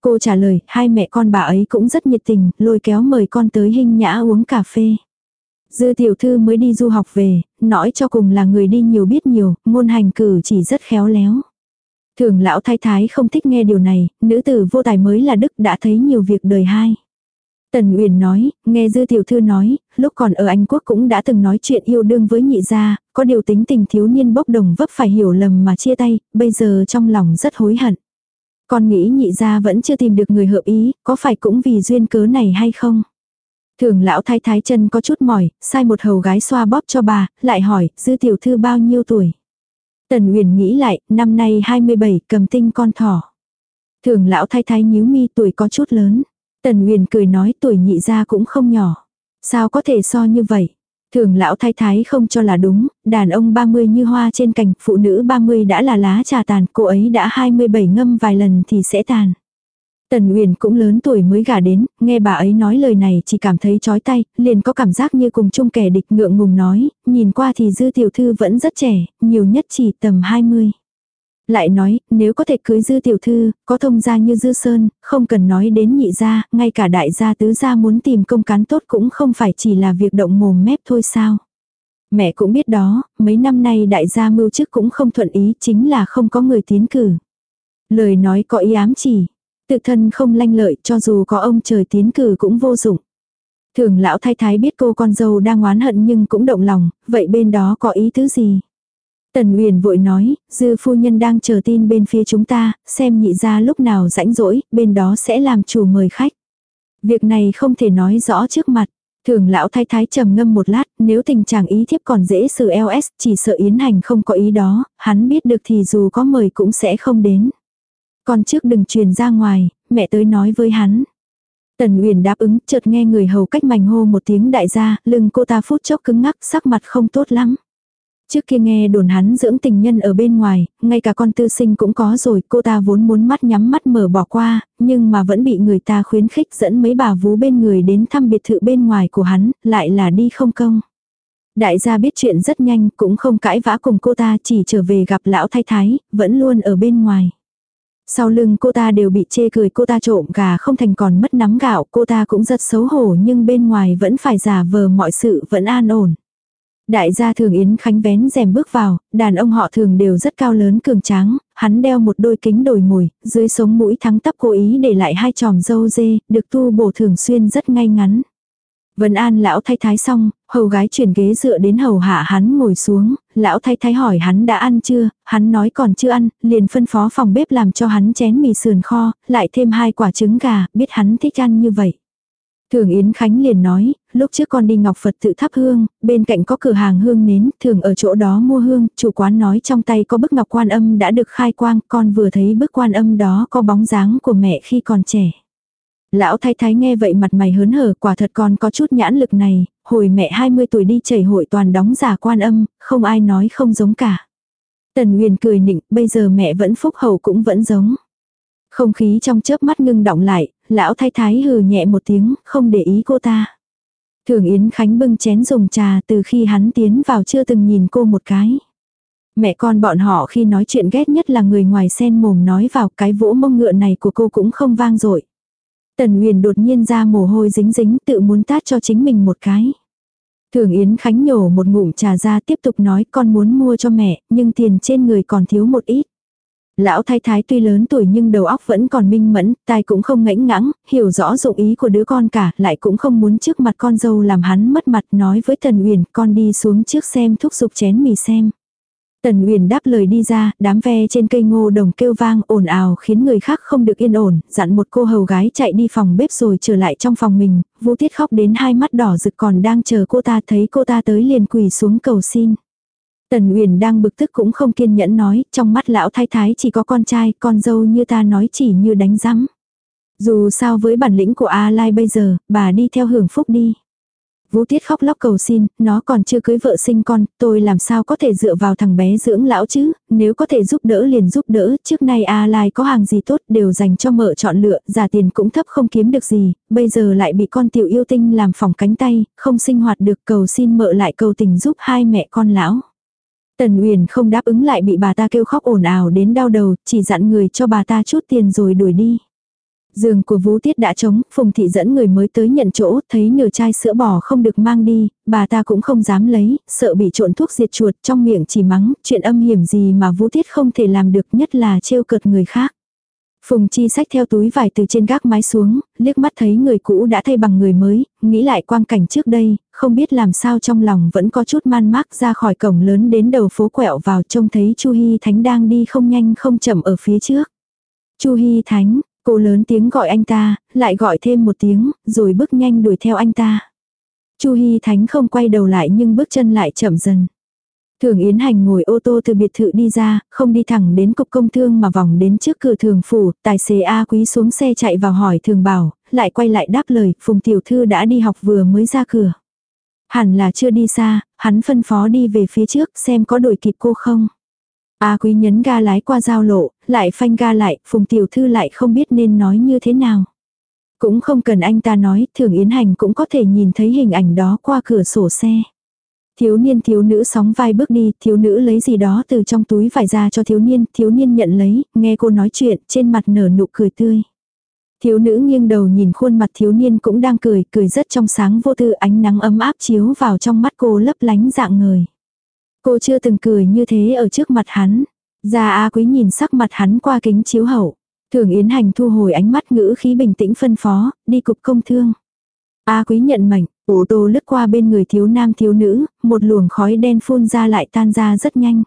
Cô trả lời, hai mẹ con bà ấy cũng rất nhiệt tình, lôi kéo mời con tới hình nhã uống cà phê. Dư tiểu thư mới đi du học về, nói cho cùng là người đi nhiều biết nhiều, ngôn hành cử chỉ rất khéo léo. Thường lão thái thái không thích nghe điều này, nữ tử vô tài mới là đức đã thấy nhiều việc đời hai. Tần Uyển nói, nghe dư tiểu thư nói, lúc còn ở Anh Quốc cũng đã từng nói chuyện yêu đương với nhị gia, có điều tính tình thiếu niên bốc đồng vấp phải hiểu lầm mà chia tay, bây giờ trong lòng rất hối hận. Con nghĩ nhị gia vẫn chưa tìm được người hợp ý, có phải cũng vì duyên cớ này hay không? Thường lão thái thái chân có chút mỏi, sai một hầu gái xoa bóp cho bà, lại hỏi, dư tiểu thư bao nhiêu tuổi? Tần Uyển nghĩ lại, năm nay 27, cầm tinh con thỏ. Thường lão thái thái nhíu mi tuổi có chút lớn. Tần Uyển cười nói tuổi nhị gia cũng không nhỏ. Sao có thể so như vậy? Thường lão thái thái không cho là đúng, đàn ông 30 như hoa trên cành, phụ nữ 30 đã là lá trà tàn, cô ấy đã 27 ngâm vài lần thì sẽ tàn. Tần Uyển cũng lớn tuổi mới gả đến, nghe bà ấy nói lời này chỉ cảm thấy chói tay, liền có cảm giác như cùng chung kẻ địch ngượng ngùng nói, nhìn qua thì dư tiểu thư vẫn rất trẻ, nhiều nhất chỉ tầm 20. Lại nói, nếu có thể cưới dư tiểu thư, có thông gia như dư sơn, không cần nói đến nhị gia, ngay cả đại gia tứ gia muốn tìm công cán tốt cũng không phải chỉ là việc động mồm mép thôi sao. Mẹ cũng biết đó, mấy năm nay đại gia mưu chức cũng không thuận ý, chính là không có người tiến cử. Lời nói có ý ám chỉ, Tự thân không lanh lợi cho dù có ông trời tiến cử cũng vô dụng. Thường lão thái thái biết cô con dâu đang oán hận nhưng cũng động lòng, vậy bên đó có ý thứ gì? Tần Uyển vội nói, dư phu nhân đang chờ tin bên phía chúng ta, xem nhị ra lúc nào rãnh rỗi, bên đó sẽ làm chủ mời khách. Việc này không thể nói rõ trước mặt. Thường lão thái thái trầm ngâm một lát, nếu tình trạng ý thiếp còn dễ xử LS, chỉ sợ Yến Hành không có ý đó, hắn biết được thì dù có mời cũng sẽ không đến. Còn trước đừng truyền ra ngoài, mẹ tới nói với hắn. Tần Uyển đáp ứng, chợt nghe người hầu cách mảnh hô một tiếng đại gia, lưng cô ta phút chốc cứng ngắc, sắc mặt không tốt lắm. Trước kia nghe đồn hắn dưỡng tình nhân ở bên ngoài, ngay cả con tư sinh cũng có rồi, cô ta vốn muốn mắt nhắm mắt mở bỏ qua, nhưng mà vẫn bị người ta khuyến khích dẫn mấy bà vú bên người đến thăm biệt thự bên ngoài của hắn, lại là đi không công. Đại gia biết chuyện rất nhanh, cũng không cãi vã cùng cô ta chỉ trở về gặp lão thái thái, vẫn luôn ở bên ngoài. Sau lưng cô ta đều bị chê cười cô ta trộm gà không thành còn mất nắm gạo, cô ta cũng rất xấu hổ nhưng bên ngoài vẫn phải giả vờ mọi sự vẫn an ổn. Đại gia thường Yến Khánh vén rèm bước vào, đàn ông họ thường đều rất cao lớn cường tráng, hắn đeo một đôi kính đồi mồi, dưới sống mũi thắng tắp cố ý để lại hai tròm dâu dê, được tu bổ thường xuyên rất ngay ngắn. Vân An lão thay thái xong, hầu gái chuyển ghế dựa đến hầu hạ hắn ngồi xuống, lão thay thái hỏi hắn đã ăn chưa, hắn nói còn chưa ăn, liền phân phó phòng bếp làm cho hắn chén mì sườn kho, lại thêm hai quả trứng gà, biết hắn thích ăn như vậy. Thường Yến Khánh liền nói, lúc trước con đi Ngọc Phật tự thắp hương, bên cạnh có cửa hàng hương nến, thường ở chỗ đó mua hương, chủ quán nói trong tay có bức ngọc quan âm đã được khai quang, con vừa thấy bức quan âm đó có bóng dáng của mẹ khi còn trẻ. Lão thái thái nghe vậy mặt mày hớn hở, quả thật con có chút nhãn lực này, hồi mẹ 20 tuổi đi chảy hội toàn đóng giả quan âm, không ai nói không giống cả. Tần Huyền cười nịnh, bây giờ mẹ vẫn phúc hậu cũng vẫn giống. Không khí trong chớp mắt ngưng động lại, lão thái thái hừ nhẹ một tiếng, không để ý cô ta. Thường Yến Khánh bưng chén dùng trà từ khi hắn tiến vào chưa từng nhìn cô một cái. Mẹ con bọn họ khi nói chuyện ghét nhất là người ngoài sen mồm nói vào cái vỗ mông ngựa này của cô cũng không vang dội Tần Huyền đột nhiên ra mồ hôi dính dính tự muốn tát cho chính mình một cái. Thường Yến Khánh nhổ một ngụm trà ra tiếp tục nói con muốn mua cho mẹ, nhưng tiền trên người còn thiếu một ít. Lão thái thái tuy lớn tuổi nhưng đầu óc vẫn còn minh mẫn, tai cũng không ngãnh ngãng, hiểu rõ dụng ý của đứa con cả, lại cũng không muốn trước mặt con dâu làm hắn mất mặt nói với Tần Uyển con đi xuống trước xem thúc giục chén mì xem. Tần Uyển đáp lời đi ra, đám ve trên cây ngô đồng kêu vang ồn ào khiến người khác không được yên ổn, dặn một cô hầu gái chạy đi phòng bếp rồi trở lại trong phòng mình, Vũ Tiết khóc đến hai mắt đỏ rực còn đang chờ cô ta thấy cô ta tới liền quỳ xuống cầu xin. Tần Uyển đang bực tức cũng không kiên nhẫn nói, trong mắt lão thái thái chỉ có con trai, con dâu như ta nói chỉ như đánh rắm. Dù sao với bản lĩnh của A Lai bây giờ, bà đi theo hưởng phúc đi. Vũ Tiết khóc lóc cầu xin, nó còn chưa cưới vợ sinh con, tôi làm sao có thể dựa vào thằng bé dưỡng lão chứ, nếu có thể giúp đỡ liền giúp đỡ, trước nay A Lai có hàng gì tốt đều dành cho mợ chọn lựa, giả tiền cũng thấp không kiếm được gì, bây giờ lại bị con tiểu yêu tinh làm phỏng cánh tay, không sinh hoạt được cầu xin mợ lại cầu tình giúp hai mẹ con lão. Tần Uyển không đáp ứng lại bị bà ta kêu khóc ồn ào đến đau đầu, chỉ dặn người cho bà ta chút tiền rồi đuổi đi. Giường của Vũ Tiết đã trống, Phùng Thị dẫn người mới tới nhận chỗ, thấy nửa chai sữa bò không được mang đi, bà ta cũng không dám lấy, sợ bị trộn thuốc diệt chuột trong miệng chỉ mắng, chuyện âm hiểm gì mà Vũ Tiết không thể làm được nhất là trêu cợt người khác. Phùng Chi sách theo túi vải từ trên gác mái xuống, liếc mắt thấy người cũ đã thay bằng người mới, nghĩ lại quang cảnh trước đây, không biết làm sao trong lòng vẫn có chút man mác ra khỏi cổng lớn đến đầu phố quẹo vào trông thấy Chu Hi Thánh đang đi không nhanh không chậm ở phía trước. Chu Hi Thánh, cô lớn tiếng gọi anh ta, lại gọi thêm một tiếng, rồi bước nhanh đuổi theo anh ta. Chu Hi Thánh không quay đầu lại nhưng bước chân lại chậm dần. Thường Yến Hành ngồi ô tô từ biệt thự đi ra, không đi thẳng đến cục công thương mà vòng đến trước cửa thường phủ, tài xế A quý xuống xe chạy vào hỏi thường bảo, lại quay lại đáp lời, Phùng Tiểu Thư đã đi học vừa mới ra cửa. Hẳn là chưa đi xa, hắn phân phó đi về phía trước xem có đuổi kịp cô không. A quý nhấn ga lái qua giao lộ, lại phanh ga lại, Phùng Tiểu Thư lại không biết nên nói như thế nào. Cũng không cần anh ta nói, Thường Yến Hành cũng có thể nhìn thấy hình ảnh đó qua cửa sổ xe. Thiếu niên thiếu nữ sóng vai bước đi, thiếu nữ lấy gì đó từ trong túi vải ra cho thiếu niên, thiếu niên nhận lấy, nghe cô nói chuyện, trên mặt nở nụ cười tươi. Thiếu nữ nghiêng đầu nhìn khuôn mặt thiếu niên cũng đang cười, cười rất trong sáng vô tư ánh nắng ấm áp chiếu vào trong mắt cô lấp lánh dạng người. Cô chưa từng cười như thế ở trước mặt hắn. Gia A Quý nhìn sắc mặt hắn qua kính chiếu hậu. Thường Yến Hành thu hồi ánh mắt ngữ khí bình tĩnh phân phó, đi cục công thương. A quý nhận mệnh, ô tô lướt qua bên người thiếu nam thiếu nữ, một luồng khói đen phun ra lại tan ra rất nhanh.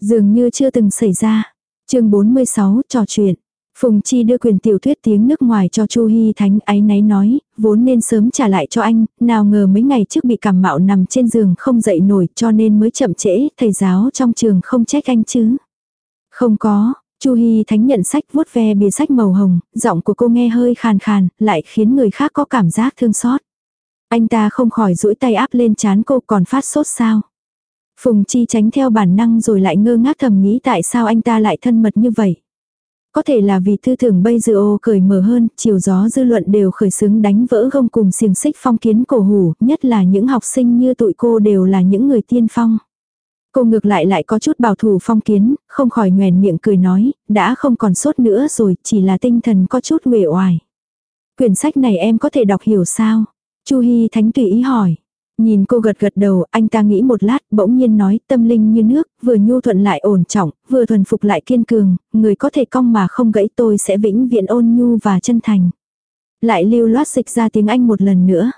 Dường như chưa từng xảy ra. chương 46 trò chuyện. Phùng Chi đưa quyền tiểu thuyết tiếng nước ngoài cho Chu Hi Thánh áy náy nói, vốn nên sớm trả lại cho anh, nào ngờ mấy ngày trước bị cảm mạo nằm trên giường không dậy nổi cho nên mới chậm trễ, thầy giáo trong trường không trách anh chứ. Không có, Chu Hi Thánh nhận sách vuốt ve bìa sách màu hồng, giọng của cô nghe hơi khàn khàn, lại khiến người khác có cảm giác thương xót. Anh ta không khỏi duỗi tay áp lên chán cô còn phát sốt sao. Phùng Chi tránh theo bản năng rồi lại ngơ ngác thầm nghĩ tại sao anh ta lại thân mật như vậy. Có thể là vì tư tưởng bây giờ ô cởi mở hơn, chiều gió dư luận đều khởi xướng đánh vỡ gông cùng xiềng xích phong kiến cổ hủ, nhất là những học sinh như tụi cô đều là những người tiên phong. Cô ngược lại lại có chút bảo thủ phong kiến, không khỏi nhoèn miệng cười nói, đã không còn sốt nữa rồi, chỉ là tinh thần có chút uể oải. Quyển sách này em có thể đọc hiểu sao? Chu Hi Thánh tùy ý hỏi. Nhìn cô gật gật đầu, anh ta nghĩ một lát, bỗng nhiên nói tâm linh như nước, vừa nhu thuận lại ổn trọng, vừa thuần phục lại kiên cường, người có thể cong mà không gãy tôi sẽ vĩnh viễn ôn nhu và chân thành. Lại lưu loát dịch ra tiếng Anh một lần nữa.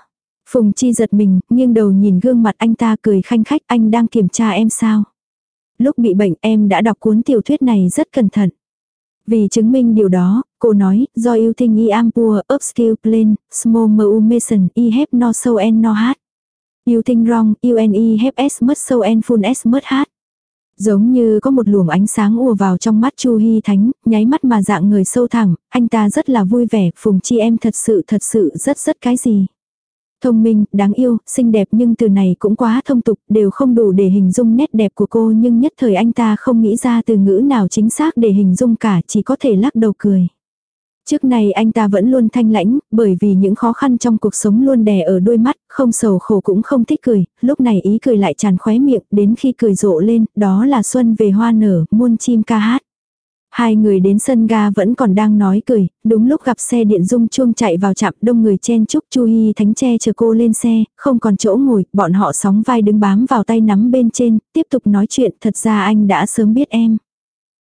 Phùng Chi giật mình, nghiêng đầu nhìn gương mặt anh ta cười khanh khách anh đang kiểm tra em sao. Lúc bị bệnh em đã đọc cuốn tiểu thuyết này rất cẩn thận. Vì chứng minh điều đó, cô nói, do yêu tinh y am poor, upskill plain, small mu mason, y hep no so and no hát. Yêu tinh wrong, UNE hep s mất so and full s mất hát. Giống như có một luồng ánh sáng ùa vào trong mắt Chu Hi Thánh, nháy mắt mà dạng người sâu thẳm, anh ta rất là vui vẻ, Phùng Chi em thật sự thật sự rất rất cái gì. Thông minh, đáng yêu, xinh đẹp nhưng từ này cũng quá thông tục, đều không đủ để hình dung nét đẹp của cô nhưng nhất thời anh ta không nghĩ ra từ ngữ nào chính xác để hình dung cả, chỉ có thể lắc đầu cười. Trước này anh ta vẫn luôn thanh lãnh, bởi vì những khó khăn trong cuộc sống luôn đè ở đôi mắt, không sầu khổ cũng không thích cười, lúc này ý cười lại tràn khóe miệng, đến khi cười rộ lên, đó là xuân về hoa nở, muôn chim ca hát. Hai người đến sân ga vẫn còn đang nói cười, đúng lúc gặp xe điện dung chuông chạy vào chạm đông người chen chúc Chu Hi Thánh che chờ cô lên xe, không còn chỗ ngồi, bọn họ sóng vai đứng bám vào tay nắm bên trên, tiếp tục nói chuyện, thật ra anh đã sớm biết em.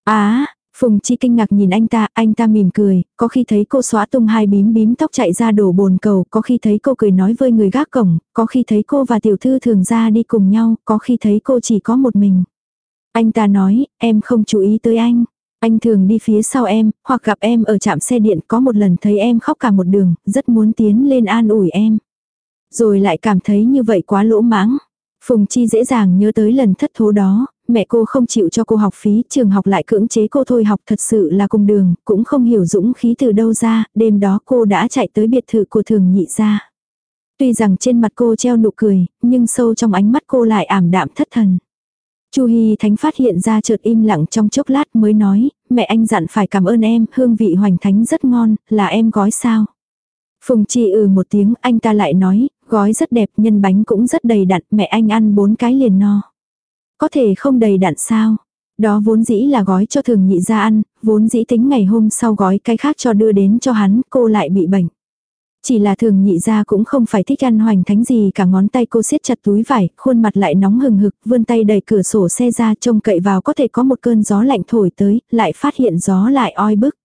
Á, Phùng Chi kinh ngạc nhìn anh ta, anh ta mỉm cười, có khi thấy cô xóa tung hai bím bím tóc chạy ra đổ bồn cầu, có khi thấy cô cười nói với người gác cổng, có khi thấy cô và tiểu thư thường ra đi cùng nhau, có khi thấy cô chỉ có một mình. Anh ta nói, em không chú ý tới anh. Anh thường đi phía sau em, hoặc gặp em ở trạm xe điện có một lần thấy em khóc cả một đường, rất muốn tiến lên an ủi em. Rồi lại cảm thấy như vậy quá lỗ mãng. Phùng Chi dễ dàng nhớ tới lần thất thố đó, mẹ cô không chịu cho cô học phí, trường học lại cưỡng chế cô thôi học thật sự là cùng đường, cũng không hiểu dũng khí từ đâu ra, đêm đó cô đã chạy tới biệt thự của thường nhị ra. Tuy rằng trên mặt cô treo nụ cười, nhưng sâu trong ánh mắt cô lại ảm đạm thất thần. Chu Hi Thánh phát hiện ra chợt im lặng trong chốc lát mới nói, mẹ anh dặn phải cảm ơn em, hương vị hoành thánh rất ngon, là em gói sao. Phùng Chi ừ một tiếng, anh ta lại nói, gói rất đẹp, nhân bánh cũng rất đầy đặn, mẹ anh ăn bốn cái liền no. Có thể không đầy đặn sao? Đó vốn dĩ là gói cho thường nhị ra ăn, vốn dĩ tính ngày hôm sau gói cái khác cho đưa đến cho hắn, cô lại bị bệnh. Chỉ là thường nhị ra cũng không phải thích ăn hoành thánh gì cả ngón tay cô siết chặt túi vải, khuôn mặt lại nóng hừng hực, vươn tay đẩy cửa sổ xe ra trông cậy vào có thể có một cơn gió lạnh thổi tới, lại phát hiện gió lại oi bức.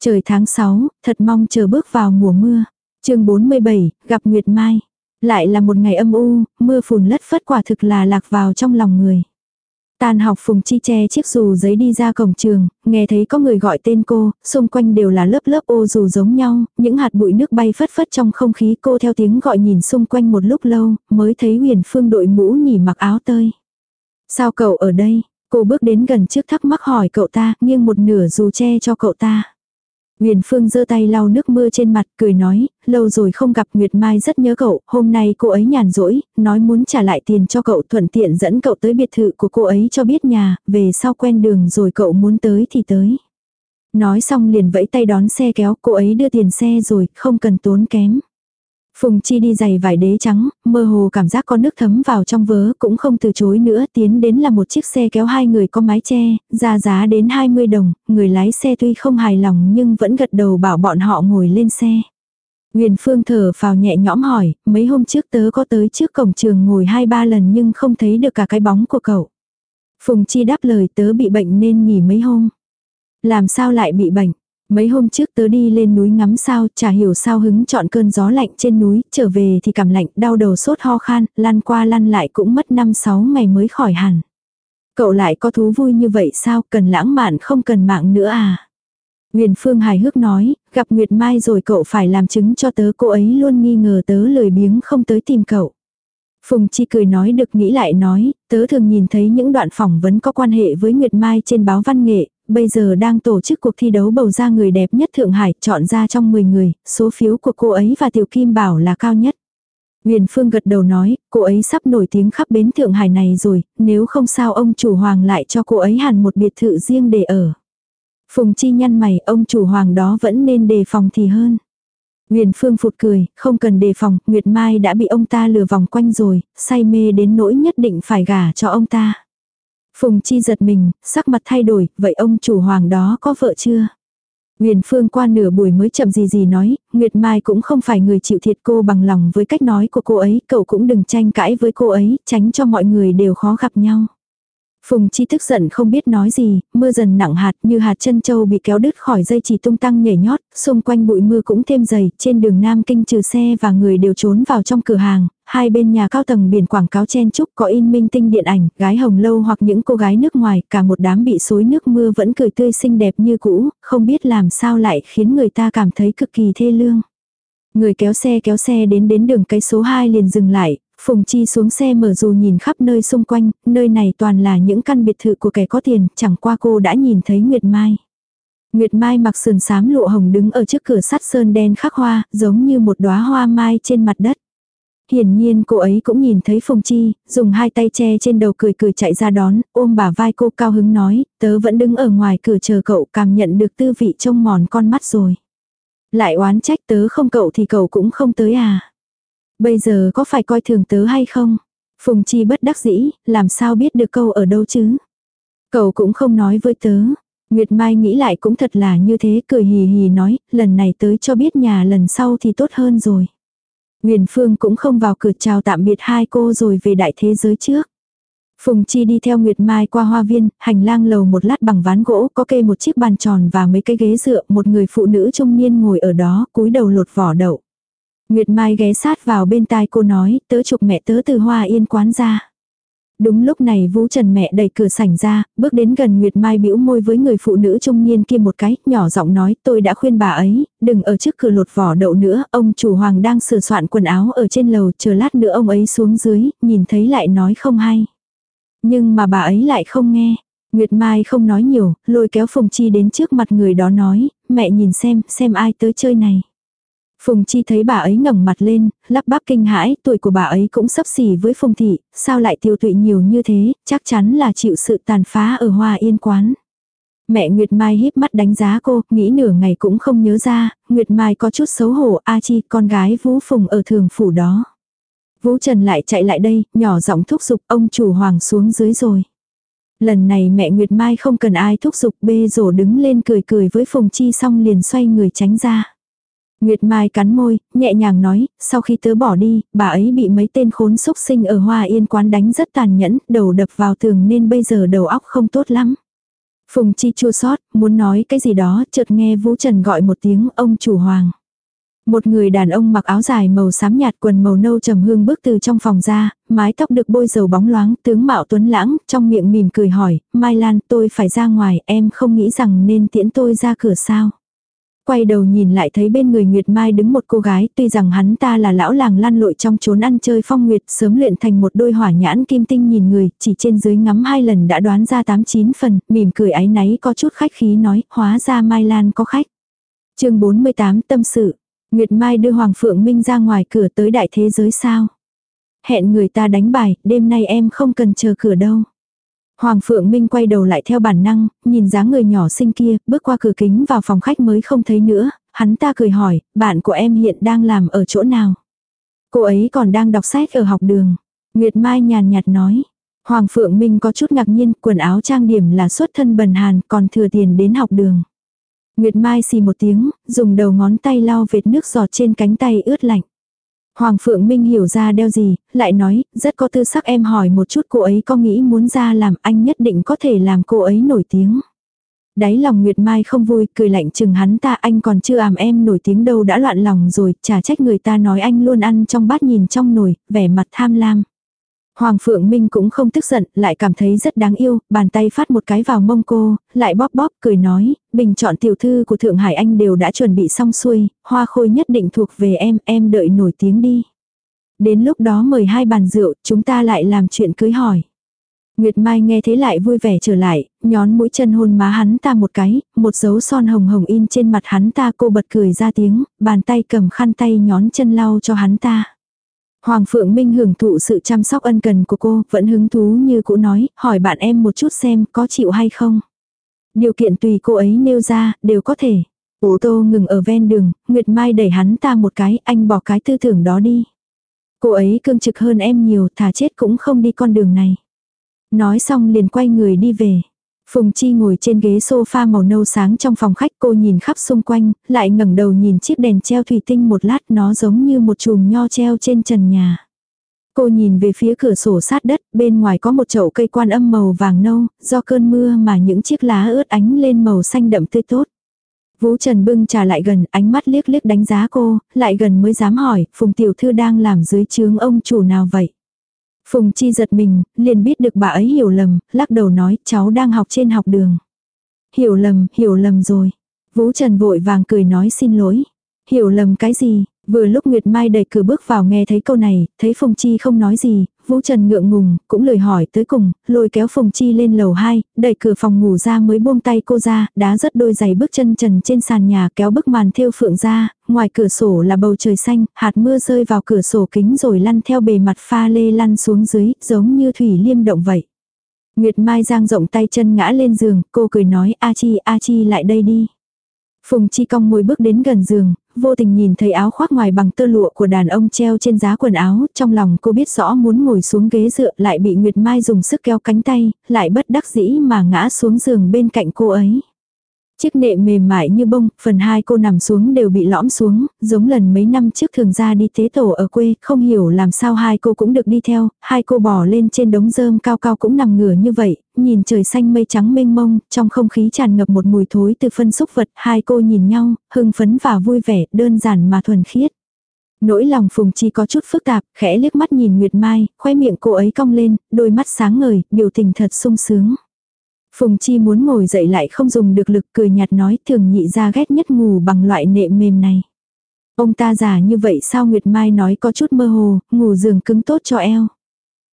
Trời tháng 6, thật mong chờ bước vào mùa mưa. chương 47, gặp Nguyệt Mai. Lại là một ngày âm u, mưa phùn lất phất quả thực là lạc vào trong lòng người. Tan học Phùng Chi che chiếc dù giấy đi ra cổng trường, nghe thấy có người gọi tên cô, xung quanh đều là lớp lớp ô dù giống nhau, những hạt bụi nước bay phất phất trong không khí cô theo tiếng gọi nhìn xung quanh một lúc lâu, mới thấy huyền phương đội mũ nhỉ mặc áo tơi. Sao cậu ở đây? Cô bước đến gần trước thắc mắc hỏi cậu ta, nghiêng một nửa dù che cho cậu ta. Nguyền Phương giơ tay lau nước mưa trên mặt, cười nói, lâu rồi không gặp Nguyệt Mai rất nhớ cậu, hôm nay cô ấy nhàn rỗi, nói muốn trả lại tiền cho cậu thuận tiện dẫn cậu tới biệt thự của cô ấy cho biết nhà, về sau quen đường rồi cậu muốn tới thì tới. Nói xong liền vẫy tay đón xe kéo, cô ấy đưa tiền xe rồi, không cần tốn kém. Phùng Chi đi giày vải đế trắng, mơ hồ cảm giác có nước thấm vào trong vớ, cũng không từ chối nữa, tiến đến là một chiếc xe kéo hai người có mái che, ra giá đến 20 đồng, người lái xe tuy không hài lòng nhưng vẫn gật đầu bảo bọn họ ngồi lên xe. Nguyền Phương thở vào nhẹ nhõm hỏi, mấy hôm trước tớ có tới trước cổng trường ngồi hai ba lần nhưng không thấy được cả cái bóng của cậu. Phùng Chi đáp lời tớ bị bệnh nên nghỉ mấy hôm. Làm sao lại bị bệnh? Mấy hôm trước tớ đi lên núi ngắm sao, chả hiểu sao hứng chọn cơn gió lạnh trên núi, trở về thì cảm lạnh, đau đầu sốt ho khan, lăn qua lăn lại cũng mất 5-6 ngày mới khỏi hẳn. Cậu lại có thú vui như vậy sao, cần lãng mạn không cần mạng nữa à? Nguyền Phương hài hước nói, gặp Nguyệt Mai rồi cậu phải làm chứng cho tớ cô ấy luôn nghi ngờ tớ lười biếng không tới tìm cậu. Phùng Chi cười nói được nghĩ lại nói, tớ thường nhìn thấy những đoạn phỏng vấn có quan hệ với Nguyệt Mai trên báo văn nghệ, bây giờ đang tổ chức cuộc thi đấu bầu ra người đẹp nhất Thượng Hải, chọn ra trong 10 người, số phiếu của cô ấy và Tiểu Kim Bảo là cao nhất. Huyền Phương gật đầu nói, cô ấy sắp nổi tiếng khắp bến Thượng Hải này rồi, nếu không sao ông chủ hoàng lại cho cô ấy hẳn một biệt thự riêng để ở. Phùng Chi nhăn mày, ông chủ hoàng đó vẫn nên đề phòng thì hơn. Huyền Phương phụt cười, không cần đề phòng, Nguyệt Mai đã bị ông ta lừa vòng quanh rồi, say mê đến nỗi nhất định phải gả cho ông ta. Phùng Chi giật mình, sắc mặt thay đổi, vậy ông chủ hoàng đó có vợ chưa? Huyền Phương qua nửa buổi mới chậm gì gì nói, Nguyệt Mai cũng không phải người chịu thiệt cô bằng lòng với cách nói của cô ấy, cậu cũng đừng tranh cãi với cô ấy, tránh cho mọi người đều khó gặp nhau. Phùng Chi tức giận không biết nói gì, mưa dần nặng hạt như hạt chân châu bị kéo đứt khỏi dây chỉ tung tăng nhảy nhót, xung quanh bụi mưa cũng thêm dày, trên đường Nam Kinh trừ xe và người đều trốn vào trong cửa hàng, hai bên nhà cao tầng biển quảng cáo chen chúc có in minh tinh điện ảnh, gái hồng lâu hoặc những cô gái nước ngoài, cả một đám bị xối nước mưa vẫn cười tươi xinh đẹp như cũ, không biết làm sao lại khiến người ta cảm thấy cực kỳ thê lương. Người kéo xe kéo xe đến đến đường cái số 2 liền dừng lại, Phùng Chi xuống xe mở dù nhìn khắp nơi xung quanh, nơi này toàn là những căn biệt thự của kẻ có tiền, chẳng qua cô đã nhìn thấy Nguyệt Mai. Nguyệt Mai mặc sườn xám lụa hồng đứng ở trước cửa sắt sơn đen khắc hoa, giống như một đóa hoa mai trên mặt đất. Hiển nhiên cô ấy cũng nhìn thấy Phùng Chi, dùng hai tay che trên đầu cười cười chạy ra đón, ôm bả vai cô cao hứng nói, tớ vẫn đứng ở ngoài cửa chờ cậu cảm nhận được tư vị trông mòn con mắt rồi. Lại oán trách tớ không cậu thì cậu cũng không tới à. Bây giờ có phải coi thường tớ hay không? Phùng Chi bất đắc dĩ, làm sao biết được câu ở đâu chứ? Cậu cũng không nói với tớ. Nguyệt Mai nghĩ lại cũng thật là như thế, cười hì hì nói, lần này tới cho biết nhà lần sau thì tốt hơn rồi. Huyền Phương cũng không vào cửa chào tạm biệt hai cô rồi về đại thế giới trước. Phùng Chi đi theo Nguyệt Mai qua hoa viên, hành lang lầu một lát bằng ván gỗ, có kê một chiếc bàn tròn và mấy cái ghế dựa, một người phụ nữ trung niên ngồi ở đó, cúi đầu lột vỏ đậu. Nguyệt Mai ghé sát vào bên tai cô nói, tớ chụp mẹ tớ từ hoa yên quán ra. Đúng lúc này Vũ Trần mẹ đẩy cửa sảnh ra, bước đến gần Nguyệt Mai bĩu môi với người phụ nữ trung niên kia một cái, nhỏ giọng nói tôi đã khuyên bà ấy, đừng ở trước cửa lột vỏ đậu nữa, ông chủ hoàng đang sửa soạn quần áo ở trên lầu, chờ lát nữa ông ấy xuống dưới, nhìn thấy lại nói không hay. Nhưng mà bà ấy lại không nghe. Nguyệt Mai không nói nhiều, lôi kéo Phùng Chi đến trước mặt người đó nói, mẹ nhìn xem, xem ai tới chơi này. Phùng Chi thấy bà ấy ngẩng mặt lên, lắp bắp kinh hãi, tuổi của bà ấy cũng sấp xỉ với Phùng Thị, sao lại tiêu tụy nhiều như thế, chắc chắn là chịu sự tàn phá ở Hoa Yên Quán. Mẹ Nguyệt Mai híp mắt đánh giá cô, nghĩ nửa ngày cũng không nhớ ra, Nguyệt Mai có chút xấu hổ, A Chi, con gái Vũ Phùng ở thường phủ đó. Vũ Trần lại chạy lại đây, nhỏ giọng thúc giục ông chủ hoàng xuống dưới rồi. Lần này mẹ Nguyệt Mai không cần ai thúc giục bê rổ đứng lên cười cười với Phùng Chi xong liền xoay người tránh ra. Nguyệt Mai cắn môi, nhẹ nhàng nói, sau khi tớ bỏ đi, bà ấy bị mấy tên khốn xúc sinh ở Hoa Yên quán đánh rất tàn nhẫn, đầu đập vào tường nên bây giờ đầu óc không tốt lắm. Phùng Chi chua sót, muốn nói cái gì đó, chợt nghe Vũ Trần gọi một tiếng ông chủ hoàng. Một người đàn ông mặc áo dài màu xám nhạt quần màu nâu trầm hương bước từ trong phòng ra, mái tóc được bôi dầu bóng loáng, tướng mạo tuấn lãng, trong miệng mỉm cười hỏi, Mai Lan tôi phải ra ngoài, em không nghĩ rằng nên tiễn tôi ra cửa sao quay đầu nhìn lại thấy bên người Nguyệt Mai đứng một cô gái, tuy rằng hắn ta là lão làng lăn lội trong chốn ăn chơi phong nguyệt, sớm luyện thành một đôi hỏa nhãn kim tinh nhìn người, chỉ trên dưới ngắm hai lần đã đoán ra tám chín phần, mỉm cười áy náy có chút khách khí nói, hóa ra Mai Lan có khách. chương 48 tâm sự, Nguyệt Mai đưa Hoàng Phượng Minh ra ngoài cửa tới đại thế giới sao. Hẹn người ta đánh bài, đêm nay em không cần chờ cửa đâu. Hoàng Phượng Minh quay đầu lại theo bản năng, nhìn dáng người nhỏ xinh kia, bước qua cửa kính vào phòng khách mới không thấy nữa, hắn ta cười hỏi, bạn của em hiện đang làm ở chỗ nào? Cô ấy còn đang đọc sách ở học đường. Nguyệt Mai nhàn nhạt nói. Hoàng Phượng Minh có chút ngạc nhiên, quần áo trang điểm là xuất thân bần hàn, còn thừa tiền đến học đường. Nguyệt Mai xì một tiếng, dùng đầu ngón tay lau vệt nước giọt trên cánh tay ướt lạnh. Hoàng Phượng Minh hiểu ra đeo gì, lại nói, rất có tư sắc em hỏi một chút cô ấy có nghĩ muốn ra làm anh nhất định có thể làm cô ấy nổi tiếng. Đáy lòng Nguyệt Mai không vui, cười lạnh chừng hắn ta anh còn chưa ảm em nổi tiếng đâu đã loạn lòng rồi, chả trách người ta nói anh luôn ăn trong bát nhìn trong nồi, vẻ mặt tham lam. Hoàng Phượng Minh cũng không tức giận, lại cảm thấy rất đáng yêu, bàn tay phát một cái vào mông cô, lại bóp bóp, cười nói, bình chọn tiểu thư của Thượng Hải Anh đều đã chuẩn bị xong xuôi, hoa khôi nhất định thuộc về em, em đợi nổi tiếng đi. Đến lúc đó mời hai bàn rượu, chúng ta lại làm chuyện cưới hỏi. Nguyệt Mai nghe thế lại vui vẻ trở lại, nhón mũi chân hôn má hắn ta một cái, một dấu son hồng hồng in trên mặt hắn ta cô bật cười ra tiếng, bàn tay cầm khăn tay nhón chân lau cho hắn ta. Hoàng Phượng Minh hưởng thụ sự chăm sóc ân cần của cô, vẫn hứng thú như cũ nói, hỏi bạn em một chút xem có chịu hay không. Điều kiện tùy cô ấy nêu ra, đều có thể. Ô tô ngừng ở ven đường, Nguyệt Mai đẩy hắn ta một cái, anh bỏ cái tư tưởng đó đi. Cô ấy cương trực hơn em nhiều, thà chết cũng không đi con đường này. Nói xong liền quay người đi về. Phùng Chi ngồi trên ghế sofa màu nâu sáng trong phòng khách cô nhìn khắp xung quanh, lại ngẩng đầu nhìn chiếc đèn treo thủy tinh một lát nó giống như một chùm nho treo trên trần nhà. Cô nhìn về phía cửa sổ sát đất, bên ngoài có một chậu cây quan âm màu vàng nâu, do cơn mưa mà những chiếc lá ướt ánh lên màu xanh đậm tươi tốt. Vũ Trần bưng trà lại gần, ánh mắt liếc liếc đánh giá cô, lại gần mới dám hỏi, Phùng Tiểu Thư đang làm dưới trướng ông chủ nào vậy? Phùng Chi giật mình, liền biết được bà ấy hiểu lầm, lắc đầu nói cháu đang học trên học đường. Hiểu lầm, hiểu lầm rồi. Vũ Trần vội vàng cười nói xin lỗi. Hiểu lầm cái gì, Vừa lúc Nguyệt Mai đẩy cửa bước vào nghe thấy câu này, thấy Phùng Chi không nói gì, Vũ Trần ngượng ngùng, cũng lời hỏi tới cùng, lôi kéo Phùng Chi lên lầu 2, đẩy cửa phòng ngủ ra mới buông tay cô ra, đá rất đôi giày bước chân trần trên sàn nhà kéo bức màn thêu phượng ra, ngoài cửa sổ là bầu trời xanh, hạt mưa rơi vào cửa sổ kính rồi lăn theo bề mặt pha lê lăn xuống dưới, giống như thủy liêm động vậy. Nguyệt Mai giang rộng tay chân ngã lên giường, cô cười nói A Chi, A Chi lại đây đi. Phùng Chi cong môi bước đến gần giường, vô tình nhìn thấy áo khoác ngoài bằng tơ lụa của đàn ông treo trên giá quần áo, trong lòng cô biết rõ muốn ngồi xuống ghế dựa lại bị Nguyệt Mai dùng sức kéo cánh tay, lại bất đắc dĩ mà ngã xuống giường bên cạnh cô ấy. Chiếc nệm mềm mại như bông, phần hai cô nằm xuống đều bị lõm xuống, giống lần mấy năm trước thường ra đi tế tổ ở quê, không hiểu làm sao hai cô cũng được đi theo, hai cô bò lên trên đống rơm cao cao cũng nằm ngửa như vậy, nhìn trời xanh mây trắng mênh mông, trong không khí tràn ngập một mùi thối từ phân xúc vật, hai cô nhìn nhau, hưng phấn và vui vẻ, đơn giản mà thuần khiết. Nỗi lòng Phùng Chi có chút phức tạp, khẽ liếc mắt nhìn Nguyệt Mai, khoe miệng cô ấy cong lên, đôi mắt sáng ngời, biểu tình thật sung sướng. Phùng Chi muốn ngồi dậy lại không dùng được lực cười nhạt nói thường nhị ra ghét nhất ngủ bằng loại nệm mềm này. Ông ta già như vậy sao Nguyệt Mai nói có chút mơ hồ, ngủ giường cứng tốt cho eo.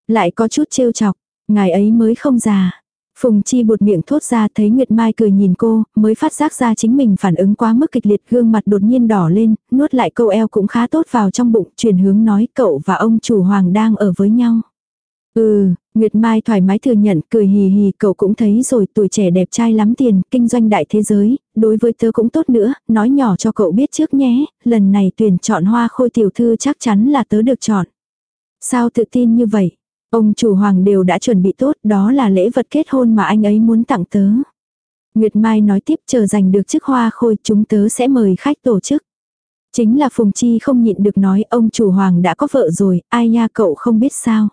Lại có chút trêu chọc, ngài ấy mới không già. Phùng Chi bột miệng thốt ra thấy Nguyệt Mai cười nhìn cô, mới phát giác ra chính mình phản ứng quá mức kịch liệt gương mặt đột nhiên đỏ lên, nuốt lại câu eo cũng khá tốt vào trong bụng, chuyển hướng nói cậu và ông chủ hoàng đang ở với nhau. Ừ, Nguyệt Mai thoải mái thừa nhận, cười hì hì, cậu cũng thấy rồi, tuổi trẻ đẹp trai lắm tiền, kinh doanh đại thế giới, đối với tớ cũng tốt nữa, nói nhỏ cho cậu biết trước nhé, lần này tuyển chọn hoa khôi tiểu thư chắc chắn là tớ được chọn. Sao tự tin như vậy? Ông chủ hoàng đều đã chuẩn bị tốt, đó là lễ vật kết hôn mà anh ấy muốn tặng tớ. Nguyệt Mai nói tiếp chờ giành được chiếc hoa khôi chúng tớ sẽ mời khách tổ chức. Chính là Phùng Chi không nhịn được nói ông chủ hoàng đã có vợ rồi, ai nha cậu không biết sao.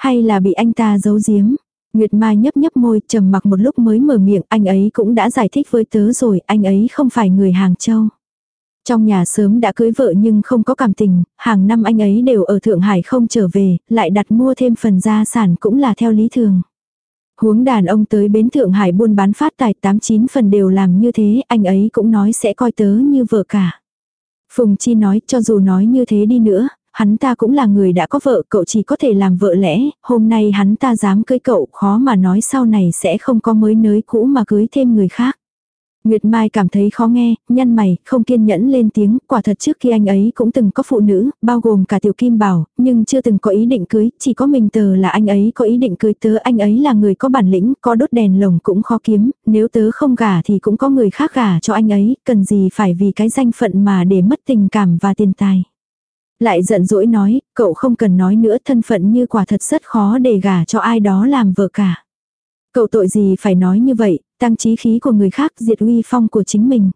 Hay là bị anh ta giấu giếm? Nguyệt Mai nhấp nhấp môi, trầm mặc một lúc mới mở miệng, anh ấy cũng đã giải thích với tớ rồi, anh ấy không phải người Hàng Châu. Trong nhà sớm đã cưới vợ nhưng không có cảm tình, hàng năm anh ấy đều ở Thượng Hải không trở về, lại đặt mua thêm phần gia sản cũng là theo lý thường. Huống đàn ông tới bến Thượng Hải buôn bán phát tài 89 phần đều làm như thế, anh ấy cũng nói sẽ coi tớ như vợ cả. Phùng Chi nói cho dù nói như thế đi nữa, hắn ta cũng là người đã có vợ, cậu chỉ có thể làm vợ lẽ, hôm nay hắn ta dám cưới cậu, khó mà nói sau này sẽ không có mới nới cũ mà cưới thêm người khác. Nguyệt Mai cảm thấy khó nghe, nhăn mày, không kiên nhẫn lên tiếng, quả thật trước khi anh ấy cũng từng có phụ nữ, bao gồm cả Tiểu Kim Bảo, nhưng chưa từng có ý định cưới, chỉ có mình tờ là anh ấy có ý định cưới tớ, anh ấy là người có bản lĩnh, có đốt đèn lồng cũng khó kiếm, nếu tớ không gả thì cũng có người khác gả cho anh ấy, cần gì phải vì cái danh phận mà để mất tình cảm và tiền tài. Lại giận dỗi nói, cậu không cần nói nữa thân phận như quả thật rất khó để gả cho ai đó làm vợ cả. Cậu tội gì phải nói như vậy, tăng trí khí của người khác diệt uy phong của chính mình.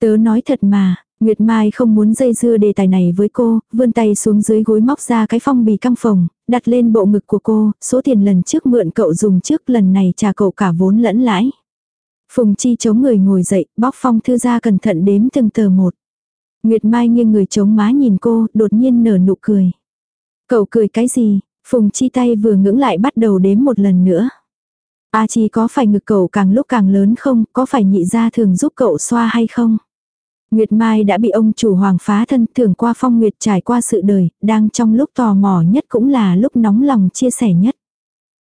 Tớ nói thật mà, Nguyệt Mai không muốn dây dưa đề tài này với cô, vươn tay xuống dưới gối móc ra cái phong bì căng phòng, đặt lên bộ ngực của cô, số tiền lần trước mượn cậu dùng trước lần này trả cậu cả vốn lẫn lãi. Phùng Chi chống người ngồi dậy, bóc phong thư ra cẩn thận đếm từng tờ một. Nguyệt Mai nghiêng người chống má nhìn cô, đột nhiên nở nụ cười. Cậu cười cái gì? Phùng Chi tay vừa ngưỡng lại bắt đầu đếm một lần nữa. A Chi có phải ngực cậu càng lúc càng lớn không, có phải nhị gia thường giúp cậu xoa hay không? Nguyệt Mai đã bị ông chủ hoàng phá thân thường qua phong nguyệt trải qua sự đời, đang trong lúc tò mò nhất cũng là lúc nóng lòng chia sẻ nhất.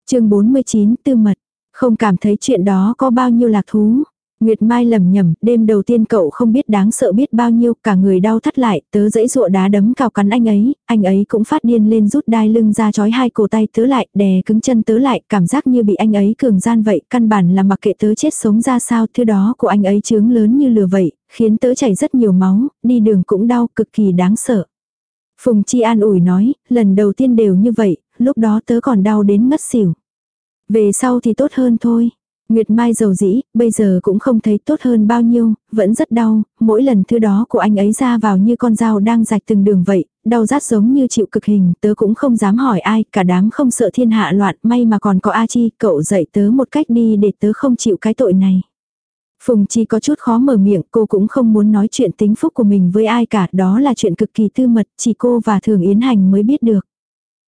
chương 49 tư mật, không cảm thấy chuyện đó có bao nhiêu lạc thú. Nguyệt Mai lầm nhầm, đêm đầu tiên cậu không biết đáng sợ biết bao nhiêu, cả người đau thắt lại, tớ dẫy dụa đá đấm cào cắn anh ấy, anh ấy cũng phát điên lên rút đai lưng ra chói hai cổ tay tớ lại, đè cứng chân tớ lại, cảm giác như bị anh ấy cường gian vậy, căn bản là mặc kệ tớ chết sống ra sao, thứ đó của anh ấy chướng lớn như lừa vậy, khiến tớ chảy rất nhiều máu, đi đường cũng đau, cực kỳ đáng sợ. Phùng Chi an ủi nói, lần đầu tiên đều như vậy, lúc đó tớ còn đau đến ngất xỉu. Về sau thì tốt hơn thôi. Nguyệt Mai giàu dĩ, bây giờ cũng không thấy tốt hơn bao nhiêu, vẫn rất đau, mỗi lần thứ đó của anh ấy ra vào như con dao đang rạch từng đường vậy, đau rát giống như chịu cực hình, tớ cũng không dám hỏi ai, cả đám không sợ thiên hạ loạn, may mà còn có A Chi, cậu dạy tớ một cách đi để tớ không chịu cái tội này. Phùng Chi có chút khó mở miệng, cô cũng không muốn nói chuyện tính phúc của mình với ai cả, đó là chuyện cực kỳ tư mật, chỉ cô và Thường Yến Hành mới biết được.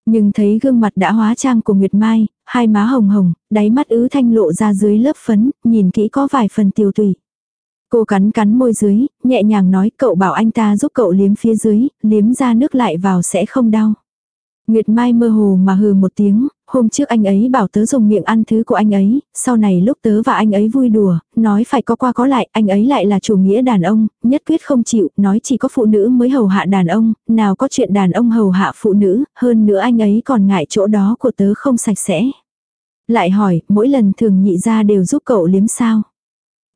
Nhưng thấy gương mặt đã hóa trang của Nguyệt Mai, hai má hồng hồng, đáy mắt ứ thanh lộ ra dưới lớp phấn, nhìn kỹ có vài phần tiêu tùy. Cô cắn cắn môi dưới, nhẹ nhàng nói cậu bảo anh ta giúp cậu liếm phía dưới, liếm ra nước lại vào sẽ không đau. Nguyệt Mai mơ hồ mà hừ một tiếng, hôm trước anh ấy bảo tớ dùng miệng ăn thứ của anh ấy, sau này lúc tớ và anh ấy vui đùa, nói phải có qua có lại, anh ấy lại là chủ nghĩa đàn ông, nhất quyết không chịu, nói chỉ có phụ nữ mới hầu hạ đàn ông, nào có chuyện đàn ông hầu hạ phụ nữ, hơn nữa anh ấy còn ngại chỗ đó của tớ không sạch sẽ. Lại hỏi, mỗi lần thường nhị ra đều giúp cậu liếm sao?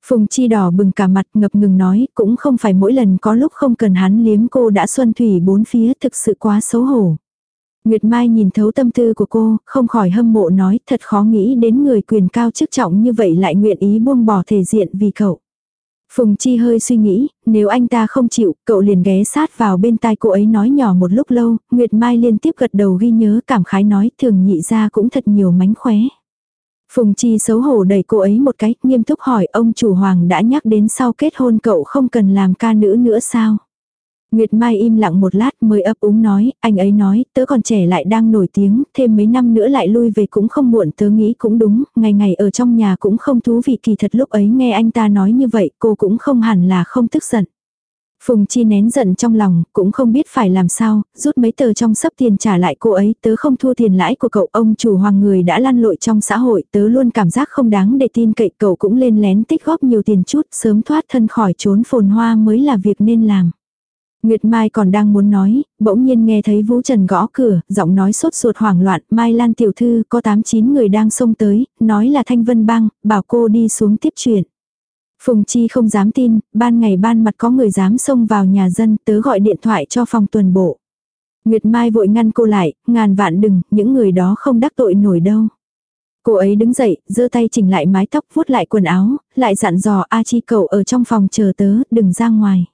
Phùng Chi đỏ bừng cả mặt ngập ngừng nói, cũng không phải mỗi lần có lúc không cần hắn liếm cô đã xuân thủy bốn phía thực sự quá xấu hổ. Nguyệt Mai nhìn thấu tâm tư của cô, không khỏi hâm mộ nói thật khó nghĩ đến người quyền cao chức trọng như vậy lại nguyện ý buông bỏ thể diện vì cậu. Phùng Chi hơi suy nghĩ, nếu anh ta không chịu, cậu liền ghé sát vào bên tai cô ấy nói nhỏ một lúc lâu, Nguyệt Mai liên tiếp gật đầu ghi nhớ cảm khái nói thường nhị ra cũng thật nhiều mánh khóe. Phùng Chi xấu hổ đẩy cô ấy một cái, nghiêm túc hỏi ông chủ hoàng đã nhắc đến sau kết hôn cậu không cần làm ca nữ nữa sao? Nguyệt Mai im lặng một lát mới ấp úng nói, anh ấy nói, tớ còn trẻ lại đang nổi tiếng, thêm mấy năm nữa lại lui về cũng không muộn tớ nghĩ cũng đúng, ngày ngày ở trong nhà cũng không thú vị kỳ thật lúc ấy nghe anh ta nói như vậy cô cũng không hẳn là không tức giận. Phùng Chi nén giận trong lòng, cũng không biết phải làm sao, rút mấy tờ trong sấp tiền trả lại cô ấy, tớ không thua tiền lãi của cậu, ông chủ hoàng người đã lăn lội trong xã hội, tớ luôn cảm giác không đáng để tin cậy, cậu cũng lên lén tích góp nhiều tiền chút, sớm thoát thân khỏi trốn phồn hoa mới là việc nên làm. Nguyệt Mai còn đang muốn nói, bỗng nhiên nghe thấy Vũ Trần gõ cửa, giọng nói sốt ruột hoảng loạn, Mai Lan tiểu thư có 8-9 người đang xông tới, nói là Thanh Vân Bang, bảo cô đi xuống tiếp chuyện. Phùng Chi không dám tin, ban ngày ban mặt có người dám xông vào nhà dân, tớ gọi điện thoại cho phòng tuần bộ. Nguyệt Mai vội ngăn cô lại, ngàn vạn đừng, những người đó không đắc tội nổi đâu. Cô ấy đứng dậy, giơ tay chỉnh lại mái tóc vuốt lại quần áo, lại dặn dò A Chi cậu ở trong phòng chờ tớ, đừng ra ngoài.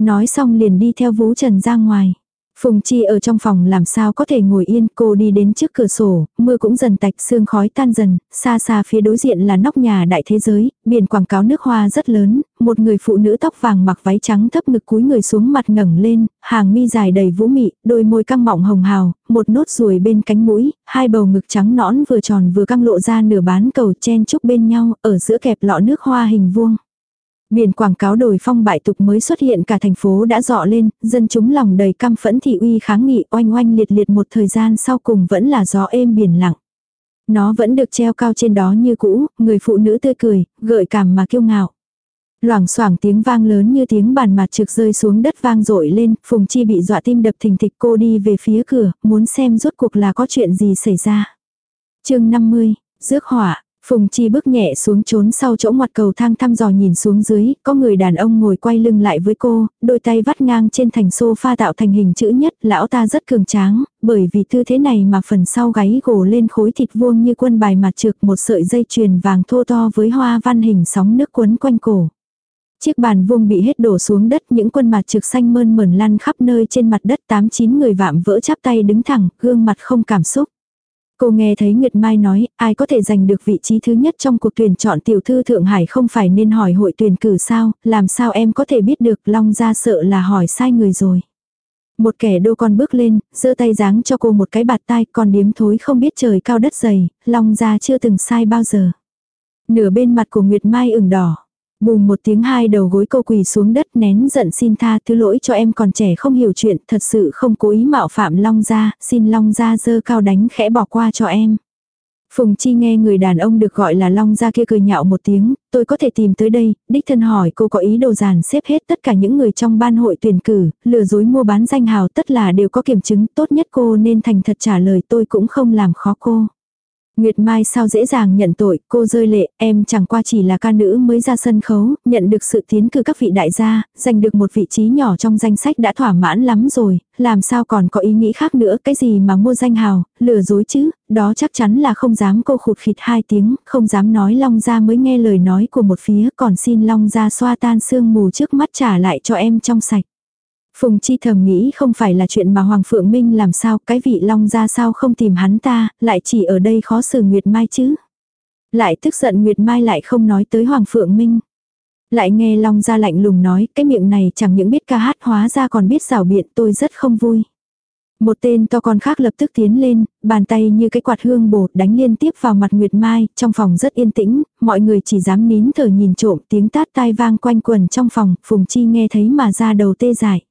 Nói xong liền đi theo Vũ Trần ra ngoài. Phùng Chi ở trong phòng làm sao có thể ngồi yên, cô đi đến trước cửa sổ, mưa cũng dần tạch, sương khói tan dần, xa xa phía đối diện là nóc nhà đại thế giới, biển quảng cáo nước hoa rất lớn, một người phụ nữ tóc vàng mặc váy trắng thấp ngực cúi người xuống mặt ngẩng lên, hàng mi dài đầy vũ mị, đôi môi căng mọng hồng hào, một nốt ruồi bên cánh mũi, hai bầu ngực trắng nõn vừa tròn vừa căng lộ ra nửa bán cầu chen chúc bên nhau, ở giữa kẹp lọ nước hoa hình vuông. Biển quảng cáo đồi phong bại tục mới xuất hiện cả thành phố đã dọ lên, dân chúng lòng đầy căm phẫn thị uy kháng nghị oanh oanh liệt liệt một thời gian sau cùng vẫn là gió êm biển lặng. Nó vẫn được treo cao trên đó như cũ, người phụ nữ tươi cười, gợi cảm mà kiêu ngạo. Loảng xoảng tiếng vang lớn như tiếng bàn mặt trực rơi xuống đất vang dội lên, Phùng Chi bị dọa tim đập thình thịch cô đi về phía cửa, muốn xem rốt cuộc là có chuyện gì xảy ra. chương 50, rước hỏa, Phùng Chi bước nhẹ xuống trốn sau chỗ ngoặt cầu thang thăm dò nhìn xuống dưới, có người đàn ông ngồi quay lưng lại với cô, đôi tay vắt ngang trên thành sofa tạo thành hình chữ nhất, lão ta rất cường tráng, bởi vì tư thế này mà phần sau gáy gồ lên khối thịt vuông như quân bài mặt trực một sợi dây chuyền vàng thô to với hoa văn hình sóng nước quấn quanh cổ. Chiếc bàn vuông bị hết đổ xuống đất, những quân mặt trực xanh mơn mởn lăn khắp nơi trên mặt đất tám chín người vạm vỡ chắp tay đứng thẳng, gương mặt không cảm xúc. Cô nghe thấy Nguyệt Mai nói, ai có thể giành được vị trí thứ nhất trong cuộc tuyển chọn tiểu thư Thượng Hải không phải nên hỏi hội tuyển cử sao, làm sao em có thể biết được Long ra sợ là hỏi sai người rồi. Một kẻ đô con bước lên, giơ tay giáng cho cô một cái bạt tai, còn điếm thối không biết trời cao đất dày, Long ra chưa từng sai bao giờ. Nửa bên mặt của Nguyệt Mai ửng đỏ. Bùm một tiếng hai đầu gối cô quỳ xuống đất nén giận xin tha thứ lỗi cho em còn trẻ không hiểu chuyện, thật sự không cố ý mạo phạm Long gia, xin Long gia dơ cao đánh khẽ bỏ qua cho em. Phùng Chi nghe người đàn ông được gọi là Long gia kia cười nhạo một tiếng, tôi có thể tìm tới đây, đích thân hỏi cô có ý đồ giàn xếp hết tất cả những người trong ban hội tuyển cử, lừa dối mua bán danh hào tất là đều có kiểm chứng, tốt nhất cô nên thành thật trả lời tôi cũng không làm khó cô. Nguyệt Mai sao dễ dàng nhận tội, cô rơi lệ, em chẳng qua chỉ là ca nữ mới ra sân khấu, nhận được sự tiến cử các vị đại gia, giành được một vị trí nhỏ trong danh sách đã thỏa mãn lắm rồi, làm sao còn có ý nghĩ khác nữa, cái gì mà mua danh hào, lừa dối chứ, đó chắc chắn là không dám cô khụt khịt hai tiếng, không dám nói Long Gia mới nghe lời nói của một phía, còn xin Long Gia xoa tan sương mù trước mắt trả lại cho em trong sạch. Phùng Chi thầm nghĩ không phải là chuyện mà Hoàng Phượng Minh làm sao, cái vị Long ra sao không tìm hắn ta, lại chỉ ở đây khó xử Nguyệt Mai chứ. Lại tức giận Nguyệt Mai lại không nói tới Hoàng Phượng Minh. Lại nghe Long ra lạnh lùng nói, cái miệng này chẳng những biết ca hát hóa ra còn biết rào biện tôi rất không vui. Một tên to con khác lập tức tiến lên, bàn tay như cái quạt hương bột đánh liên tiếp vào mặt Nguyệt Mai, trong phòng rất yên tĩnh, mọi người chỉ dám nín thở nhìn trộm tiếng tát tai vang quanh quần trong phòng, Phùng Chi nghe thấy mà ra đầu tê dại.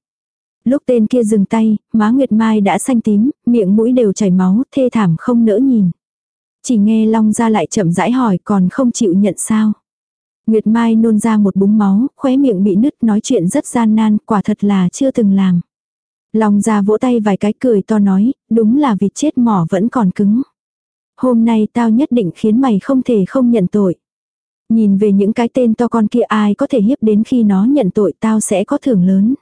Lúc tên kia dừng tay, má Nguyệt Mai đã xanh tím, miệng mũi đều chảy máu, thê thảm không nỡ nhìn. Chỉ nghe Long ra lại chậm rãi hỏi còn không chịu nhận sao. Nguyệt Mai nôn ra một búng máu, khóe miệng bị nứt nói chuyện rất gian nan, quả thật là chưa từng làm. Long ra vỗ tay vài cái cười to nói, đúng là vịt chết mỏ vẫn còn cứng. Hôm nay tao nhất định khiến mày không thể không nhận tội. Nhìn về những cái tên to con kia ai có thể hiếp đến khi nó nhận tội tao sẽ có thưởng lớn.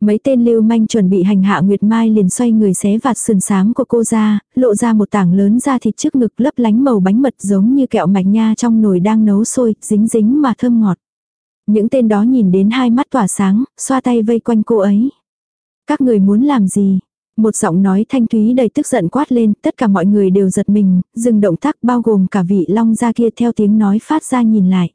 Mấy tên lưu manh chuẩn bị hành hạ Nguyệt Mai liền xoay người xé vạt sườn sáng của cô ra, lộ ra một tảng lớn da thịt trước ngực lấp lánh màu bánh mật giống như kẹo mạch nha trong nồi đang nấu sôi, dính dính mà thơm ngọt. Những tên đó nhìn đến hai mắt tỏa sáng, xoa tay vây quanh cô ấy. Các người muốn làm gì? Một giọng nói thanh thúy đầy tức giận quát lên, tất cả mọi người đều giật mình, dừng động tác bao gồm cả vị long gia kia theo tiếng nói phát ra nhìn lại.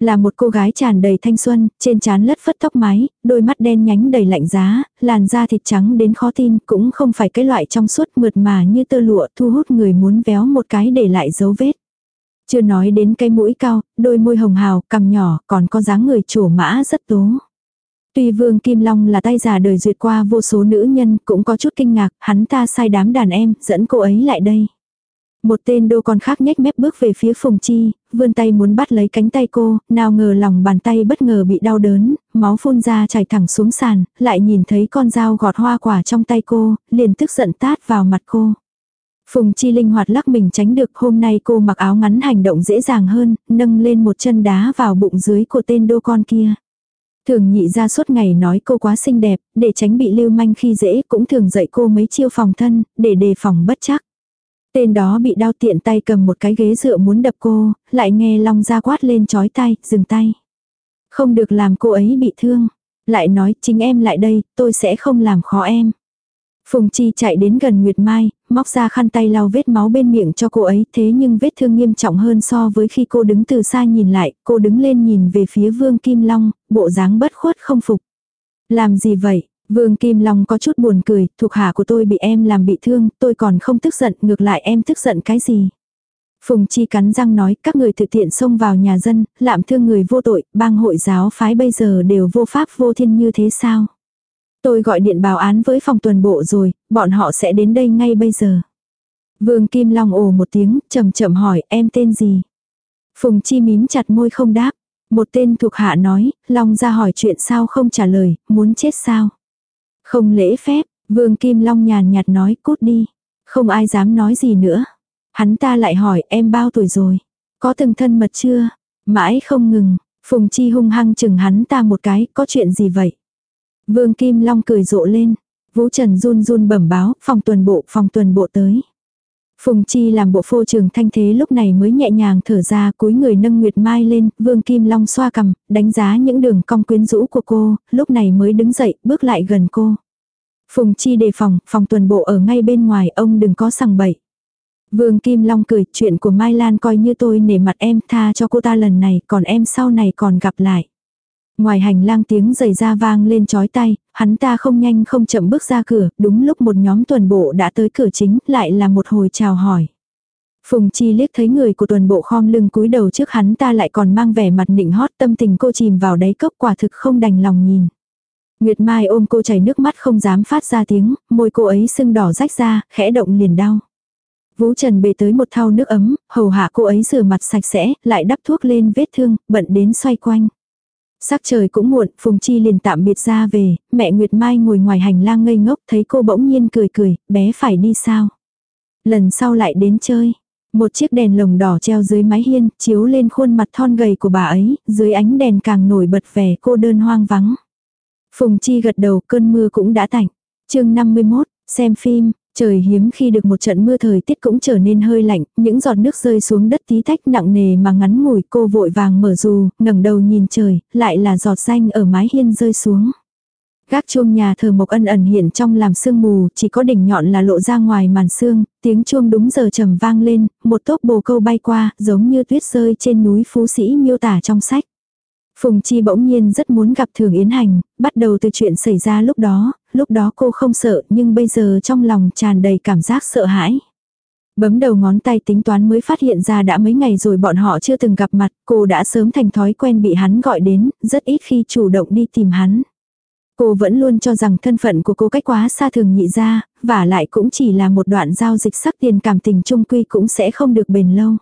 Là một cô gái tràn đầy thanh xuân, trên trán lất phất tóc mái, đôi mắt đen nhánh đầy lạnh giá, làn da thịt trắng đến khó tin, cũng không phải cái loại trong suốt mượt mà như tơ lụa thu hút người muốn véo một cái để lại dấu vết. Chưa nói đến cái mũi cao, đôi môi hồng hào, cằm nhỏ, còn có dáng người trổ mã rất tố. Tuy Vương Kim Long là tay già đời duyệt qua vô số nữ nhân, cũng có chút kinh ngạc, hắn ta sai đám đàn em, dẫn cô ấy lại đây. Một tên đô con khác nhếch mép bước về phía Phùng Chi, vươn tay muốn bắt lấy cánh tay cô, nào ngờ lòng bàn tay bất ngờ bị đau đớn, máu phun ra chảy thẳng xuống sàn, lại nhìn thấy con dao gọt hoa quả trong tay cô, liền tức giận tát vào mặt cô. Phùng Chi linh hoạt lắc mình tránh được hôm nay cô mặc áo ngắn hành động dễ dàng hơn, nâng lên một chân đá vào bụng dưới của tên đô con kia. Thường nhị ra suốt ngày nói cô quá xinh đẹp, để tránh bị lưu manh khi dễ cũng thường dạy cô mấy chiêu phòng thân, để đề phòng bất chắc. Tên đó bị đau tiện tay cầm một cái ghế dựa muốn đập cô, lại nghe Long ra quát lên chói tay, dừng tay. Không được làm cô ấy bị thương. Lại nói chính em lại đây, tôi sẽ không làm khó em. Phùng Chi chạy đến gần Nguyệt Mai, móc ra khăn tay lau vết máu bên miệng cho cô ấy, thế nhưng vết thương nghiêm trọng hơn so với khi cô đứng từ xa nhìn lại, cô đứng lên nhìn về phía Vương Kim Long, bộ dáng bất khuất không phục. Làm gì vậy? Vương Kim Long có chút buồn cười, thuộc hạ của tôi bị em làm bị thương, tôi còn không tức giận, ngược lại em tức giận cái gì. Phùng Chi cắn răng nói, các người thực tiện xông vào nhà dân, lạm thương người vô tội, bang hội giáo phái bây giờ đều vô pháp vô thiên như thế sao. Tôi gọi điện báo án với phòng tuần bộ rồi, bọn họ sẽ đến đây ngay bây giờ. Vương Kim Long ồ một tiếng, chậm chậm hỏi, em tên gì? Phùng Chi mím chặt môi không đáp. Một tên thuộc hạ nói, Long ra hỏi chuyện sao không trả lời, muốn chết sao? Không lễ phép, Vương Kim Long nhàn nhạt nói cút đi. Không ai dám nói gì nữa. Hắn ta lại hỏi em bao tuổi rồi? Có từng thân mật chưa? Mãi không ngừng. Phùng Chi hung hăng chừng hắn ta một cái, có chuyện gì vậy? Vương Kim Long cười rộ lên. Vũ Trần run run bẩm báo, phòng tuần bộ, phòng tuần bộ tới. Phùng Chi làm bộ phô trường thanh thế lúc này mới nhẹ nhàng thở ra cúi người nâng Nguyệt Mai lên, Vương Kim Long xoa cầm, đánh giá những đường cong quyến rũ của cô, lúc này mới đứng dậy, bước lại gần cô. Phùng Chi đề phòng, phòng tuần bộ ở ngay bên ngoài, ông đừng có sằng bậy. Vương Kim Long cười, chuyện của Mai Lan coi như tôi nể mặt em tha cho cô ta lần này, còn em sau này còn gặp lại. Ngoài hành lang tiếng giày da vang lên chói tay, hắn ta không nhanh không chậm bước ra cửa, đúng lúc một nhóm tuần bộ đã tới cửa chính, lại là một hồi chào hỏi. Phùng Chi liếc thấy người của tuần bộ khom lưng cúi đầu trước hắn ta lại còn mang vẻ mặt nịnh hót tâm tình cô chìm vào đáy cốc quả thực không đành lòng nhìn. Nguyệt Mai ôm cô chảy nước mắt không dám phát ra tiếng, môi cô ấy sưng đỏ rách ra, khẽ động liền đau. Vũ Trần bê tới một thau nước ấm, hầu hạ cô ấy rửa mặt sạch sẽ, lại đắp thuốc lên vết thương, bận đến xoay quanh. Sắc trời cũng muộn, Phùng Chi liền tạm biệt ra về, mẹ Nguyệt Mai ngồi ngoài hành lang ngây ngốc thấy cô bỗng nhiên cười cười, bé phải đi sao? Lần sau lại đến chơi. Một chiếc đèn lồng đỏ treo dưới mái hiên, chiếu lên khuôn mặt thon gầy của bà ấy, dưới ánh đèn càng nổi bật vẻ cô đơn hoang vắng. Phùng Chi gật đầu cơn mưa cũng đã tạnh. chương 51, xem phim, Trời hiếm khi được một trận mưa thời tiết cũng trở nên hơi lạnh, những giọt nước rơi xuống đất tí tách nặng nề mà ngắn ngủi cô vội vàng mở dù, ngẩng đầu nhìn trời, lại là giọt xanh ở mái hiên rơi xuống. Gác chuông nhà thờ mộc ân ẩn hiện trong làm sương mù, chỉ có đỉnh nhọn là lộ ra ngoài màn sương, tiếng chuông đúng giờ trầm vang lên, một tốp bồ câu bay qua, giống như tuyết rơi trên núi phú sĩ miêu tả trong sách. Phùng Chi bỗng nhiên rất muốn gặp Thường Yến Hành, bắt đầu từ chuyện xảy ra lúc đó, lúc đó cô không sợ nhưng bây giờ trong lòng tràn đầy cảm giác sợ hãi. Bấm đầu ngón tay tính toán mới phát hiện ra đã mấy ngày rồi bọn họ chưa từng gặp mặt, cô đã sớm thành thói quen bị hắn gọi đến, rất ít khi chủ động đi tìm hắn. Cô vẫn luôn cho rằng thân phận của cô cách quá xa thường nhị ra, và lại cũng chỉ là một đoạn giao dịch sắc tiền cảm tình chung quy cũng sẽ không được bền lâu.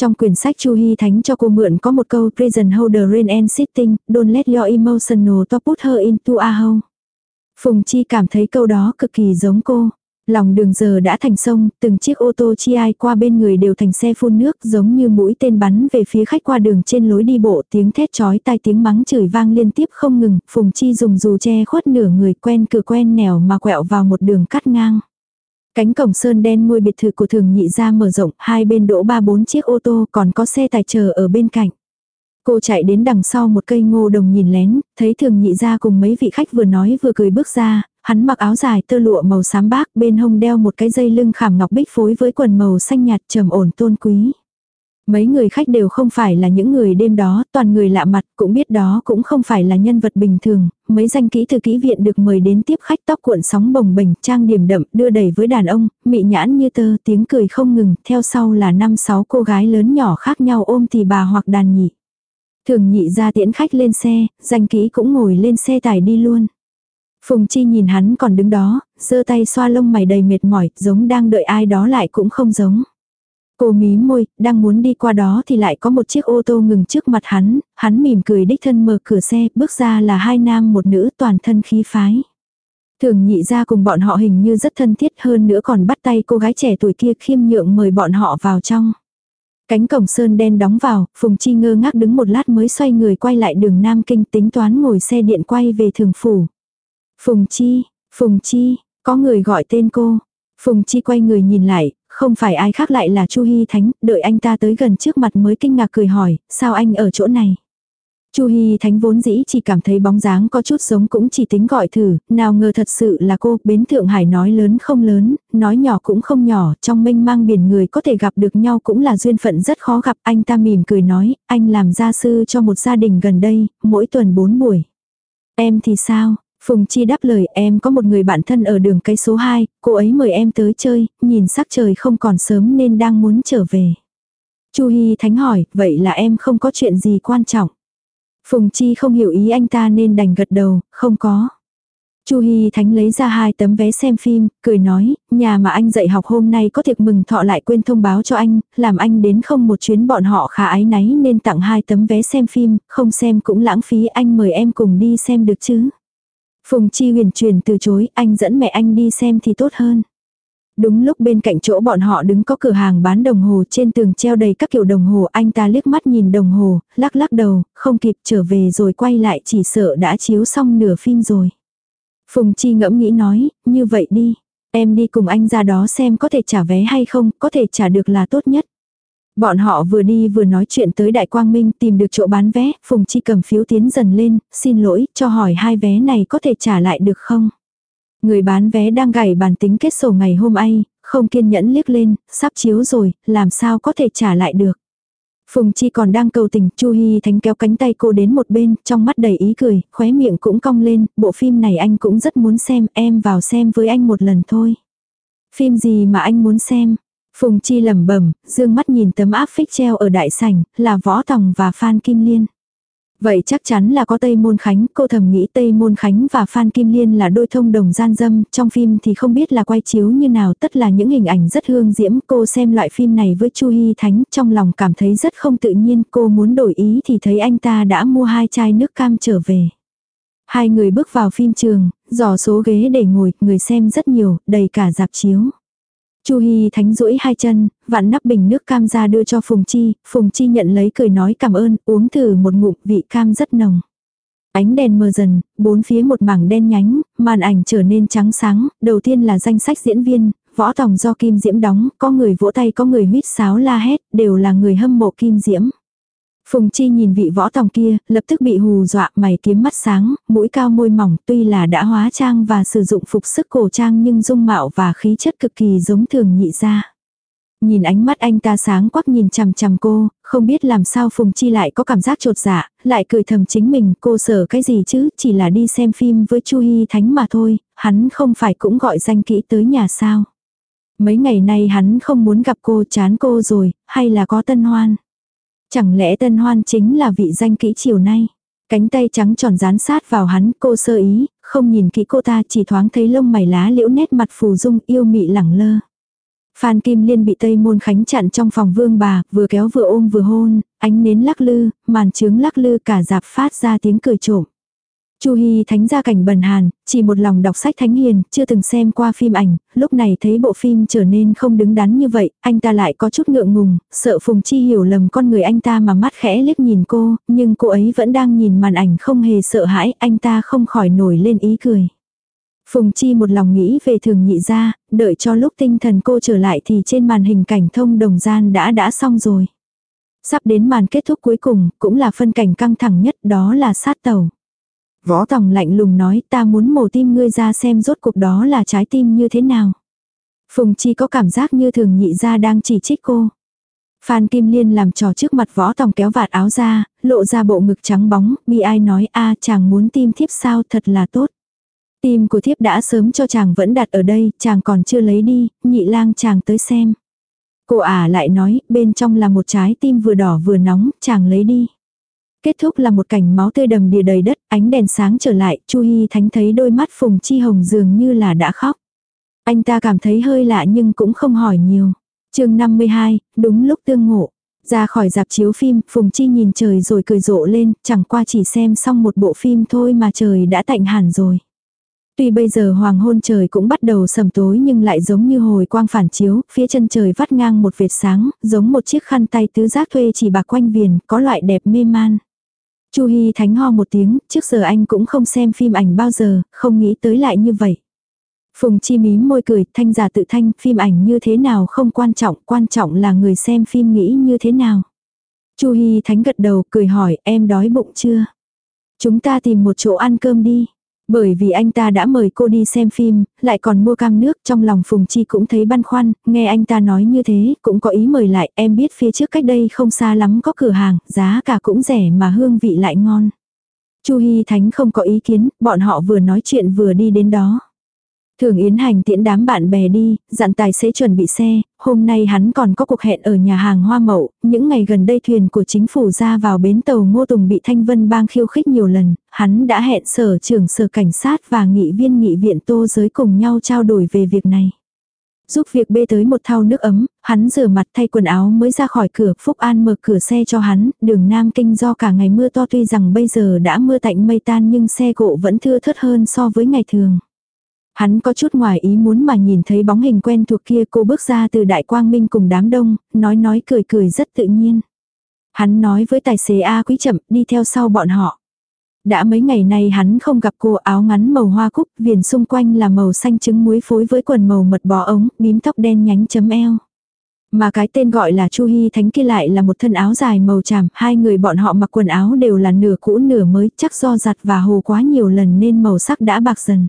Trong quyển sách Chu Hy Thánh cho cô mượn có một câu Prison holder rain and sitting, don't let your emotional to put her into a hole. Phùng Chi cảm thấy câu đó cực kỳ giống cô. Lòng đường giờ đã thành sông, từng chiếc ô tô chi ai qua bên người đều thành xe phun nước giống như mũi tên bắn về phía khách qua đường trên lối đi bộ tiếng thét chói tai tiếng mắng chửi vang liên tiếp không ngừng, Phùng Chi dùng dù che khuất nửa người quen cửa quen nẻo mà quẹo vào một đường cắt ngang. Cánh cổng sơn đen ngôi biệt thự của thường nhị ra mở rộng, hai bên đỗ ba bốn chiếc ô tô còn có xe tài chờ ở bên cạnh. Cô chạy đến đằng sau một cây ngô đồng nhìn lén, thấy thường nhị ra cùng mấy vị khách vừa nói vừa cười bước ra, hắn mặc áo dài tơ lụa màu xám bác bên hông đeo một cái dây lưng khảm ngọc bích phối với quần màu xanh nhạt trầm ổn tôn quý. Mấy người khách đều không phải là những người đêm đó, toàn người lạ mặt, cũng biết đó cũng không phải là nhân vật bình thường, mấy danh kỹ thư kỹ viện được mời đến tiếp khách tóc cuộn sóng bồng bềnh, trang điểm đậm, đưa đẩy với đàn ông, mị nhãn như tơ, tiếng cười không ngừng, theo sau là năm sáu cô gái lớn nhỏ khác nhau ôm thì bà hoặc đàn nhị. Thường nhị ra tiễn khách lên xe, danh kỹ cũng ngồi lên xe tải đi luôn. Phùng Chi nhìn hắn còn đứng đó, giơ tay xoa lông mày đầy mệt mỏi, giống đang đợi ai đó lại cũng không giống. Cô mí môi, đang muốn đi qua đó thì lại có một chiếc ô tô ngừng trước mặt hắn, hắn mỉm cười đích thân mở cửa xe, bước ra là hai nam một nữ toàn thân khí phái. Thường nhị ra cùng bọn họ hình như rất thân thiết hơn nữa còn bắt tay cô gái trẻ tuổi kia khiêm nhượng mời bọn họ vào trong. Cánh cổng sơn đen đóng vào, Phùng Chi ngơ ngác đứng một lát mới xoay người quay lại đường Nam Kinh tính toán ngồi xe điện quay về thường phủ. Phùng Chi, Phùng Chi, có người gọi tên cô. Phùng Chi quay người nhìn lại, không phải ai khác lại là Chu Hy Thánh, đợi anh ta tới gần trước mặt mới kinh ngạc cười hỏi, sao anh ở chỗ này? Chu Hy Thánh vốn dĩ chỉ cảm thấy bóng dáng có chút giống cũng chỉ tính gọi thử, nào ngờ thật sự là cô, bến Thượng Hải nói lớn không lớn, nói nhỏ cũng không nhỏ, trong mênh mang biển người có thể gặp được nhau cũng là duyên phận rất khó gặp. Anh ta mỉm cười nói, anh làm gia sư cho một gia đình gần đây, mỗi tuần bốn buổi. Em thì sao? Phùng Chi đáp lời em có một người bạn thân ở đường cây số 2, cô ấy mời em tới chơi, nhìn sắc trời không còn sớm nên đang muốn trở về. Chu Hy Thánh hỏi, vậy là em không có chuyện gì quan trọng. Phùng Chi không hiểu ý anh ta nên đành gật đầu, không có. Chu Hi Thánh lấy ra hai tấm vé xem phim, cười nói, nhà mà anh dạy học hôm nay có tiệc mừng thọ lại quên thông báo cho anh, làm anh đến không một chuyến bọn họ khá ái náy nên tặng hai tấm vé xem phim, không xem cũng lãng phí anh mời em cùng đi xem được chứ. Phùng Chi huyền truyền từ chối, anh dẫn mẹ anh đi xem thì tốt hơn. Đúng lúc bên cạnh chỗ bọn họ đứng có cửa hàng bán đồng hồ trên tường treo đầy các kiểu đồng hồ anh ta liếc mắt nhìn đồng hồ, lắc lắc đầu, không kịp trở về rồi quay lại chỉ sợ đã chiếu xong nửa phim rồi. Phùng Chi ngẫm nghĩ nói, như vậy đi, em đi cùng anh ra đó xem có thể trả vé hay không, có thể trả được là tốt nhất. Bọn họ vừa đi vừa nói chuyện tới Đại Quang Minh tìm được chỗ bán vé, Phùng Chi cầm phiếu tiến dần lên, xin lỗi, cho hỏi hai vé này có thể trả lại được không? Người bán vé đang gảy bàn tính kết sổ ngày hôm ấy, không kiên nhẫn liếc lên, sắp chiếu rồi, làm sao có thể trả lại được. Phùng Chi còn đang cầu tình, Chu Hi Thánh kéo cánh tay cô đến một bên, trong mắt đầy ý cười, khóe miệng cũng cong lên, bộ phim này anh cũng rất muốn xem, em vào xem với anh một lần thôi. Phim gì mà anh muốn xem? Phùng Chi lẩm bẩm, dương mắt nhìn tấm áp phích treo ở đại sảnh, là Võ Tòng và Phan Kim Liên. Vậy chắc chắn là có Tây Môn Khánh, cô thầm nghĩ Tây Môn Khánh và Phan Kim Liên là đôi thông đồng gian dâm, trong phim thì không biết là quay chiếu như nào, tất là những hình ảnh rất hương diễm, cô xem loại phim này với Chu Hi Thánh, trong lòng cảm thấy rất không tự nhiên, cô muốn đổi ý thì thấy anh ta đã mua hai chai nước cam trở về. Hai người bước vào phim trường, dò số ghế để ngồi, người xem rất nhiều, đầy cả dạp chiếu. Chu Hi Thánh duỗi hai chân, vặn nắp bình nước cam ra đưa cho Phùng Chi, Phùng Chi nhận lấy cười nói cảm ơn, uống thử một ngụm, vị cam rất nồng. Ánh đèn mờ dần, bốn phía một mảng đen nhánh, màn ảnh trở nên trắng sáng, đầu tiên là danh sách diễn viên, võ tòng do Kim Diễm đóng, có người vỗ tay có người huýt sáo la hét, đều là người hâm mộ Kim Diễm. Phùng Chi nhìn vị võ tòng kia, lập tức bị hù dọa mày kiếm mắt sáng, mũi cao môi mỏng tuy là đã hóa trang và sử dụng phục sức cổ trang nhưng dung mạo và khí chất cực kỳ giống thường nhị ra. Nhìn ánh mắt anh ta sáng quắc nhìn chằm chằm cô, không biết làm sao Phùng Chi lại có cảm giác trột dạ, lại cười thầm chính mình cô sợ cái gì chứ, chỉ là đi xem phim với Chu Hy Thánh mà thôi, hắn không phải cũng gọi danh kỹ tới nhà sao. Mấy ngày nay hắn không muốn gặp cô chán cô rồi, hay là có tân hoan. Chẳng lẽ tân hoan chính là vị danh kỹ chiều nay? Cánh tay trắng tròn dán sát vào hắn, cô sơ ý, không nhìn kỹ cô ta chỉ thoáng thấy lông mày lá liễu nét mặt phù dung yêu mị lẳng lơ. Phan Kim Liên bị Tây Môn Khánh chặn trong phòng vương bà, vừa kéo vừa ôm vừa hôn, ánh nến lắc lư, màn trướng lắc lư cả dạp phát ra tiếng cười trộm. Chu Hi Thánh gia cảnh bần hàn, chỉ một lòng đọc sách thánh hiền, chưa từng xem qua phim ảnh, lúc này thấy bộ phim trở nên không đứng đắn như vậy, anh ta lại có chút ngượng ngùng, sợ Phùng Chi hiểu lầm con người anh ta mà mắt khẽ liếc nhìn cô, nhưng cô ấy vẫn đang nhìn màn ảnh không hề sợ hãi, anh ta không khỏi nổi lên ý cười. Phùng Chi một lòng nghĩ về thường nhị gia, đợi cho lúc tinh thần cô trở lại thì trên màn hình cảnh thông đồng gian đã đã xong rồi. Sắp đến màn kết thúc cuối cùng, cũng là phân cảnh căng thẳng nhất đó là sát tàu. Võ Tòng lạnh lùng nói ta muốn mổ tim ngươi ra xem rốt cuộc đó là trái tim như thế nào. Phùng Chi có cảm giác như thường nhị ra đang chỉ trích cô. Phan Kim Liên làm trò trước mặt võ tòng kéo vạt áo ra, lộ ra bộ ngực trắng bóng, bi ai nói a chàng muốn tim thiếp sao thật là tốt. Tim của thiếp đã sớm cho chàng vẫn đặt ở đây, chàng còn chưa lấy đi, nhị lang chàng tới xem. Cô ả lại nói, bên trong là một trái tim vừa đỏ vừa nóng, chàng lấy đi. Kết thúc là một cảnh máu tươi đầm đìa đầy đất, ánh đèn sáng trở lại, Chu Hi Thánh thấy đôi mắt Phùng Chi Hồng dường như là đã khóc. Anh ta cảm thấy hơi lạ nhưng cũng không hỏi nhiều. chương 52, đúng lúc tương ngộ. Ra khỏi dạp chiếu phim, Phùng Chi nhìn trời rồi cười rộ lên, chẳng qua chỉ xem xong một bộ phim thôi mà trời đã tạnh hẳn rồi. Tuy bây giờ hoàng hôn trời cũng bắt đầu sầm tối nhưng lại giống như hồi quang phản chiếu, phía chân trời vắt ngang một vệt sáng, giống một chiếc khăn tay tứ giác thuê chỉ bạc quanh viền, có loại đẹp mê man. Chu Hi Thánh ho một tiếng, trước giờ anh cũng không xem phim ảnh bao giờ, không nghĩ tới lại như vậy. Phùng Chi mím môi cười, thanh giả tự thanh, phim ảnh như thế nào không quan trọng, quan trọng là người xem phim nghĩ như thế nào. Chu Hi Thánh gật đầu, cười hỏi, em đói bụng chưa? Chúng ta tìm một chỗ ăn cơm đi. Bởi vì anh ta đã mời cô đi xem phim, lại còn mua cam nước trong lòng Phùng Chi cũng thấy băn khoăn, nghe anh ta nói như thế, cũng có ý mời lại, em biết phía trước cách đây không xa lắm có cửa hàng, giá cả cũng rẻ mà hương vị lại ngon. Chu Hi Thánh không có ý kiến, bọn họ vừa nói chuyện vừa đi đến đó. Thường Yến Hành tiễn đám bạn bè đi, dặn tài xế chuẩn bị xe, hôm nay hắn còn có cuộc hẹn ở nhà hàng Hoa Mậu, những ngày gần đây thuyền của chính phủ ra vào bến tàu Ngô Tùng bị Thanh Vân bang khiêu khích nhiều lần, hắn đã hẹn sở trưởng sở cảnh sát và nghị viên nghị viện tô giới cùng nhau trao đổi về việc này. Giúp việc bê tới một thau nước ấm, hắn rửa mặt thay quần áo mới ra khỏi cửa, Phúc An mở cửa xe cho hắn, đường Nam Kinh do cả ngày mưa to tuy rằng bây giờ đã mưa tạnh mây tan nhưng xe cộ vẫn thưa thớt hơn so với ngày thường. Hắn có chút ngoài ý muốn mà nhìn thấy bóng hình quen thuộc kia cô bước ra từ đại quang minh cùng đám đông, nói nói cười cười rất tự nhiên. Hắn nói với tài xế A quý chậm đi theo sau bọn họ. Đã mấy ngày nay hắn không gặp cô áo ngắn màu hoa cúc, viền xung quanh là màu xanh trứng muối phối với quần màu mật bò ống, bím tóc đen nhánh chấm eo. Mà cái tên gọi là Chu Hi Thánh kia lại là một thân áo dài màu tràm, hai người bọn họ mặc quần áo đều là nửa cũ nửa mới, chắc do giặt và hồ quá nhiều lần nên màu sắc đã bạc dần.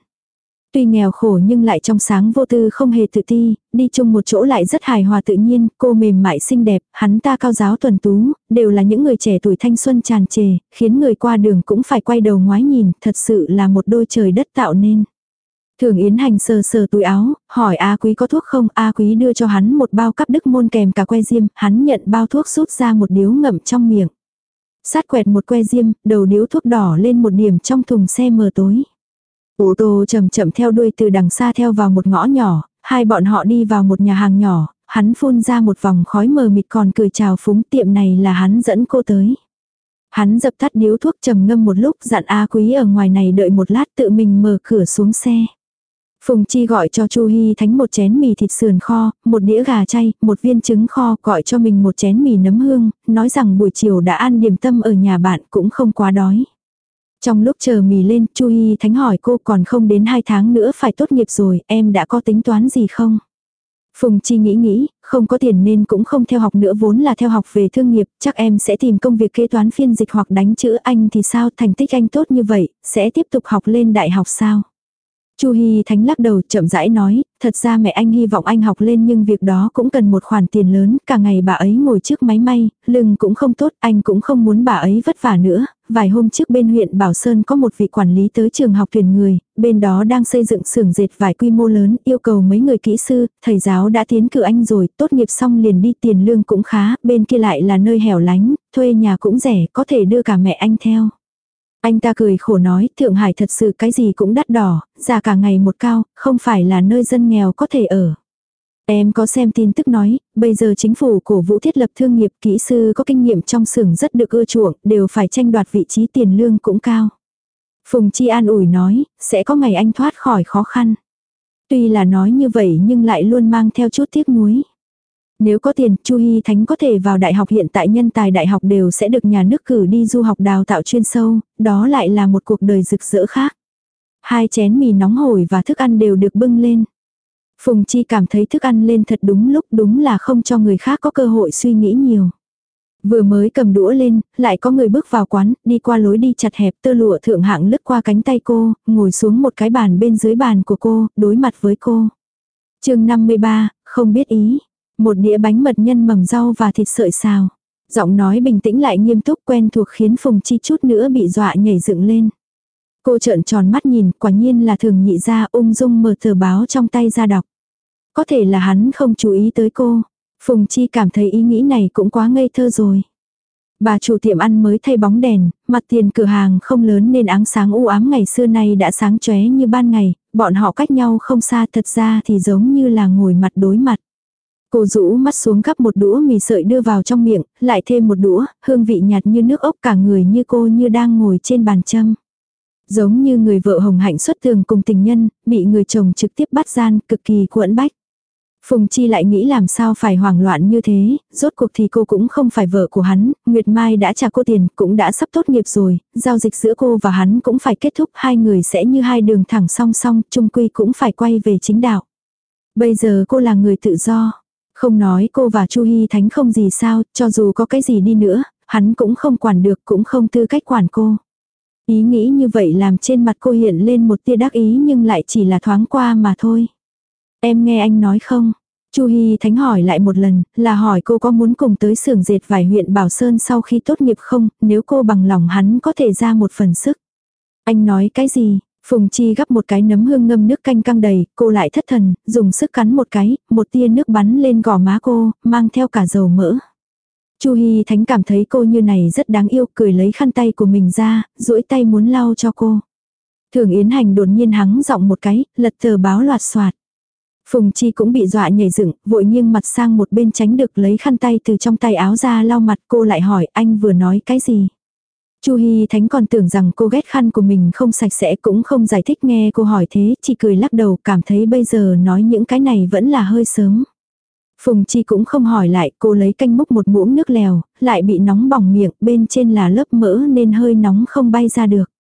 Tuy nghèo khổ nhưng lại trong sáng vô tư không hề tự ti, đi chung một chỗ lại rất hài hòa tự nhiên, cô mềm mại xinh đẹp, hắn ta cao giáo tuần tú, đều là những người trẻ tuổi thanh xuân tràn trề, khiến người qua đường cũng phải quay đầu ngoái nhìn, thật sự là một đôi trời đất tạo nên. Thường Yến Hành sờ sờ túi áo, hỏi A Quý có thuốc không, A Quý đưa cho hắn một bao cắp đức môn kèm cả que diêm, hắn nhận bao thuốc rút ra một điếu ngậm trong miệng. Sát quẹt một que diêm, đầu điếu thuốc đỏ lên một điểm trong thùng xe mờ tối. Ô tô chậm chậm theo đuôi từ đằng xa theo vào một ngõ nhỏ, hai bọn họ đi vào một nhà hàng nhỏ, hắn phun ra một vòng khói mờ mịt còn cười chào phúng tiệm này là hắn dẫn cô tới. Hắn dập tắt điếu thuốc trầm ngâm một lúc dặn A Quý ở ngoài này đợi một lát tự mình mở cửa xuống xe. Phùng Chi gọi cho Chu Hi Thánh một chén mì thịt sườn kho, một đĩa gà chay, một viên trứng kho, gọi cho mình một chén mì nấm hương, nói rằng buổi chiều đã ăn điểm tâm ở nhà bạn cũng không quá đói. Trong lúc chờ mì lên, Chu Hi Thánh hỏi cô còn không đến 2 tháng nữa phải tốt nghiệp rồi, em đã có tính toán gì không? Phùng Chi nghĩ nghĩ, không có tiền nên cũng không theo học nữa vốn là theo học về thương nghiệp, chắc em sẽ tìm công việc kế toán phiên dịch hoặc đánh chữ anh thì sao, thành tích anh tốt như vậy, sẽ tiếp tục học lên đại học sao? Chu Hi Thánh lắc đầu chậm rãi nói, thật ra mẹ anh hy vọng anh học lên nhưng việc đó cũng cần một khoản tiền lớn, cả ngày bà ấy ngồi trước máy may, lưng cũng không tốt, anh cũng không muốn bà ấy vất vả nữa. Vài hôm trước bên huyện Bảo Sơn có một vị quản lý tới trường học tuyển người, bên đó đang xây dựng xưởng dệt vải quy mô lớn, yêu cầu mấy người kỹ sư, thầy giáo đã tiến cử anh rồi, tốt nghiệp xong liền đi tiền lương cũng khá, bên kia lại là nơi hẻo lánh, thuê nhà cũng rẻ, có thể đưa cả mẹ anh theo. Anh ta cười khổ nói, Thượng Hải thật sự cái gì cũng đắt đỏ, giá cả ngày một cao, không phải là nơi dân nghèo có thể ở. Em có xem tin tức nói, bây giờ chính phủ cổ vũ thiết lập thương nghiệp kỹ sư có kinh nghiệm trong xưởng rất được ưa chuộng, đều phải tranh đoạt vị trí tiền lương cũng cao. Phùng Chi an ủi nói, sẽ có ngày anh thoát khỏi khó khăn. Tuy là nói như vậy nhưng lại luôn mang theo chút tiếc nuối. Nếu có tiền, Chu Hy Thánh có thể vào đại học hiện tại nhân tài đại học đều sẽ được nhà nước cử đi du học đào tạo chuyên sâu, đó lại là một cuộc đời rực rỡ khác. Hai chén mì nóng hổi và thức ăn đều được bưng lên. Phùng Chi cảm thấy thức ăn lên thật đúng lúc đúng là không cho người khác có cơ hội suy nghĩ nhiều. Vừa mới cầm đũa lên, lại có người bước vào quán, đi qua lối đi chặt hẹp tơ lụa thượng hạng lướt qua cánh tay cô, ngồi xuống một cái bàn bên dưới bàn của cô, đối mặt với cô. chương 53, không biết ý. Một đĩa bánh mật nhân mầm rau và thịt sợi xào. Giọng nói bình tĩnh lại nghiêm túc quen thuộc khiến Phùng Chi chút nữa bị dọa nhảy dựng lên. Cô trợn tròn mắt nhìn, quả nhiên là thường nhị ra ung dung mở tờ báo trong tay ra đọc. Có thể là hắn không chú ý tới cô. Phùng Chi cảm thấy ý nghĩ này cũng quá ngây thơ rồi. Bà chủ tiệm ăn mới thay bóng đèn, mặt tiền cửa hàng không lớn nên áng sáng u ám ngày xưa nay đã sáng chóe như ban ngày, bọn họ cách nhau không xa thật ra thì giống như là ngồi mặt đối mặt. Cô rũ mắt xuống gắp một đũa mì sợi đưa vào trong miệng, lại thêm một đũa, hương vị nhạt như nước ốc cả người như cô như đang ngồi trên bàn châm. Giống như người vợ hồng hạnh xuất tường cùng tình nhân, bị người chồng trực tiếp bắt gian, cực kỳ cuộn bách. Phùng Chi lại nghĩ làm sao phải hoảng loạn như thế, rốt cuộc thì cô cũng không phải vợ của hắn, Nguyệt Mai đã trả cô tiền, cũng đã sắp tốt nghiệp rồi, giao dịch giữa cô và hắn cũng phải kết thúc, hai người sẽ như hai đường thẳng song song, chung quy cũng phải quay về chính đạo. Bây giờ cô là người tự do, không nói cô và Chu Hy Thánh không gì sao, cho dù có cái gì đi nữa, hắn cũng không quản được cũng không tư cách quản cô. Ý nghĩ như vậy làm trên mặt cô hiện lên một tia đắc ý nhưng lại chỉ là thoáng qua mà thôi. Em nghe anh nói không? Chu Hy Thánh hỏi lại một lần, là hỏi cô có muốn cùng tới xưởng dệt vải huyện Bảo Sơn sau khi tốt nghiệp không, nếu cô bằng lòng hắn có thể ra một phần sức. Anh nói cái gì? Phùng Chi gắp một cái nấm hương ngâm nước canh căng đầy, cô lại thất thần, dùng sức cắn một cái, một tia nước bắn lên gò má cô, mang theo cả dầu mỡ. Chu Hi Thánh cảm thấy cô như này rất đáng yêu, cười lấy khăn tay của mình ra, duỗi tay muốn lau cho cô. Thường Yến Hành đột nhiên hắng giọng một cái, lật tờ báo loạt soạt. Phùng Chi cũng bị dọa nhảy dựng, vội nghiêng mặt sang một bên tránh được lấy khăn tay từ trong tay áo ra lau mặt cô lại hỏi anh vừa nói cái gì. Chu Hi Thánh còn tưởng rằng cô ghét khăn của mình không sạch sẽ cũng không giải thích nghe cô hỏi thế, chỉ cười lắc đầu cảm thấy bây giờ nói những cái này vẫn là hơi sớm. Phùng Chi cũng không hỏi lại, cô lấy canh múc một muỗng nước lèo, lại bị nóng bỏng miệng, bên trên là lớp mỡ nên hơi nóng không bay ra được.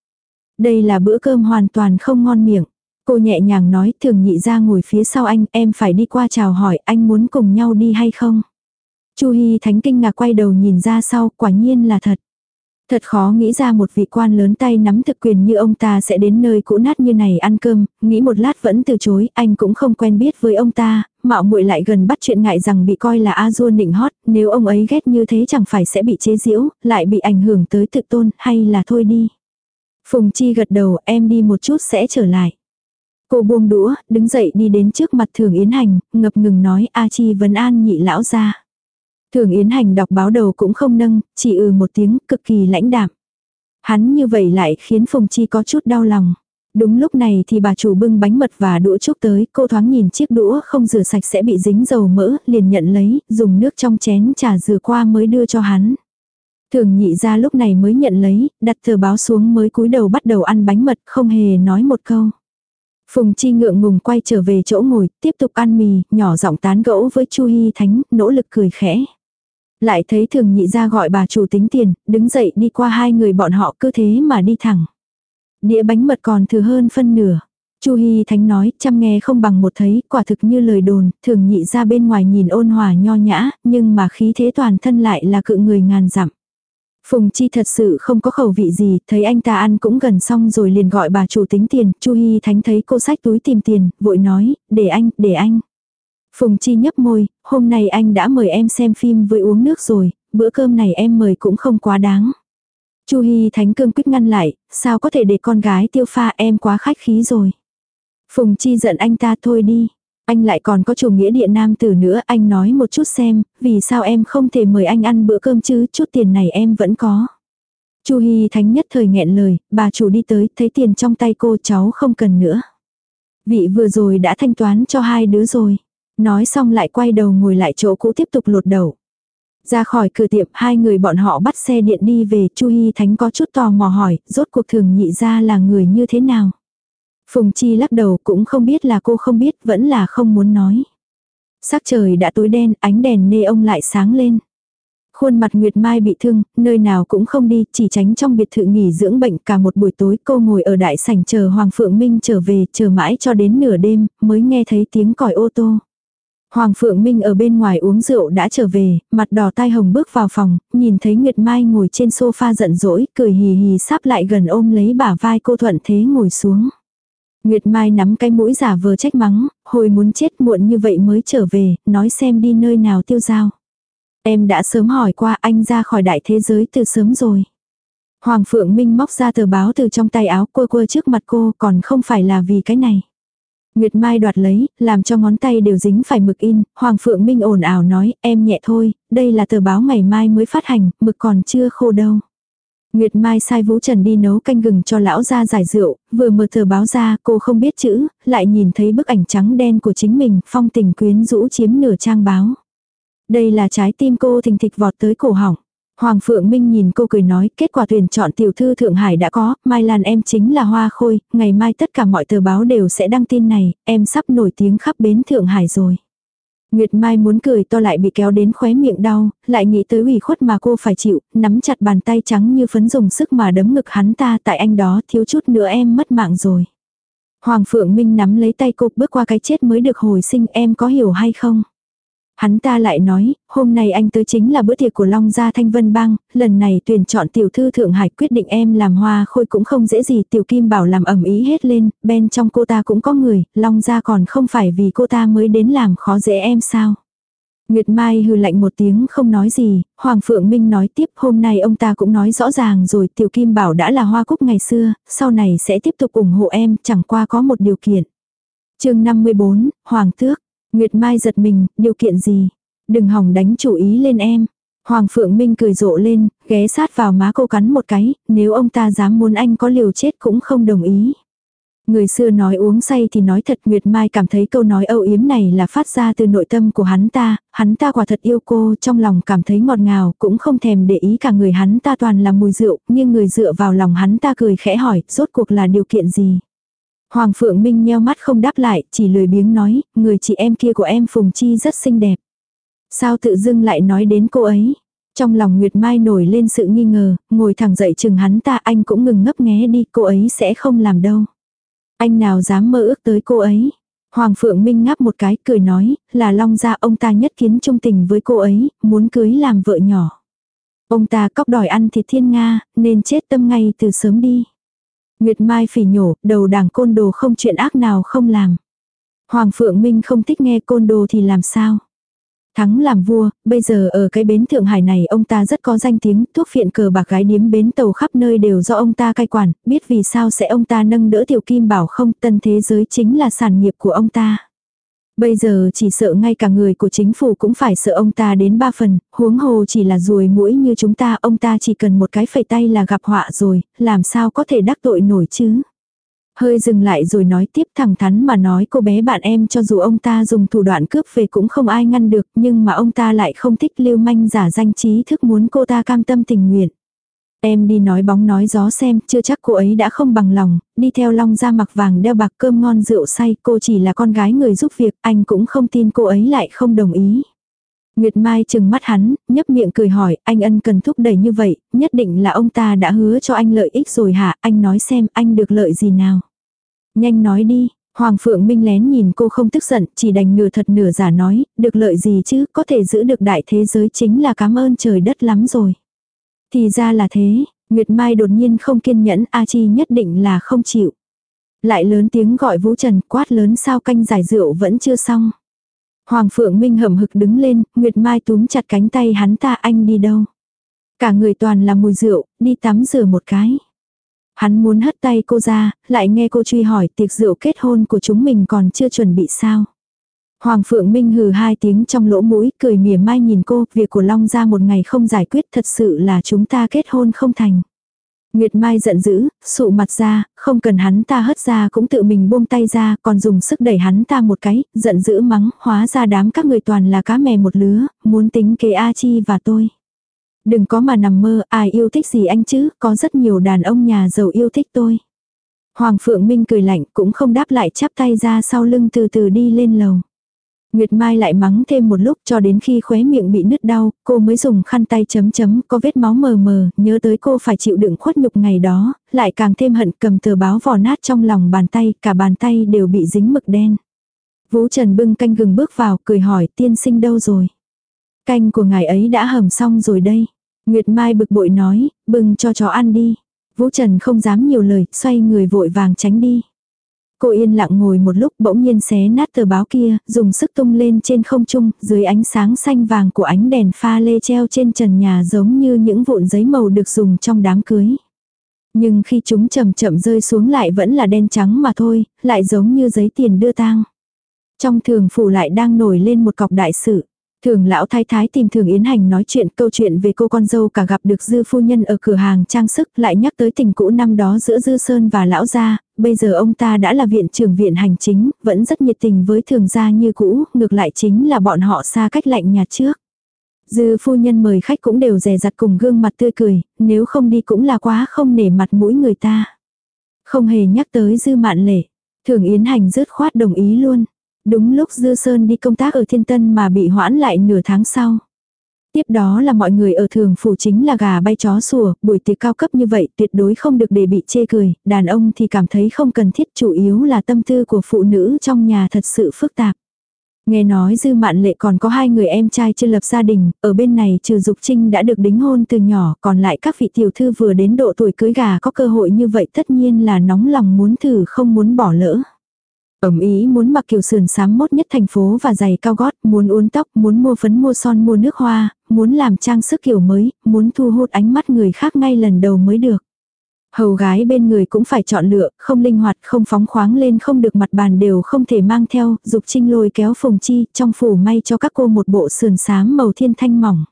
Đây là bữa cơm hoàn toàn không ngon miệng. Cô nhẹ nhàng nói thường nhị ra ngồi phía sau anh, em phải đi qua chào hỏi anh muốn cùng nhau đi hay không. Chu Hi Thánh kinh ngạc quay đầu nhìn ra sau, quả nhiên là thật. Thật khó nghĩ ra một vị quan lớn tay nắm thực quyền như ông ta sẽ đến nơi cũ nát như này ăn cơm, nghĩ một lát vẫn từ chối, anh cũng không quen biết với ông ta, mạo muội lại gần bắt chuyện ngại rằng bị coi là a dua nịnh hót, nếu ông ấy ghét như thế chẳng phải sẽ bị chế giễu, lại bị ảnh hưởng tới tự tôn, hay là thôi đi. Phùng Chi gật đầu, em đi một chút sẽ trở lại. Cô buông đũa, đứng dậy đi đến trước mặt Thường Yến Hành, ngập ngừng nói A Chi vấn an nhị lão ra. Thường Yến Hành đọc báo đầu cũng không nâng, chỉ ừ một tiếng cực kỳ lãnh đạm. Hắn như vậy lại khiến Phùng Chi có chút đau lòng. Đúng lúc này thì bà chủ bưng bánh mật và đũa chúc tới, cô thoáng nhìn chiếc đũa không rửa sạch sẽ bị dính dầu mỡ, liền nhận lấy, dùng nước trong chén trà rửa qua mới đưa cho hắn. Thường nhị ra lúc này mới nhận lấy, đặt tờ báo xuống mới cúi đầu bắt đầu ăn bánh mật, không hề nói một câu. Phùng Chi ngượng ngùng quay trở về chỗ ngồi, tiếp tục ăn mì, nhỏ giọng tán gẫu với Chu Hi Thánh, nỗ lực cười khẽ. Lại thấy thường nhị ra gọi bà chủ tính tiền, đứng dậy đi qua hai người bọn họ cứ thế mà đi thẳng. Đĩa bánh mật còn thừa hơn phân nửa. Chu Hi Thánh nói, chăm nghe không bằng một thấy, quả thực như lời đồn, thường nhị ra bên ngoài nhìn ôn hòa nho nhã, nhưng mà khí thế toàn thân lại là cự người ngàn dặm. Phùng Chi thật sự không có khẩu vị gì, thấy anh ta ăn cũng gần xong rồi liền gọi bà chủ tính tiền, Chu Hi Thánh thấy cô sách túi tìm tiền, vội nói, để anh, để anh. Phùng Chi nhấp môi, hôm nay anh đã mời em xem phim với uống nước rồi, bữa cơm này em mời cũng không quá đáng. Chu Hi Thánh cương quyết ngăn lại, sao có thể để con gái tiêu pha em quá khách khí rồi. Phùng Chi giận anh ta thôi đi. Anh lại còn có chủ nghĩa địa nam tử nữa, anh nói một chút xem, vì sao em không thể mời anh ăn bữa cơm chứ, chút tiền này em vẫn có. Chu Hi Thánh nhất thời nghẹn lời, bà chủ đi tới, thấy tiền trong tay cô cháu không cần nữa. Vị vừa rồi đã thanh toán cho hai đứa rồi. Nói xong lại quay đầu ngồi lại chỗ cũ tiếp tục lột đầu. Ra khỏi cửa tiệm, hai người bọn họ bắt xe điện đi về, Chu Hi Thánh có chút tò mò hỏi, rốt cuộc thường nhị ra là người như thế nào. Phùng Chi lắc đầu cũng không biết là cô không biết, vẫn là không muốn nói. Sắc trời đã tối đen, ánh đèn nê ông lại sáng lên. Khuôn mặt Nguyệt Mai bị thương, nơi nào cũng không đi, chỉ tránh trong biệt thự nghỉ dưỡng bệnh cả một buổi tối. Cô ngồi ở đại sảnh chờ Hoàng Phượng Minh trở về, chờ mãi cho đến nửa đêm, mới nghe thấy tiếng còi ô tô. Hoàng Phượng Minh ở bên ngoài uống rượu đã trở về, mặt đỏ tai hồng bước vào phòng, nhìn thấy Nguyệt Mai ngồi trên sofa giận dỗi, cười hì hì sắp lại gần ôm lấy bả vai cô thuận thế ngồi xuống. Nguyệt Mai nắm cái mũi giả vờ trách mắng, hồi muốn chết muộn như vậy mới trở về, nói xem đi nơi nào tiêu giao. Em đã sớm hỏi qua anh ra khỏi đại thế giới từ sớm rồi. Hoàng Phượng Minh móc ra tờ báo từ trong tay áo quơ quơ trước mặt cô còn không phải là vì cái này. Nguyệt Mai đoạt lấy, làm cho ngón tay đều dính phải mực in, Hoàng Phượng Minh ồn ào nói, em nhẹ thôi, đây là tờ báo ngày mai mới phát hành, mực còn chưa khô đâu. Nguyệt Mai sai Vũ Trần đi nấu canh gừng cho lão ra giải rượu, vừa mở tờ báo ra cô không biết chữ, lại nhìn thấy bức ảnh trắng đen của chính mình, phong tình quyến rũ chiếm nửa trang báo. Đây là trái tim cô thình thịch vọt tới cổ họng. Hoàng Phượng Minh nhìn cô cười nói, kết quả tuyển chọn tiểu thư Thượng Hải đã có, Mai Lan em chính là hoa khôi, ngày mai tất cả mọi tờ báo đều sẽ đăng tin này, em sắp nổi tiếng khắp bến Thượng Hải rồi. Nguyệt Mai muốn cười to lại bị kéo đến khóe miệng đau, lại nghĩ tới ủy khuất mà cô phải chịu, nắm chặt bàn tay trắng như phấn dùng sức mà đấm ngực hắn ta tại anh đó thiếu chút nữa em mất mạng rồi. Hoàng Phượng Minh nắm lấy tay cô bước qua cái chết mới được hồi sinh em có hiểu hay không? Hắn ta lại nói, hôm nay anh tới chính là bữa tiệc của Long Gia Thanh Vân Bang, lần này tuyển chọn tiểu thư Thượng Hải quyết định em làm hoa khôi cũng không dễ gì, tiểu kim bảo làm ẩm ý hết lên, bên trong cô ta cũng có người, Long Gia còn không phải vì cô ta mới đến làm khó dễ em sao. Nguyệt Mai hừ lạnh một tiếng không nói gì, Hoàng Phượng Minh nói tiếp hôm nay ông ta cũng nói rõ ràng rồi tiểu kim bảo đã là hoa cúc ngày xưa, sau này sẽ tiếp tục ủng hộ em, chẳng qua có một điều kiện. chương 54, Hoàng Tước. Nguyệt Mai giật mình, điều kiện gì? Đừng hỏng đánh chủ ý lên em. Hoàng Phượng Minh cười rộ lên, ghé sát vào má cô cắn một cái, nếu ông ta dám muốn anh có liều chết cũng không đồng ý. Người xưa nói uống say thì nói thật Nguyệt Mai cảm thấy câu nói âu yếm này là phát ra từ nội tâm của hắn ta, hắn ta quả thật yêu cô, trong lòng cảm thấy ngọt ngào, cũng không thèm để ý cả người hắn ta toàn là mùi rượu, nhưng người dựa vào lòng hắn ta cười khẽ hỏi, rốt cuộc là điều kiện gì. Hoàng Phượng Minh nheo mắt không đáp lại, chỉ lười biếng nói, người chị em kia của em Phùng Chi rất xinh đẹp. Sao tự dưng lại nói đến cô ấy? Trong lòng Nguyệt Mai nổi lên sự nghi ngờ, ngồi thẳng dậy chừng hắn ta anh cũng ngừng ngấp nghé đi, cô ấy sẽ không làm đâu. Anh nào dám mơ ước tới cô ấy? Hoàng Phượng Minh ngáp một cái, cười nói, là Long gia ông ta nhất kiến trung tình với cô ấy, muốn cưới làm vợ nhỏ. Ông ta cóc đòi ăn thịt thiên Nga, nên chết tâm ngay từ sớm đi. Nguyệt Mai phỉ nhổ, đầu đảng côn đồ không chuyện ác nào không làm. Hoàng Phượng Minh không thích nghe côn đồ thì làm sao? Thắng làm vua, bây giờ ở cái bến Thượng Hải này ông ta rất có danh tiếng, thuốc phiện cờ bạc gái điếm bến tàu khắp nơi đều do ông ta cai quản, biết vì sao sẽ ông ta nâng đỡ tiểu kim bảo không, tân thế giới chính là sản nghiệp của ông ta. Bây giờ chỉ sợ ngay cả người của chính phủ cũng phải sợ ông ta đến ba phần, huống hồ chỉ là ruồi mũi như chúng ta, ông ta chỉ cần một cái phẩy tay là gặp họa rồi, làm sao có thể đắc tội nổi chứ. Hơi dừng lại rồi nói tiếp thẳng thắn mà nói cô bé bạn em cho dù ông ta dùng thủ đoạn cướp về cũng không ai ngăn được nhưng mà ông ta lại không thích lưu manh giả danh trí thức muốn cô ta cam tâm tình nguyện. Em đi nói bóng nói gió xem, chưa chắc cô ấy đã không bằng lòng, đi theo long ra mặc vàng đeo bạc cơm ngon rượu say, cô chỉ là con gái người giúp việc, anh cũng không tin cô ấy lại không đồng ý. Nguyệt Mai chừng mắt hắn, nhấp miệng cười hỏi, anh ân cần thúc đẩy như vậy, nhất định là ông ta đã hứa cho anh lợi ích rồi hả, anh nói xem anh được lợi gì nào. Nhanh nói đi, Hoàng Phượng Minh lén nhìn cô không tức giận, chỉ đành nửa thật nửa giả nói, được lợi gì chứ, có thể giữ được đại thế giới chính là cảm ơn trời đất lắm rồi. Thì ra là thế, Nguyệt Mai đột nhiên không kiên nhẫn, A Chi nhất định là không chịu. Lại lớn tiếng gọi Vũ Trần quát lớn sao canh giải rượu vẫn chưa xong. Hoàng Phượng Minh hầm hực đứng lên, Nguyệt Mai túm chặt cánh tay hắn ta anh đi đâu. Cả người toàn là mùi rượu, đi tắm rửa một cái. Hắn muốn hất tay cô ra, lại nghe cô truy hỏi tiệc rượu kết hôn của chúng mình còn chưa chuẩn bị sao. Hoàng Phượng Minh hừ hai tiếng trong lỗ mũi, cười mỉa mai nhìn cô, việc của Long ra một ngày không giải quyết thật sự là chúng ta kết hôn không thành. Nguyệt Mai giận dữ, sụ mặt ra, không cần hắn ta hất ra cũng tự mình buông tay ra, còn dùng sức đẩy hắn ta một cái, giận dữ mắng, hóa ra đám các người toàn là cá mè một lứa, muốn tính kế A Chi và tôi. Đừng có mà nằm mơ, ai yêu thích gì anh chứ, có rất nhiều đàn ông nhà giàu yêu thích tôi. Hoàng Phượng Minh cười lạnh cũng không đáp lại chắp tay ra sau lưng từ từ đi lên lầu. Nguyệt Mai lại mắng thêm một lúc cho đến khi khóe miệng bị nứt đau, cô mới dùng khăn tay chấm chấm có vết máu mờ mờ, nhớ tới cô phải chịu đựng khuất nhục ngày đó, lại càng thêm hận cầm tờ báo vò nát trong lòng bàn tay, cả bàn tay đều bị dính mực đen. Vũ Trần bưng canh gừng bước vào, cười hỏi tiên sinh đâu rồi. Canh của ngài ấy đã hầm xong rồi đây. Nguyệt Mai bực bội nói, bưng cho chó ăn đi. Vũ Trần không dám nhiều lời, xoay người vội vàng tránh đi. Cô yên lặng ngồi một lúc bỗng nhiên xé nát tờ báo kia, dùng sức tung lên trên không trung, dưới ánh sáng xanh vàng của ánh đèn pha lê treo trên trần nhà giống như những vụn giấy màu được dùng trong đám cưới. Nhưng khi chúng chậm chậm rơi xuống lại vẫn là đen trắng mà thôi, lại giống như giấy tiền đưa tang. Trong thường phủ lại đang nổi lên một cọc đại sự. Thường lão thái thái tìm thường Yến Hành nói chuyện câu chuyện về cô con dâu cả gặp được dư phu nhân ở cửa hàng trang sức lại nhắc tới tình cũ năm đó giữa dư sơn và lão gia, bây giờ ông ta đã là viện trưởng viện hành chính, vẫn rất nhiệt tình với thường gia như cũ, ngược lại chính là bọn họ xa cách lạnh nhạt trước. Dư phu nhân mời khách cũng đều rè rặt cùng gương mặt tươi cười, nếu không đi cũng là quá không nể mặt mũi người ta. Không hề nhắc tới dư mạn lệ. Thường Yến Hành rớt khoát đồng ý luôn. Đúng lúc Dư Sơn đi công tác ở Thiên Tân mà bị hoãn lại nửa tháng sau. Tiếp đó là mọi người ở thường phủ chính là gà bay chó sủa, buổi tiệc cao cấp như vậy tuyệt đối không được để bị chê cười, đàn ông thì cảm thấy không cần thiết chủ yếu là tâm tư của phụ nữ trong nhà thật sự phức tạp. Nghe nói Dư Mạn Lệ còn có hai người em trai chưa lập gia đình, ở bên này trừ Dục Trinh đã được đính hôn từ nhỏ, còn lại các vị tiểu thư vừa đến độ tuổi cưới gà có cơ hội như vậy tất nhiên là nóng lòng muốn thử không muốn bỏ lỡ. Ẩm ý muốn mặc kiểu sườn sám mốt nhất thành phố và giày cao gót, muốn uốn tóc, muốn mua phấn mua son mua nước hoa, muốn làm trang sức kiểu mới, muốn thu hút ánh mắt người khác ngay lần đầu mới được. Hầu gái bên người cũng phải chọn lựa, không linh hoạt, không phóng khoáng lên không được mặt bàn đều không thể mang theo, dục trinh lôi kéo phùng chi, trong phủ may cho các cô một bộ sườn sám màu thiên thanh mỏng.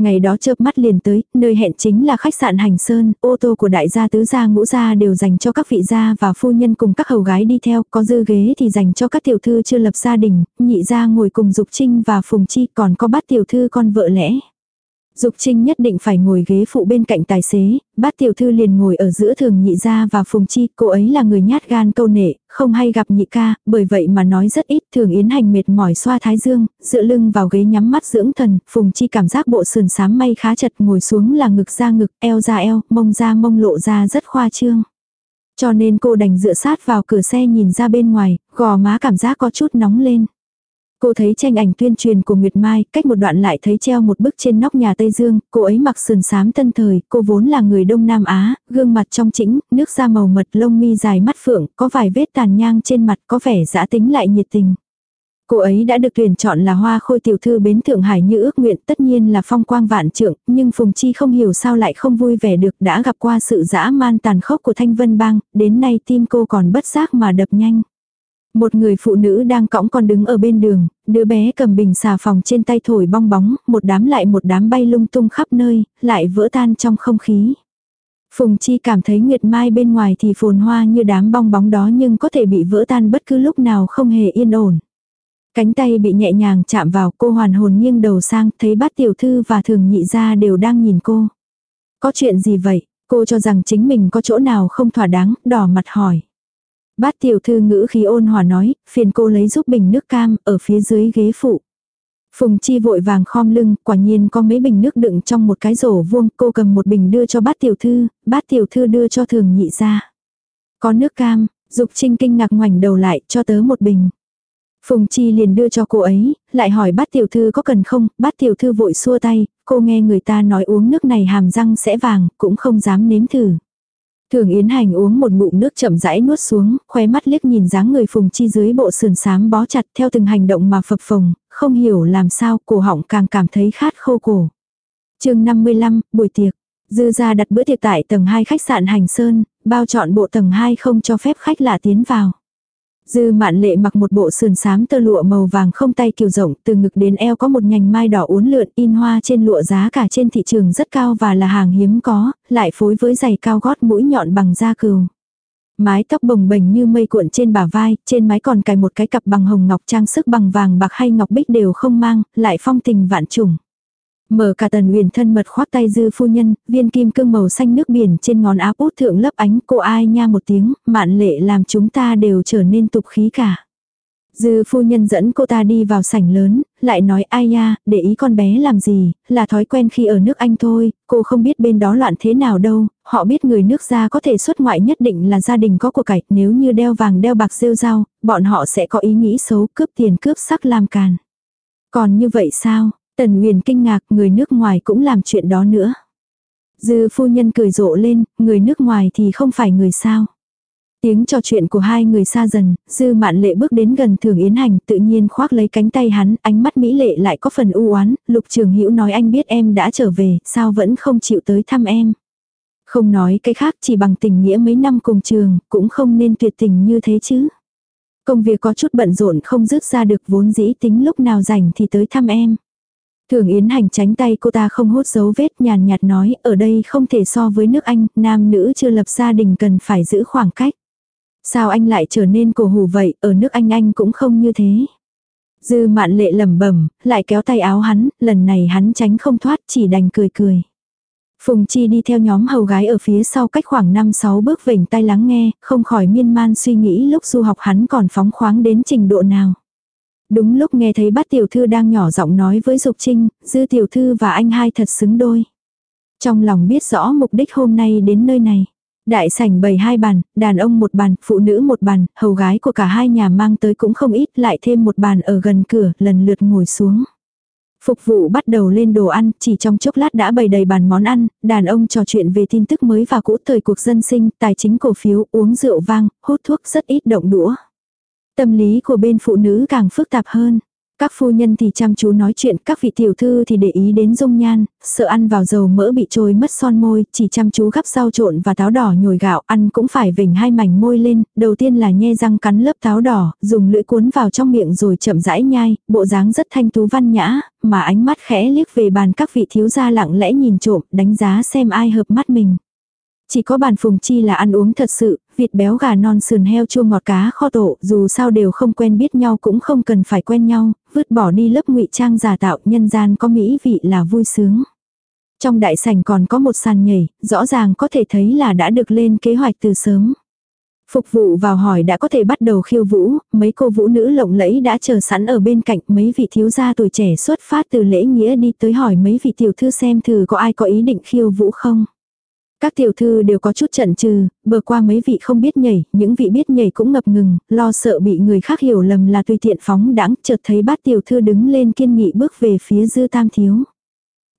Ngày đó chớp mắt liền tới, nơi hẹn chính là khách sạn Hành Sơn, ô tô của đại gia tứ gia ngũ gia đều dành cho các vị gia và phu nhân cùng các hầu gái đi theo, có dư ghế thì dành cho các tiểu thư chưa lập gia đình, nhị gia ngồi cùng Dục Trinh và Phùng Chi còn có bát tiểu thư con vợ lẽ. Dục Trinh nhất định phải ngồi ghế phụ bên cạnh tài xế, bát tiểu thư liền ngồi ở giữa thường nhị gia và phùng chi, cô ấy là người nhát gan câu nệ, không hay gặp nhị ca, bởi vậy mà nói rất ít, thường yến hành mệt mỏi xoa thái dương, dựa lưng vào ghế nhắm mắt dưỡng thần, phùng chi cảm giác bộ sườn sám may khá chật ngồi xuống là ngực ra ngực, eo ra eo, mông ra mông lộ ra rất khoa trương. Cho nên cô đành dựa sát vào cửa xe nhìn ra bên ngoài, gò má cảm giác có chút nóng lên. Cô thấy tranh ảnh tuyên truyền của Nguyệt Mai, cách một đoạn lại thấy treo một bức trên nóc nhà Tây Dương, cô ấy mặc sườn xám tân thời, cô vốn là người Đông Nam Á, gương mặt trong chỉnh, nước da màu mật lông mi dài mắt phượng, có vài vết tàn nhang trên mặt có vẻ giã tính lại nhiệt tình. Cô ấy đã được tuyển chọn là hoa khôi tiểu thư bến Thượng Hải như ước nguyện tất nhiên là phong quang vạn trượng, nhưng Phùng Chi không hiểu sao lại không vui vẻ được đã gặp qua sự dã man tàn khốc của Thanh Vân Bang, đến nay tim cô còn bất giác mà đập nhanh. Một người phụ nữ đang cõng con đứng ở bên đường, đứa bé cầm bình xà phòng trên tay thổi bong bóng, một đám lại một đám bay lung tung khắp nơi, lại vỡ tan trong không khí. Phùng Chi cảm thấy Nguyệt Mai bên ngoài thì phồn hoa như đám bong bóng đó nhưng có thể bị vỡ tan bất cứ lúc nào không hề yên ổn. Cánh tay bị nhẹ nhàng chạm vào cô hoàn hồn nghiêng đầu sang thấy bát tiểu thư và thường nhị ra đều đang nhìn cô. Có chuyện gì vậy? Cô cho rằng chính mình có chỗ nào không thỏa đáng, đỏ mặt hỏi. Bát tiểu thư ngữ khí ôn hòa nói, phiền cô lấy giúp bình nước cam ở phía dưới ghế phụ. Phùng Chi vội vàng khom lưng, quả nhiên có mấy bình nước đựng trong một cái rổ vuông, cô cầm một bình đưa cho bát tiểu thư, bát tiểu thư đưa cho thường nhị ra. Có nước cam, Dục Trinh kinh ngạc ngoảnh đầu lại, cho tớ một bình. Phùng Chi liền đưa cho cô ấy, lại hỏi bát tiểu thư có cần không, bát tiểu thư vội xua tay, cô nghe người ta nói uống nước này hàm răng sẽ vàng, cũng không dám nếm thử. Thường Yến Hành uống một ngụm nước chậm rãi nuốt xuống, khóe mắt liếc nhìn dáng người Phùng Chi dưới bộ sườn xám bó chặt theo từng hành động mà phập phồng, không hiểu làm sao cổ họng càng cảm thấy khát khô cổ. chương 55, buổi tiệc. Dư ra đặt bữa tiệc tại tầng 2 khách sạn Hành Sơn, bao chọn bộ tầng 2 không cho phép khách lạ tiến vào. Dư mạn lệ mặc một bộ sườn xám tơ lụa màu vàng không tay kiều rộng, từ ngực đến eo có một nhành mai đỏ uốn lượn in hoa trên lụa giá cả trên thị trường rất cao và là hàng hiếm có, lại phối với giày cao gót mũi nhọn bằng da cừu. Mái tóc bồng bềnh như mây cuộn trên bả vai, trên mái còn cài một cái cặp bằng hồng ngọc trang sức bằng vàng bạc hay ngọc bích đều không mang, lại phong tình vạn trùng. Mở cả tần huyền thân mật khoác tay dư phu nhân, viên kim cương màu xanh nước biển trên ngón áp út thượng lấp ánh cô ai nha một tiếng, mạn lệ làm chúng ta đều trở nên tục khí cả. Dư phu nhân dẫn cô ta đi vào sảnh lớn, lại nói ai nha, để ý con bé làm gì, là thói quen khi ở nước Anh thôi, cô không biết bên đó loạn thế nào đâu, họ biết người nước ra có thể xuất ngoại nhất định là gia đình có của cải, nếu như đeo vàng đeo bạc rêu rao, bọn họ sẽ có ý nghĩ xấu cướp tiền cướp sắc làm càn. Còn như vậy sao, Tần Huyền kinh ngạc người nước ngoài cũng làm chuyện đó nữa. Dư phu nhân cười rộ lên, người nước ngoài thì không phải người sao. Tiếng trò chuyện của hai người xa dần, dư mạn lệ bước đến gần thường yến hành tự nhiên khoác lấy cánh tay hắn, ánh mắt mỹ lệ lại có phần u oán lục trường hữu nói anh biết em đã trở về, sao vẫn không chịu tới thăm em. Không nói cái khác chỉ bằng tình nghĩa mấy năm cùng trường, cũng không nên tuyệt tình như thế chứ. Công việc có chút bận rộn không dứt ra được vốn dĩ tính lúc nào rảnh thì tới thăm em. Thường Yến Hành tránh tay cô ta không hốt dấu vết nhàn nhạt nói ở đây không thể so với nước Anh, nam nữ chưa lập gia đình cần phải giữ khoảng cách. Sao anh lại trở nên cổ hủ vậy, ở nước Anh anh cũng không như thế. Dư mạn lệ lẩm bẩm, lại kéo tay áo hắn, lần này hắn tránh không thoát chỉ đành cười cười. Phùng Chi đi theo nhóm hầu gái ở phía sau cách khoảng 5-6 bước vểnh tay lắng nghe, không khỏi miên man suy nghĩ lúc du học hắn còn phóng khoáng đến trình độ nào. Đúng lúc nghe thấy bát tiểu thư đang nhỏ giọng nói với Dục Trinh, dư tiểu thư và anh hai thật xứng đôi. Trong lòng biết rõ mục đích hôm nay đến nơi này. Đại sảnh bày hai bàn, đàn ông một bàn, phụ nữ một bàn, hầu gái của cả hai nhà mang tới cũng không ít, lại thêm một bàn ở gần cửa, lần lượt ngồi xuống. Phục vụ bắt đầu lên đồ ăn, chỉ trong chốc lát đã bày đầy bàn món ăn, đàn ông trò chuyện về tin tức mới và cũ thời cuộc dân sinh, tài chính cổ phiếu, uống rượu vang, hút thuốc rất ít động đũa. Tâm lý của bên phụ nữ càng phức tạp hơn. Các phu nhân thì chăm chú nói chuyện, các vị tiểu thư thì để ý đến dung nhan, sợ ăn vào dầu mỡ bị trôi mất son môi, chỉ chăm chú gắp rau trộn và táo đỏ nhồi gạo, ăn cũng phải vỉnh hai mảnh môi lên, đầu tiên là nhe răng cắn lớp táo đỏ, dùng lưỡi cuốn vào trong miệng rồi chậm rãi nhai, bộ dáng rất thanh tú văn nhã, mà ánh mắt khẽ liếc về bàn các vị thiếu gia lặng lẽ nhìn trộm, đánh giá xem ai hợp mắt mình. Chỉ có bàn phùng chi là ăn uống thật sự, vịt béo gà non sườn heo chua ngọt cá kho tổ, dù sao đều không quen biết nhau cũng không cần phải quen nhau, vứt bỏ đi lớp ngụy trang giả tạo nhân gian có mỹ vị là vui sướng. Trong đại sảnh còn có một sàn nhảy, rõ ràng có thể thấy là đã được lên kế hoạch từ sớm. Phục vụ vào hỏi đã có thể bắt đầu khiêu vũ, mấy cô vũ nữ lộng lẫy đã chờ sẵn ở bên cạnh mấy vị thiếu gia tuổi trẻ xuất phát từ lễ nghĩa đi tới hỏi mấy vị tiểu thư xem thử có ai có ý định khiêu vũ không. Các tiểu thư đều có chút trận trừ, bờ qua mấy vị không biết nhảy, những vị biết nhảy cũng ngập ngừng, lo sợ bị người khác hiểu lầm là tùy tiện phóng đãng, chợt thấy bát tiểu thư đứng lên kiên nghị bước về phía dư tam thiếu.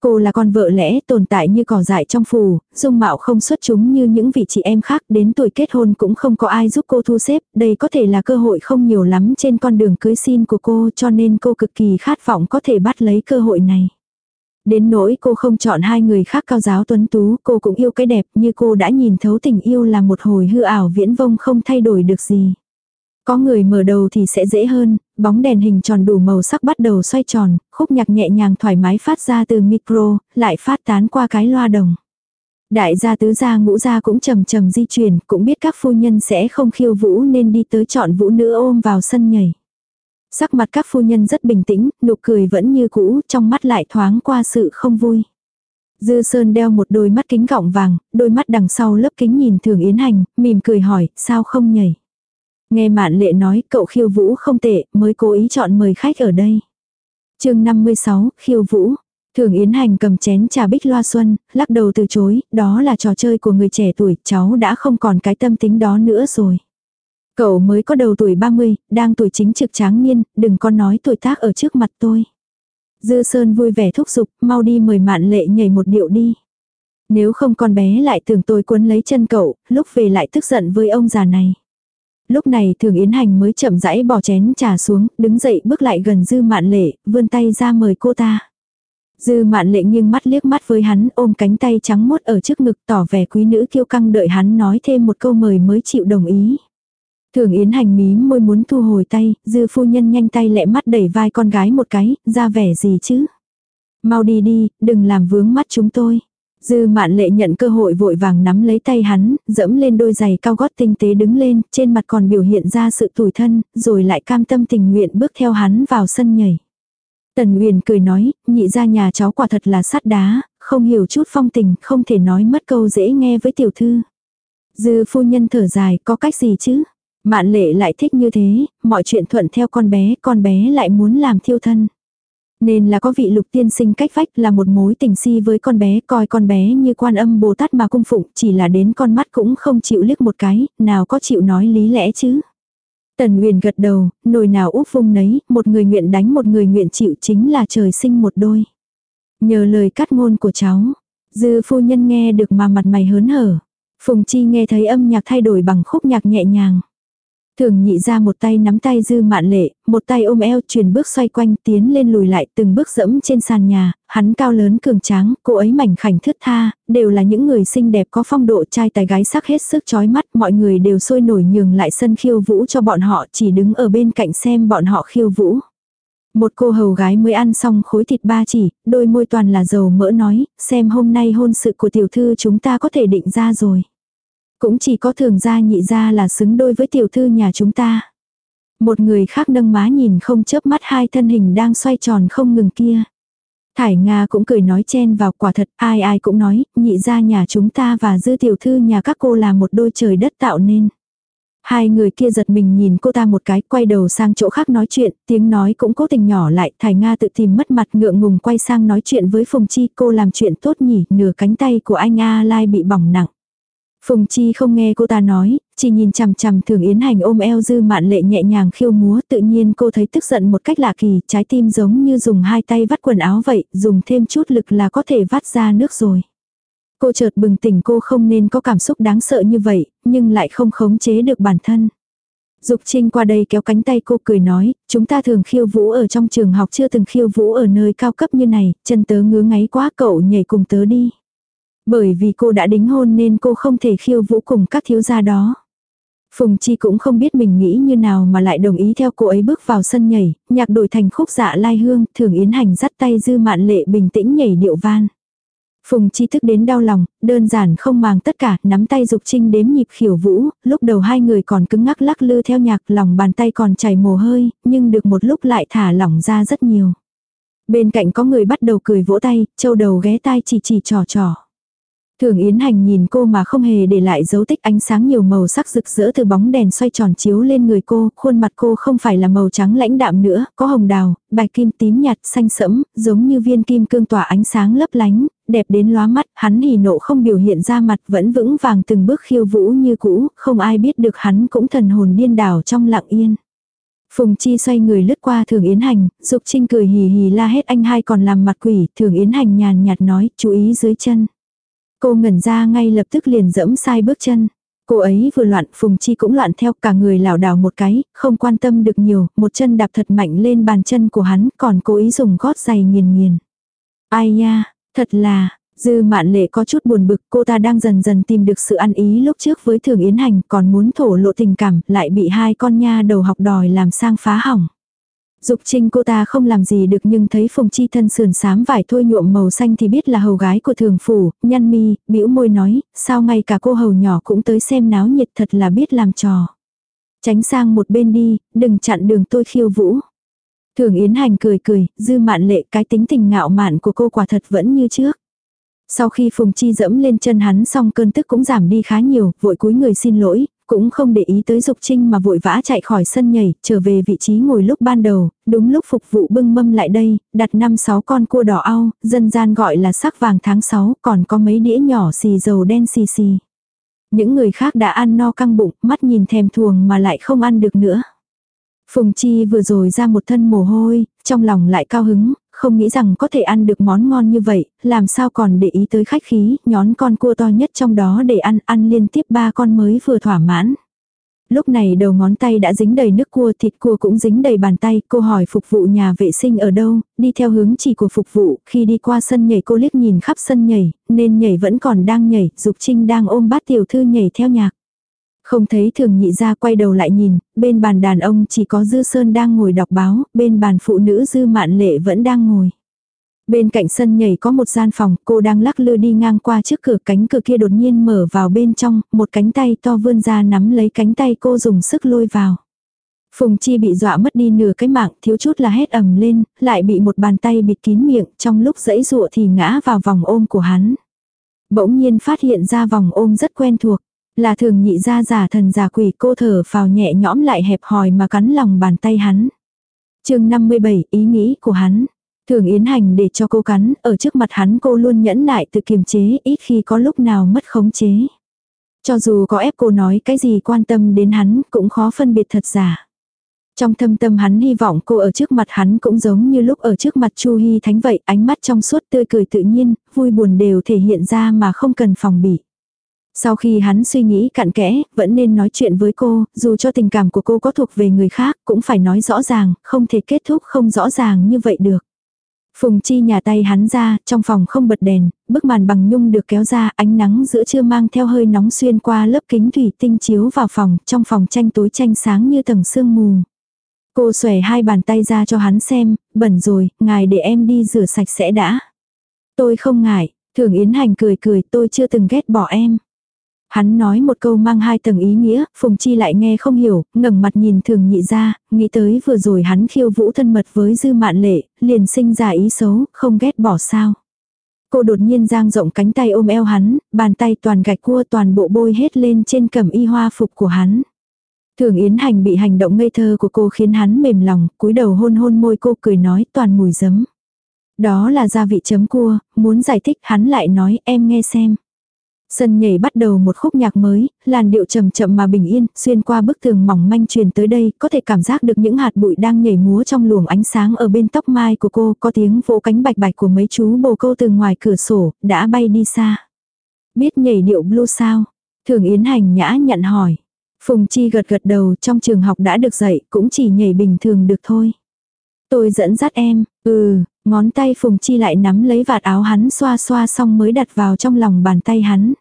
Cô là con vợ lẽ tồn tại như cỏ dại trong phủ, dung mạo không xuất chúng như những vị chị em khác đến tuổi kết hôn cũng không có ai giúp cô thu xếp, đây có thể là cơ hội không nhiều lắm trên con đường cưới xin của cô cho nên cô cực kỳ khát vọng có thể bắt lấy cơ hội này. Đến nỗi cô không chọn hai người khác cao giáo tuấn tú, cô cũng yêu cái đẹp như cô đã nhìn thấu tình yêu là một hồi hư ảo viễn vông không thay đổi được gì. Có người mở đầu thì sẽ dễ hơn, bóng đèn hình tròn đủ màu sắc bắt đầu xoay tròn, khúc nhạc nhẹ nhàng thoải mái phát ra từ micro, lại phát tán qua cái loa đồng. Đại gia tứ gia ngũ gia cũng chầm chầm di chuyển, cũng biết các phu nhân sẽ không khiêu vũ nên đi tới chọn vũ nữ ôm vào sân nhảy. Sắc mặt các phu nhân rất bình tĩnh, nụ cười vẫn như cũ, trong mắt lại thoáng qua sự không vui. Dư Sơn đeo một đôi mắt kính gọng vàng, đôi mắt đằng sau lớp kính nhìn Thường Yến Hành, mỉm cười hỏi, sao không nhảy. Nghe mạn lệ nói cậu khiêu vũ không tệ, mới cố ý chọn mời khách ở đây. chương 56, khiêu vũ. Thường Yến Hành cầm chén trà bích loa xuân, lắc đầu từ chối, đó là trò chơi của người trẻ tuổi, cháu đã không còn cái tâm tính đó nữa rồi. Cậu mới có đầu tuổi 30, đang tuổi chính trực tráng niên, đừng có nói tuổi tác ở trước mặt tôi. Dư Sơn vui vẻ thúc giục, mau đi mời mạn lệ nhảy một điệu đi. Nếu không con bé lại tưởng tôi cuốn lấy chân cậu, lúc về lại tức giận với ông già này. Lúc này thường Yến Hành mới chậm rãi bỏ chén trà xuống, đứng dậy bước lại gần Dư Mạn Lệ, vươn tay ra mời cô ta. Dư Mạn Lệ nghiêng mắt liếc mắt với hắn, ôm cánh tay trắng mốt ở trước ngực tỏ vẻ quý nữ kiêu căng đợi hắn nói thêm một câu mời mới chịu đồng ý. Thường Yến Hành mí môi muốn thu hồi tay, Dư phu nhân nhanh tay lẹ mắt đẩy vai con gái một cái, ra vẻ gì chứ. Mau đi đi, đừng làm vướng mắt chúng tôi. Dư mạn lệ nhận cơ hội vội vàng nắm lấy tay hắn, dẫm lên đôi giày cao gót tinh tế đứng lên, trên mặt còn biểu hiện ra sự tủi thân, rồi lại cam tâm tình nguyện bước theo hắn vào sân nhảy. Tần Uyển cười nói, nhị ra nhà cháu quả thật là sắt đá, không hiểu chút phong tình, không thể nói mất câu dễ nghe với tiểu thư. Dư phu nhân thở dài, có cách gì chứ? Mạn lệ lại thích như thế, mọi chuyện thuận theo con bé, con bé lại muốn làm thiêu thân. Nên là có vị lục tiên sinh cách vách là một mối tình si với con bé, coi con bé như quan âm Bồ Tát mà cung phụng, chỉ là đến con mắt cũng không chịu liếc một cái, nào có chịu nói lý lẽ chứ. Tần Uyển gật đầu, nồi nào úp vung nấy, một người nguyện đánh một người nguyện chịu chính là trời sinh một đôi. Nhờ lời cắt ngôn của cháu, dư phu nhân nghe được mà mặt mày hớn hở. Phùng Chi nghe thấy âm nhạc thay đổi bằng khúc nhạc nhẹ nhàng. Thường nhị ra một tay nắm tay dư mạn lệ, một tay ôm eo truyền bước xoay quanh tiến lên lùi lại từng bước dẫm trên sàn nhà, hắn cao lớn cường tráng, cô ấy mảnh khảnh thướt tha, đều là những người xinh đẹp có phong độ trai tài gái sắc hết sức chói mắt, mọi người đều sôi nổi nhường lại sân khiêu vũ cho bọn họ chỉ đứng ở bên cạnh xem bọn họ khiêu vũ. Một cô hầu gái mới ăn xong khối thịt ba chỉ, đôi môi toàn là dầu mỡ nói, xem hôm nay hôn sự của tiểu thư chúng ta có thể định ra rồi. Cũng chỉ có thường gia nhị gia là xứng đôi với tiểu thư nhà chúng ta. Một người khác nâng má nhìn không chớp mắt hai thân hình đang xoay tròn không ngừng kia. Thải Nga cũng cười nói chen vào quả thật ai ai cũng nói, nhị gia nhà chúng ta và dư tiểu thư nhà các cô là một đôi trời đất tạo nên. Hai người kia giật mình nhìn cô ta một cái, quay đầu sang chỗ khác nói chuyện, tiếng nói cũng cố tình nhỏ lại, Thải Nga tự tìm mất mặt ngượng ngùng quay sang nói chuyện với Phùng Chi, cô làm chuyện tốt nhỉ, nửa cánh tay của anh A Lai bị bỏng nặng. Phùng Chi không nghe cô ta nói, chỉ nhìn chằm chằm Thường Yến Hành ôm eo dư mạn lệ nhẹ nhàng khiêu múa tự nhiên cô thấy tức giận một cách lạ kỳ, trái tim giống như dùng hai tay vắt quần áo vậy, dùng thêm chút lực là có thể vắt ra nước rồi. Cô chợt bừng tỉnh cô không nên có cảm xúc đáng sợ như vậy, nhưng lại không khống chế được bản thân. Dục Trinh qua đây kéo cánh tay cô cười nói, chúng ta thường khiêu vũ ở trong trường học chưa từng khiêu vũ ở nơi cao cấp như này, chân tớ ngứa ngáy quá cậu nhảy cùng tớ đi. Bởi vì cô đã đính hôn nên cô không thể khiêu vũ cùng các thiếu gia đó. Phùng Chi cũng không biết mình nghĩ như nào mà lại đồng ý theo cô ấy bước vào sân nhảy, nhạc đổi thành khúc dạ lai hương, thường yến hành dắt tay dư mạn lệ bình tĩnh nhảy điệu van. Phùng Chi thức đến đau lòng, đơn giản không màng tất cả, nắm tay Dục Trinh đếm nhịp khiểu vũ, lúc đầu hai người còn cứng ngắc lắc lư theo nhạc, lòng bàn tay còn chảy mồ hôi, nhưng được một lúc lại thả lỏng ra rất nhiều. Bên cạnh có người bắt đầu cười vỗ tay, châu đầu ghé tai chỉ chỉ trò trò. Thường Yến Hành nhìn cô mà không hề để lại dấu tích ánh sáng nhiều màu sắc rực rỡ từ bóng đèn xoay tròn chiếu lên người cô, khuôn mặt cô không phải là màu trắng lãnh đạm nữa, có hồng đào, bạch kim tím nhạt, xanh sẫm, giống như viên kim cương tỏa ánh sáng lấp lánh, đẹp đến lóa mắt, hắn hỉ nộ không biểu hiện ra mặt vẫn vững vàng từng bước khiêu vũ như cũ, không ai biết được hắn cũng thần hồn điên đảo trong lặng yên. Phùng Chi xoay người lướt qua Thường Yến Hành, Dục Trinh cười hì hì la hết anh hai còn làm mặt quỷ, Thường Yến Hành nhàn nhạt nói, chú ý dưới chân. Cô ngẩn ra ngay lập tức liền dẫm sai bước chân. Cô ấy vừa loạn, Phùng Chi cũng loạn theo cả người lảo đảo một cái, không quan tâm được nhiều, một chân đạp thật mạnh lên bàn chân của hắn, còn cố ý dùng gót giày nghiền nghiền. Ai nha, thật là, Dư mạn lệ có chút buồn bực, cô ta đang dần dần tìm được sự ăn ý lúc trước với thường yến hành, còn muốn thổ lộ tình cảm, lại bị hai con nha đầu học đòi làm sang phá hỏng. Dục trinh cô ta không làm gì được nhưng thấy phùng chi thân sườn sám vải thôi nhuộm màu xanh thì biết là hầu gái của thường phủ, nhăn mi, bĩu môi nói, sao ngay cả cô hầu nhỏ cũng tới xem náo nhiệt thật là biết làm trò. Tránh sang một bên đi, đừng chặn đường tôi khiêu vũ. Thường Yến Hành cười cười, dư mạn lệ cái tính tình ngạo mạn của cô quả thật vẫn như trước. Sau khi Phùng Chi dẫm lên chân hắn xong cơn tức cũng giảm đi khá nhiều, vội cúi người xin lỗi, cũng không để ý tới Dục Trinh mà vội vã chạy khỏi sân nhảy, trở về vị trí ngồi lúc ban đầu, đúng lúc phục vụ bưng mâm lại đây, đặt năm sáu con cua đỏ ao dân gian gọi là sắc vàng tháng 6, còn có mấy đĩa nhỏ xì dầu đen xì xì. Những người khác đã ăn no căng bụng, mắt nhìn thèm thuồng mà lại không ăn được nữa. Phùng Chi vừa rồi ra một thân mồ hôi, trong lòng lại cao hứng, không nghĩ rằng có thể ăn được món ngon như vậy, làm sao còn để ý tới khách khí, nhón con cua to nhất trong đó để ăn, ăn liên tiếp ba con mới vừa thỏa mãn. Lúc này đầu ngón tay đã dính đầy nước cua, thịt cua cũng dính đầy bàn tay, cô hỏi phục vụ nhà vệ sinh ở đâu, đi theo hướng chỉ của phục vụ, khi đi qua sân nhảy cô liếc nhìn khắp sân nhảy, nên nhảy vẫn còn đang nhảy, Dục Trinh đang ôm bát tiểu thư nhảy theo nhạc. Không thấy thường nhị ra quay đầu lại nhìn, bên bàn đàn ông chỉ có Dư Sơn đang ngồi đọc báo, bên bàn phụ nữ Dư Mạn Lệ vẫn đang ngồi. Bên cạnh sân nhảy có một gian phòng, cô đang lắc lư đi ngang qua trước cửa cánh cửa kia đột nhiên mở vào bên trong, một cánh tay to vươn ra nắm lấy cánh tay cô dùng sức lôi vào. Phùng Chi bị dọa mất đi nửa cái mạng, thiếu chút là hét ầm lên, lại bị một bàn tay bịt kín miệng, trong lúc dẫy dụa thì ngã vào vòng ôm của hắn. Bỗng nhiên phát hiện ra vòng ôm rất quen thuộc. Là thường nhị ra giả thần giả quỷ cô thở phào nhẹ nhõm lại hẹp hòi mà cắn lòng bàn tay hắn. chương 57 ý nghĩ của hắn. Thường yến hành để cho cô cắn, ở trước mặt hắn cô luôn nhẫn nại tự kiềm chế, ít khi có lúc nào mất khống chế. Cho dù có ép cô nói cái gì quan tâm đến hắn, cũng khó phân biệt thật giả. Trong thâm tâm hắn hy vọng cô ở trước mặt hắn cũng giống như lúc ở trước mặt Chu Hy Thánh vậy, ánh mắt trong suốt tươi cười tự nhiên, vui buồn đều thể hiện ra mà không cần phòng bị. Sau khi hắn suy nghĩ cặn kẽ, vẫn nên nói chuyện với cô, dù cho tình cảm của cô có thuộc về người khác, cũng phải nói rõ ràng, không thể kết thúc không rõ ràng như vậy được. Phùng chi nhà tay hắn ra, trong phòng không bật đèn, bức màn bằng nhung được kéo ra, ánh nắng giữa trưa mang theo hơi nóng xuyên qua lớp kính thủy tinh chiếu vào phòng, trong phòng tranh tối tranh sáng như tầng sương mù. Cô xòe hai bàn tay ra cho hắn xem, bẩn rồi, ngài để em đi rửa sạch sẽ đã. Tôi không ngại, thường Yến Hành cười cười tôi chưa từng ghét bỏ em. Hắn nói một câu mang hai tầng ý nghĩa, Phùng Chi lại nghe không hiểu, ngẩng mặt nhìn thường nhị ra, nghĩ tới vừa rồi hắn khiêu vũ thân mật với dư mạn lệ, liền sinh ra ý xấu, không ghét bỏ sao. Cô đột nhiên giang rộng cánh tay ôm eo hắn, bàn tay toàn gạch cua toàn bộ bôi hết lên trên cẩm y hoa phục của hắn. Thường Yến Hành bị hành động ngây thơ của cô khiến hắn mềm lòng, cúi đầu hôn hôn môi cô cười nói toàn mùi giấm. Đó là gia vị chấm cua, muốn giải thích hắn lại nói em nghe xem. Sân nhảy bắt đầu một khúc nhạc mới, làn điệu chậm chậm mà bình yên, xuyên qua bức tường mỏng manh truyền tới đây, có thể cảm giác được những hạt bụi đang nhảy múa trong luồng ánh sáng ở bên tóc mai của cô, có tiếng vỗ cánh bạch bạch của mấy chú bồ câu từ ngoài cửa sổ, đã bay đi xa. Biết nhảy điệu blue sao? Thường Yến Hành nhã nhận hỏi. Phùng Chi gật gật đầu trong trường học đã được dạy, cũng chỉ nhảy bình thường được thôi. Tôi dẫn dắt em, ừ, ngón tay Phùng Chi lại nắm lấy vạt áo hắn xoa xoa xong mới đặt vào trong lòng bàn tay hắn.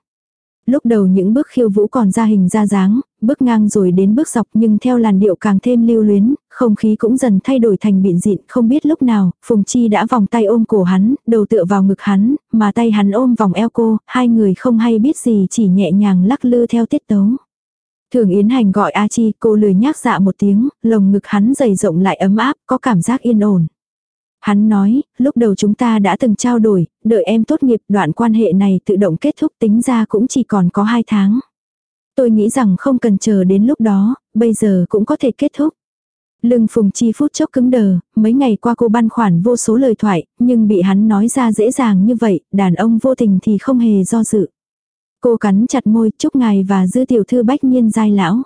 Lúc đầu những bước khiêu vũ còn ra hình ra dáng, bước ngang rồi đến bước dọc nhưng theo làn điệu càng thêm lưu luyến, không khí cũng dần thay đổi thành biện dịn, không biết lúc nào, Phùng Chi đã vòng tay ôm cổ hắn, đầu tựa vào ngực hắn, mà tay hắn ôm vòng eo cô, hai người không hay biết gì chỉ nhẹ nhàng lắc lư theo tiết tấu. Thường Yến Hành gọi A Chi, cô lười nhác dạ một tiếng, lồng ngực hắn dày rộng lại ấm áp, có cảm giác yên ổn. Hắn nói, lúc đầu chúng ta đã từng trao đổi, đợi em tốt nghiệp đoạn quan hệ này tự động kết thúc tính ra cũng chỉ còn có 2 tháng. Tôi nghĩ rằng không cần chờ đến lúc đó, bây giờ cũng có thể kết thúc. Lưng Phùng Chi phút chốc cứng đờ, mấy ngày qua cô băn khoản vô số lời thoại, nhưng bị hắn nói ra dễ dàng như vậy, đàn ông vô tình thì không hề do dự. Cô cắn chặt môi, chúc ngài và dư tiểu thư bách nhiên dai lão.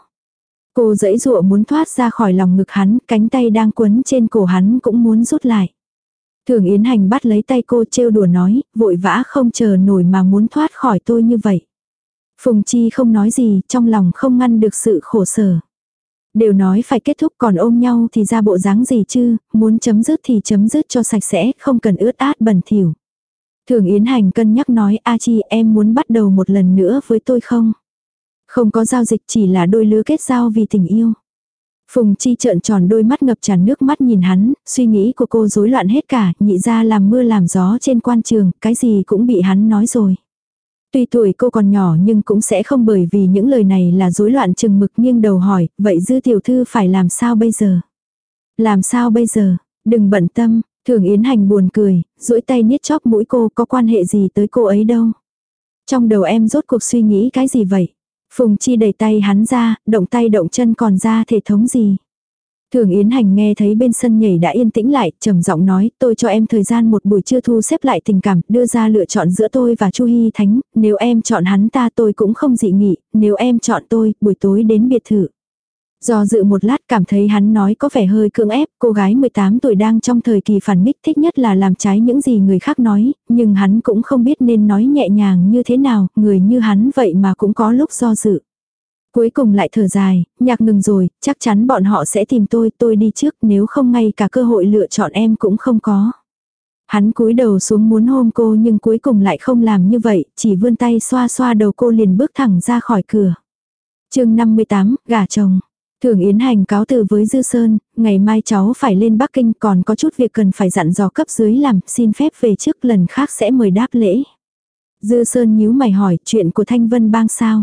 Cô dãy dụa muốn thoát ra khỏi lòng ngực hắn, cánh tay đang quấn trên cổ hắn cũng muốn rút lại. Thường Yến Hành bắt lấy tay cô trêu đùa nói, vội vã không chờ nổi mà muốn thoát khỏi tôi như vậy. Phùng Chi không nói gì, trong lòng không ngăn được sự khổ sở. Đều nói phải kết thúc còn ôm nhau thì ra bộ dáng gì chứ, muốn chấm dứt thì chấm dứt cho sạch sẽ, không cần ướt át bẩn thỉu. Thường Yến Hành cân nhắc nói A Chi em muốn bắt đầu một lần nữa với tôi không? Không có giao dịch chỉ là đôi lứa kết giao vì tình yêu. Phùng Chi trợn tròn đôi mắt ngập tràn nước mắt nhìn hắn, suy nghĩ của cô rối loạn hết cả, nhị ra làm mưa làm gió trên quan trường, cái gì cũng bị hắn nói rồi. Tuy tuổi cô còn nhỏ nhưng cũng sẽ không bởi vì những lời này là rối loạn chừng mực nghiêng đầu hỏi, vậy dư tiểu thư phải làm sao bây giờ? Làm sao bây giờ? Đừng bận tâm, thường yến hành buồn cười, duỗi tay niết chóp mũi cô có quan hệ gì tới cô ấy đâu. Trong đầu em rốt cuộc suy nghĩ cái gì vậy? Phùng Chi đẩy tay hắn ra, động tay động chân còn ra thể thống gì. Thường Yến Hành nghe thấy bên sân nhảy đã yên tĩnh lại, trầm giọng nói, tôi cho em thời gian một buổi trưa thu xếp lại tình cảm, đưa ra lựa chọn giữa tôi và Chu Hy Thánh, nếu em chọn hắn ta tôi cũng không dị nghị, nếu em chọn tôi, buổi tối đến biệt thự. Do dự một lát cảm thấy hắn nói có vẻ hơi cưỡng ép, cô gái 18 tuổi đang trong thời kỳ phản nghịch thích nhất là làm trái những gì người khác nói, nhưng hắn cũng không biết nên nói nhẹ nhàng như thế nào, người như hắn vậy mà cũng có lúc do dự. Cuối cùng lại thở dài, nhạc ngừng rồi, chắc chắn bọn họ sẽ tìm tôi, tôi đi trước, nếu không ngay cả cơ hội lựa chọn em cũng không có. Hắn cúi đầu xuống muốn hôn cô nhưng cuối cùng lại không làm như vậy, chỉ vươn tay xoa xoa đầu cô liền bước thẳng ra khỏi cửa. chương 58, gả chồng. Thường Yến Hành cáo từ với Dư Sơn, ngày mai cháu phải lên Bắc Kinh còn có chút việc cần phải dặn dò cấp dưới làm, xin phép về trước lần khác sẽ mời đáp lễ. Dư Sơn nhíu mày hỏi chuyện của Thanh Vân Bang sao.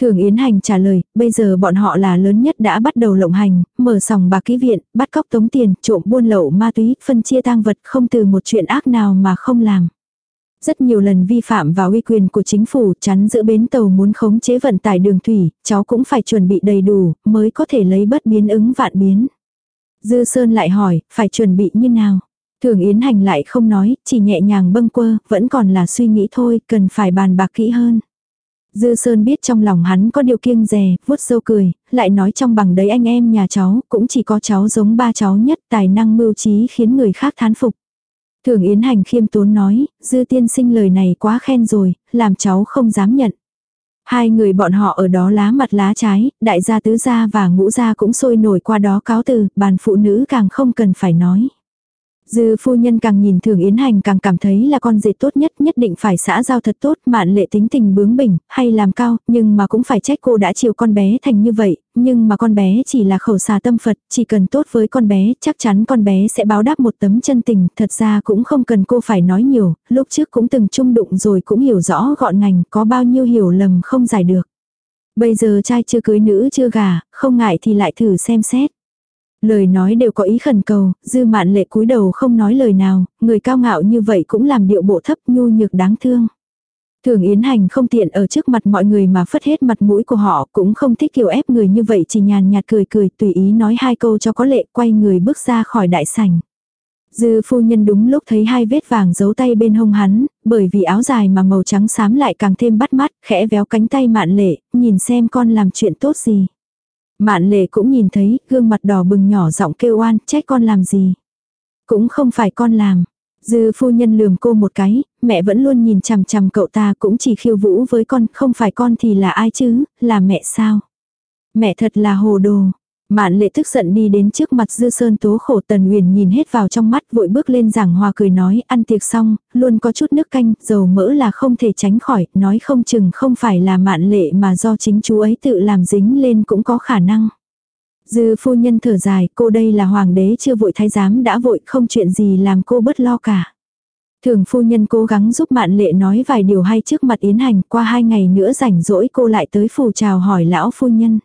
Thường Yến Hành trả lời, bây giờ bọn họ là lớn nhất đã bắt đầu lộng hành, mở sòng bạc ký viện, bắt cóc tống tiền, trộm buôn lậu ma túy, phân chia tang vật không từ một chuyện ác nào mà không làm. Rất nhiều lần vi phạm vào uy quyền của chính phủ chắn giữa bến tàu muốn khống chế vận tải đường thủy, cháu cũng phải chuẩn bị đầy đủ, mới có thể lấy bất biến ứng vạn biến. Dư Sơn lại hỏi, phải chuẩn bị như nào? Thường Yến Hành lại không nói, chỉ nhẹ nhàng bâng quơ, vẫn còn là suy nghĩ thôi, cần phải bàn bạc kỹ hơn. Dư Sơn biết trong lòng hắn có điều kiêng rè, vuốt sâu cười, lại nói trong bằng đấy anh em nhà cháu, cũng chỉ có cháu giống ba cháu nhất, tài năng mưu trí khiến người khác thán phục. Thường Yến Hành khiêm tốn nói, Dư tiên sinh lời này quá khen rồi, làm cháu không dám nhận. Hai người bọn họ ở đó lá mặt lá trái, đại gia tứ gia và ngũ gia cũng sôi nổi qua đó cáo từ, bàn phụ nữ càng không cần phải nói. Dư phu nhân càng nhìn thường Yến Hành càng cảm thấy là con dệt tốt nhất nhất định phải xã giao thật tốt, mạn lệ tính tình bướng bỉnh, hay làm cao, nhưng mà cũng phải trách cô đã chiều con bé thành như vậy, nhưng mà con bé chỉ là khẩu xà tâm Phật, chỉ cần tốt với con bé, chắc chắn con bé sẽ báo đáp một tấm chân tình, thật ra cũng không cần cô phải nói nhiều, lúc trước cũng từng chung đụng rồi cũng hiểu rõ gọn ngành, có bao nhiêu hiểu lầm không giải được. Bây giờ trai chưa cưới nữ chưa gà không ngại thì lại thử xem xét. Lời nói đều có ý khẩn cầu, dư mạn lệ cúi đầu không nói lời nào, người cao ngạo như vậy cũng làm điệu bộ thấp nhu nhược đáng thương. Thường Yến Hành không tiện ở trước mặt mọi người mà phất hết mặt mũi của họ, cũng không thích kiểu ép người như vậy chỉ nhàn nhạt cười cười tùy ý nói hai câu cho có lệ quay người bước ra khỏi đại sảnh. Dư phu nhân đúng lúc thấy hai vết vàng giấu tay bên hông hắn, bởi vì áo dài mà màu trắng xám lại càng thêm bắt mắt, khẽ véo cánh tay mạn lệ, nhìn xem con làm chuyện tốt gì. Mạn lệ cũng nhìn thấy, gương mặt đỏ bừng nhỏ giọng kêu oan, trách con làm gì. Cũng không phải con làm. Dư phu nhân lườm cô một cái, mẹ vẫn luôn nhìn chằm chằm cậu ta cũng chỉ khiêu vũ với con, không phải con thì là ai chứ, là mẹ sao. Mẹ thật là hồ đồ, Mạn lệ tức giận đi đến trước mặt dư sơn tố khổ tần huyền nhìn hết vào trong mắt vội bước lên giảng hòa cười nói ăn tiệc xong, luôn có chút nước canh, dầu mỡ là không thể tránh khỏi, nói không chừng không phải là mạn lệ mà do chính chú ấy tự làm dính lên cũng có khả năng. Dư phu nhân thở dài, cô đây là hoàng đế chưa vội thái giám đã vội không chuyện gì làm cô bớt lo cả. Thường phu nhân cố gắng giúp mạn lệ nói vài điều hay trước mặt yến hành qua hai ngày nữa rảnh rỗi cô lại tới phủ chào hỏi lão phu nhân.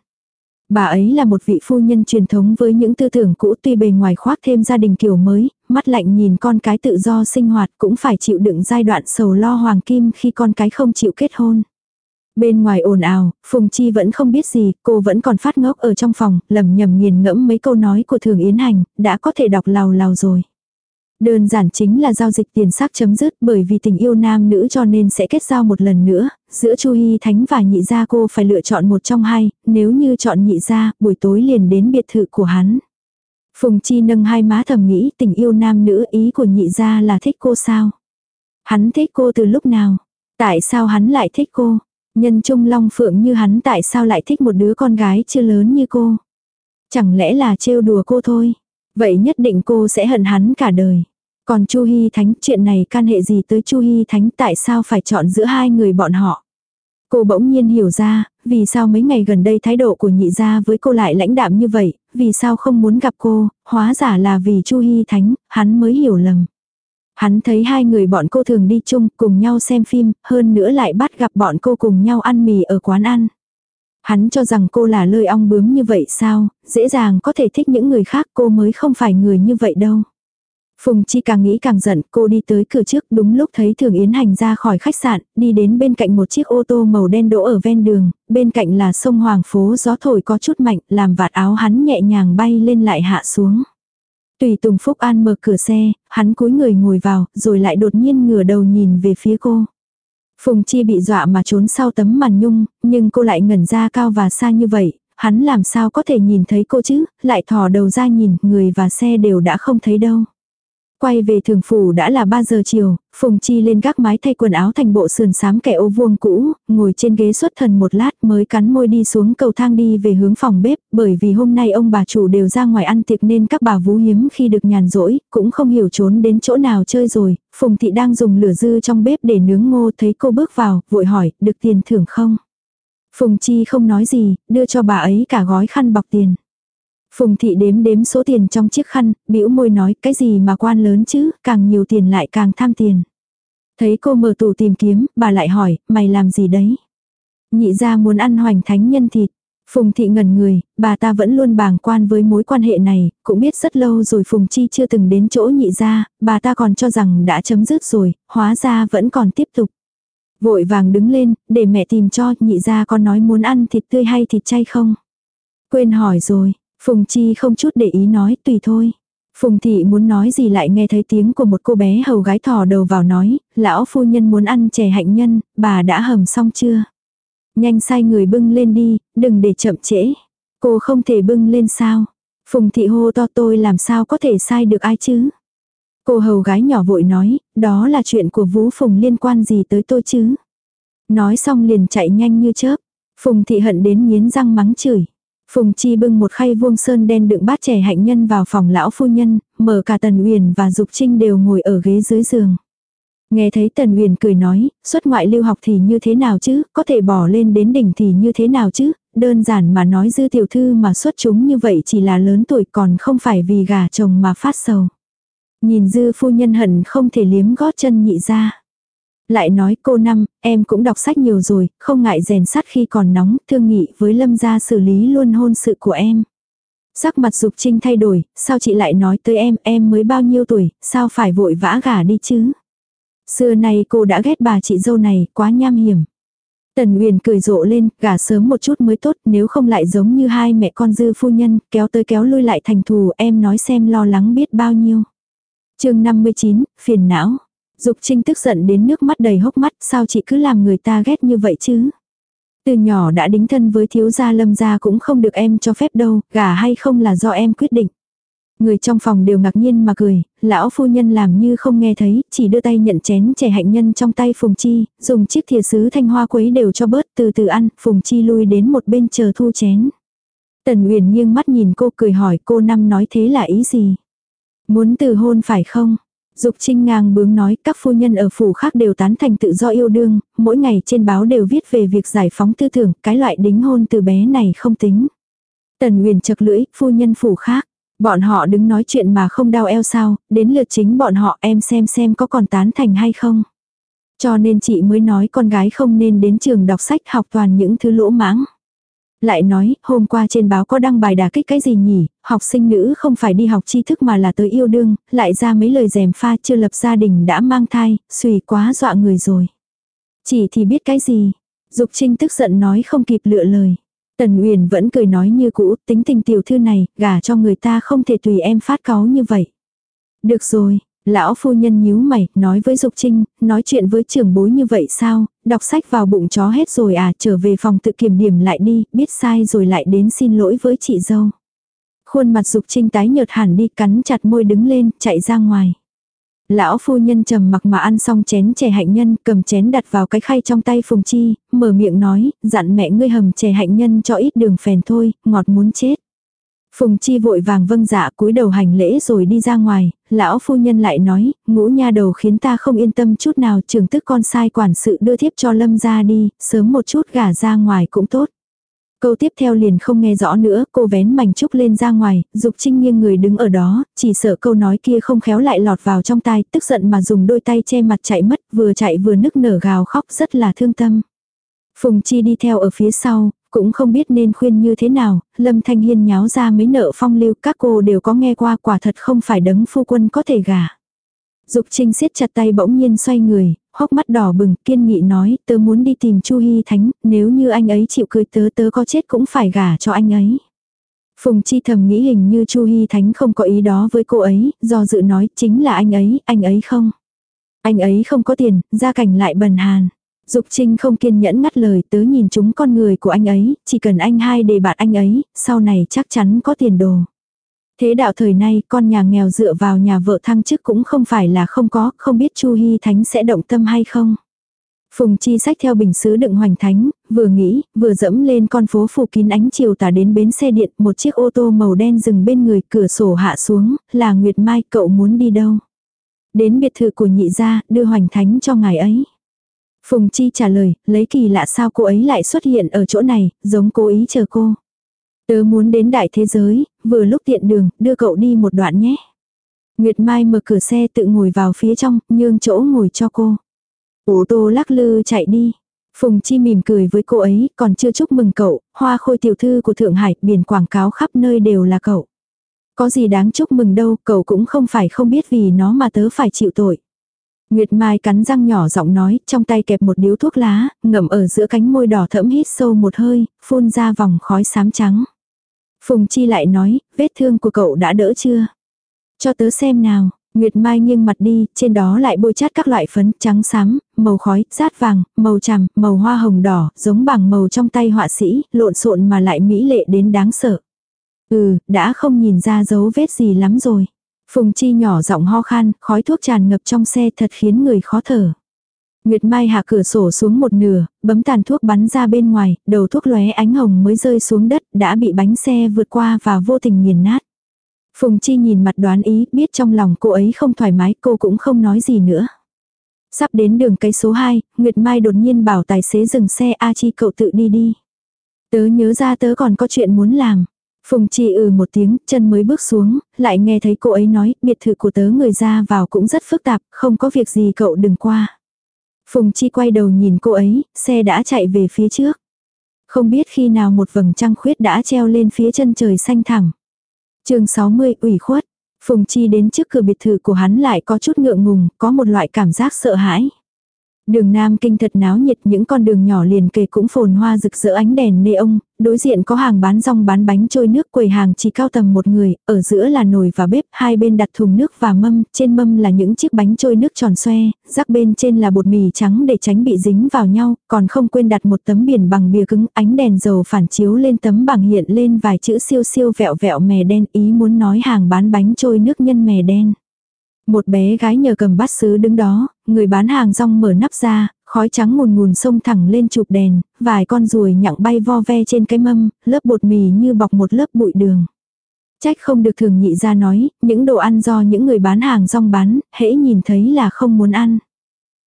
Bà ấy là một vị phu nhân truyền thống với những tư tưởng cũ tuy bề ngoài khoác thêm gia đình kiểu mới, mắt lạnh nhìn con cái tự do sinh hoạt cũng phải chịu đựng giai đoạn sầu lo hoàng kim khi con cái không chịu kết hôn. Bên ngoài ồn ào, Phùng Chi vẫn không biết gì, cô vẫn còn phát ngốc ở trong phòng, lầm nhầm nghiền ngẫm mấy câu nói của Thường Yến Hành, đã có thể đọc lào lào rồi. Đơn giản chính là giao dịch tiền xác chấm dứt bởi vì tình yêu nam nữ cho nên sẽ kết giao một lần nữa, giữa Chu Hy Thánh và nhị gia cô phải lựa chọn một trong hai, nếu như chọn nhị gia, buổi tối liền đến biệt thự của hắn. Phùng Chi nâng hai má thầm nghĩ tình yêu nam nữ ý của nhị gia là thích cô sao? Hắn thích cô từ lúc nào? Tại sao hắn lại thích cô? Nhân trung long phượng như hắn tại sao lại thích một đứa con gái chưa lớn như cô? Chẳng lẽ là trêu đùa cô thôi? Vậy nhất định cô sẽ hận hắn cả đời. Còn Chu Hy Thánh, chuyện này can hệ gì tới Chu Hy Thánh tại sao phải chọn giữa hai người bọn họ? Cô bỗng nhiên hiểu ra, vì sao mấy ngày gần đây thái độ của nhị gia với cô lại lãnh đạm như vậy, vì sao không muốn gặp cô, hóa giả là vì Chu Hy Thánh, hắn mới hiểu lầm. Hắn thấy hai người bọn cô thường đi chung cùng nhau xem phim, hơn nữa lại bắt gặp bọn cô cùng nhau ăn mì ở quán ăn. Hắn cho rằng cô là lơi ong bướm như vậy sao, dễ dàng có thể thích những người khác cô mới không phải người như vậy đâu. Phùng Chi càng nghĩ càng giận, cô đi tới cửa trước đúng lúc thấy Thường Yến Hành ra khỏi khách sạn, đi đến bên cạnh một chiếc ô tô màu đen đỗ ở ven đường, bên cạnh là sông Hoàng phố gió thổi có chút mạnh, làm vạt áo hắn nhẹ nhàng bay lên lại hạ xuống. Tùy Tùng Phúc An mở cửa xe, hắn cúi người ngồi vào, rồi lại đột nhiên ngửa đầu nhìn về phía cô. Phùng Chi bị dọa mà trốn sau tấm màn nhung, nhưng cô lại ngẩn ra cao và xa như vậy, hắn làm sao có thể nhìn thấy cô chứ, lại thò đầu ra nhìn, người và xe đều đã không thấy đâu. Quay về thường phủ đã là 3 giờ chiều, Phùng Chi lên gác mái thay quần áo thành bộ sườn xám kẻ ô vuông cũ, ngồi trên ghế xuất thần một lát mới cắn môi đi xuống cầu thang đi về hướng phòng bếp, bởi vì hôm nay ông bà chủ đều ra ngoài ăn tiệc nên các bà vú hiếm khi được nhàn rỗi, cũng không hiểu trốn đến chỗ nào chơi rồi. Phùng Thị đang dùng lửa dư trong bếp để nướng ngô thấy cô bước vào, vội hỏi, được tiền thưởng không? Phùng Chi không nói gì, đưa cho bà ấy cả gói khăn bọc tiền. Phùng thị đếm đếm số tiền trong chiếc khăn, bĩu môi nói cái gì mà quan lớn chứ, càng nhiều tiền lại càng tham tiền. Thấy cô mở tủ tìm kiếm, bà lại hỏi, mày làm gì đấy? Nhị ra muốn ăn hoành thánh nhân thịt. Phùng thị ngẩn người, bà ta vẫn luôn bàng quan với mối quan hệ này, cũng biết rất lâu rồi Phùng Chi chưa từng đến chỗ nhị ra, bà ta còn cho rằng đã chấm dứt rồi, hóa ra vẫn còn tiếp tục. Vội vàng đứng lên, để mẹ tìm cho, nhị ra con nói muốn ăn thịt tươi hay thịt chay không? Quên hỏi rồi, Phùng Chi không chút để ý nói tùy thôi. Phùng thị muốn nói gì lại nghe thấy tiếng của một cô bé hầu gái thò đầu vào nói, lão phu nhân muốn ăn chè hạnh nhân, bà đã hầm xong chưa? Nhanh sai người bưng lên đi, đừng để chậm trễ. Cô không thể bưng lên sao? Phùng thị hô to tôi làm sao có thể sai được ai chứ? Cô hầu gái nhỏ vội nói, đó là chuyện của Vũ Phùng liên quan gì tới tôi chứ? Nói xong liền chạy nhanh như chớp. Phùng thị hận đến miến răng mắng chửi. Phùng Chi bưng một khay vuông sơn đen đựng bát chè hạnh nhân vào phòng lão phu nhân, mở cả Tần Uyển và Dục Trinh đều ngồi ở ghế dưới giường. Nghe thấy Tần Uyển cười nói, xuất ngoại lưu học thì như thế nào chứ, có thể bỏ lên đến đỉnh thì như thế nào chứ, đơn giản mà nói dư tiểu thư mà xuất chúng như vậy chỉ là lớn tuổi còn không phải vì gà chồng mà phát sầu. Nhìn dư phu nhân hận không thể liếm gót chân nhị ra. Lại nói cô năm, em cũng đọc sách nhiều rồi, không ngại rèn sắt khi còn nóng, thương nghị với lâm gia xử lý luôn hôn sự của em. Sắc mặt Dục Trinh thay đổi, sao chị lại nói tới em, em mới bao nhiêu tuổi, sao phải vội vã gả đi chứ? Xưa nay cô đã ghét bà chị dâu này, quá nham hiểm. Tần Uyển cười rộ lên, gả sớm một chút mới tốt, nếu không lại giống như hai mẹ con dư phu nhân, kéo tới kéo lui lại thành thù, em nói xem lo lắng biết bao nhiêu. chương 59, phiền não. Dục trinh tức giận đến nước mắt đầy hốc mắt, sao chị cứ làm người ta ghét như vậy chứ? Từ nhỏ đã đính thân với thiếu gia lâm gia cũng không được em cho phép đâu, gả hay không là do em quyết định. Người trong phòng đều ngạc nhiên mà cười, lão phu nhân làm như không nghe thấy, chỉ đưa tay nhận chén chè hạnh nhân trong tay Phùng Chi, dùng chiếc thìa sứ thanh hoa quấy đều cho bớt từ từ ăn, Phùng Chi lui đến một bên chờ thu chén. Tần Uyển nghiêng mắt nhìn cô cười hỏi cô năm nói thế là ý gì? Muốn từ hôn phải không? Dục trinh ngang bướng nói các phu nhân ở phủ khác đều tán thành tự do yêu đương, mỗi ngày trên báo đều viết về việc giải phóng tư tưởng, cái loại đính hôn từ bé này không tính. Tần Nguyền chật lưỡi, phu nhân phủ khác. Bọn họ đứng nói chuyện mà không đau eo sao, đến lượt chính bọn họ em xem xem có còn tán thành hay không. Cho nên chị mới nói con gái không nên đến trường đọc sách học toàn những thứ lỗ mãng. Lại nói, hôm qua trên báo có đăng bài đả kích cái gì nhỉ, học sinh nữ không phải đi học tri thức mà là tới yêu đương, lại ra mấy lời dèm pha chưa lập gia đình đã mang thai, suy quá dọa người rồi. Chỉ thì biết cái gì. Dục trinh tức giận nói không kịp lựa lời. Tần Uyển vẫn cười nói như cũ, tính tình tiểu thư này, gả cho người ta không thể tùy em phát cáu như vậy. Được rồi, lão phu nhân nhíu mày, nói với Dục Trinh, nói chuyện với trưởng bối như vậy sao, đọc sách vào bụng chó hết rồi à, trở về phòng tự kiểm điểm lại đi, biết sai rồi lại đến xin lỗi với chị dâu. Khuôn mặt Dục Trinh tái nhợt hẳn đi, cắn chặt môi đứng lên, chạy ra ngoài. Lão phu nhân trầm mặc mà ăn xong chén chè hạnh nhân, cầm chén đặt vào cái khay trong tay Phùng Chi, mở miệng nói, dặn mẹ ngươi hầm chè hạnh nhân cho ít đường phèn thôi, ngọt muốn chết. Phùng Chi vội vàng vâng dạ cúi đầu hành lễ rồi đi ra ngoài, lão phu nhân lại nói, ngũ nha đầu khiến ta không yên tâm chút nào Trường tức con sai quản sự đưa thiếp cho lâm ra đi, sớm một chút gả ra ngoài cũng tốt. Câu tiếp theo liền không nghe rõ nữa, cô vén mảnh trúc lên ra ngoài, Dục Trinh nghiêng người đứng ở đó, chỉ sợ câu nói kia không khéo lại lọt vào trong tai, tức giận mà dùng đôi tay che mặt chạy mất, vừa chạy vừa nức nở gào khóc rất là thương tâm. Phùng Chi đi theo ở phía sau, cũng không biết nên khuyên như thế nào, Lâm Thanh Hiên nháo ra mấy nợ phong lưu, các cô đều có nghe qua quả thật không phải đấng phu quân có thể gả. Dục Trinh siết chặt tay bỗng nhiên xoay người, hốc mắt đỏ bừng, kiên nghị nói, tớ muốn đi tìm Chu Hy Thánh, nếu như anh ấy chịu cưới tớ tớ có chết cũng phải gả cho anh ấy. Phùng Chi thầm nghĩ hình như Chu Hy Thánh không có ý đó với cô ấy, do dự nói chính là anh ấy, anh ấy không. Anh ấy không có tiền, gia cảnh lại bần hàn. Dục Trinh không kiên nhẫn ngắt lời tớ nhìn chúng con người của anh ấy, chỉ cần anh hai để bạn anh ấy, sau này chắc chắn có tiền đồ. Thế đạo thời nay con nhà nghèo dựa vào nhà vợ thăng chức cũng không phải là không có, không biết Chu Hy Thánh sẽ động tâm hay không. Phùng Chi sách theo bình sứ đựng hoành thánh, vừa nghĩ, vừa dẫm lên con phố phủ kín ánh chiều tà đến bến xe điện, một chiếc ô tô màu đen dừng bên người, cửa sổ hạ xuống, là Nguyệt Mai, cậu muốn đi đâu? Đến biệt thự của nhị gia, đưa hoành thánh cho ngài ấy. Phùng Chi trả lời, lấy kỳ lạ sao cô ấy lại xuất hiện ở chỗ này, giống cố ý chờ cô. Tớ muốn đến đại thế giới, vừa lúc tiện đường, đưa cậu đi một đoạn nhé. Nguyệt Mai mở cửa xe tự ngồi vào phía trong, nhường chỗ ngồi cho cô. Ô tô lắc lư chạy đi. Phùng Chi mỉm cười với cô ấy, còn chưa chúc mừng cậu, hoa khôi tiểu thư của Thượng Hải, biển quảng cáo khắp nơi đều là cậu. Có gì đáng chúc mừng đâu, cậu cũng không phải không biết vì nó mà tớ phải chịu tội. Nguyệt Mai cắn răng nhỏ giọng nói, trong tay kẹp một điếu thuốc lá, ngậm ở giữa cánh môi đỏ thẫm hít sâu một hơi, phun ra vòng khói xám trắng. Phùng Chi lại nói, vết thương của cậu đã đỡ chưa? Cho tớ xem nào. Nguyệt Mai nghiêng mặt đi, trên đó lại bôi chát các loại phấn trắng xám, màu khói, rát vàng, màu tràm, màu hoa hồng đỏ, giống bằng màu trong tay họa sĩ, lộn xộn mà lại mỹ lệ đến đáng sợ. Ừ, đã không nhìn ra dấu vết gì lắm rồi. Phùng Chi nhỏ giọng ho khan, khói thuốc tràn ngập trong xe thật khiến người khó thở. Nguyệt Mai hạ cửa sổ xuống một nửa, bấm tàn thuốc bắn ra bên ngoài, đầu thuốc lóe ánh hồng mới rơi xuống đất, đã bị bánh xe vượt qua và vô tình nghiền nát. Phùng Chi nhìn mặt đoán ý, biết trong lòng cô ấy không thoải mái, cô cũng không nói gì nữa. Sắp đến đường cây số 2, Nguyệt Mai đột nhiên bảo tài xế dừng xe A Chi cậu tự đi đi. Tớ nhớ ra tớ còn có chuyện muốn làm. Phùng Chi ừ một tiếng, chân mới bước xuống, lại nghe thấy cô ấy nói, biệt thự của tớ người ra vào cũng rất phức tạp, không có việc gì cậu đừng qua. Phùng Chi quay đầu nhìn cô ấy, xe đã chạy về phía trước. Không biết khi nào một vầng trăng khuyết đã treo lên phía chân trời xanh thẳng. chương 60 ủy khuất. Phùng Chi đến trước cửa biệt thự của hắn lại có chút ngượng ngùng, có một loại cảm giác sợ hãi. Đường Nam Kinh thật náo nhiệt những con đường nhỏ liền kề cũng phồn hoa rực rỡ ánh đèn nê ông, đối diện có hàng bán rong bán bánh trôi nước quầy hàng chỉ cao tầm một người, ở giữa là nồi và bếp, hai bên đặt thùng nước và mâm, trên mâm là những chiếc bánh trôi nước tròn xoe, rắc bên trên là bột mì trắng để tránh bị dính vào nhau, còn không quên đặt một tấm biển bằng bìa cứng, ánh đèn dầu phản chiếu lên tấm bằng hiện lên vài chữ siêu siêu vẹo vẹo mè đen ý muốn nói hàng bán bánh trôi nước nhân mè đen. Một bé gái nhờ cầm bát sứ đứng đó, người bán hàng rong mở nắp ra, khói trắng nguồn nguồn sông thẳng lên chụp đèn, vài con ruồi nhặng bay vo ve trên cái mâm, lớp bột mì như bọc một lớp bụi đường. Trách không được thường nhị ra nói, những đồ ăn do những người bán hàng rong bán, hễ nhìn thấy là không muốn ăn.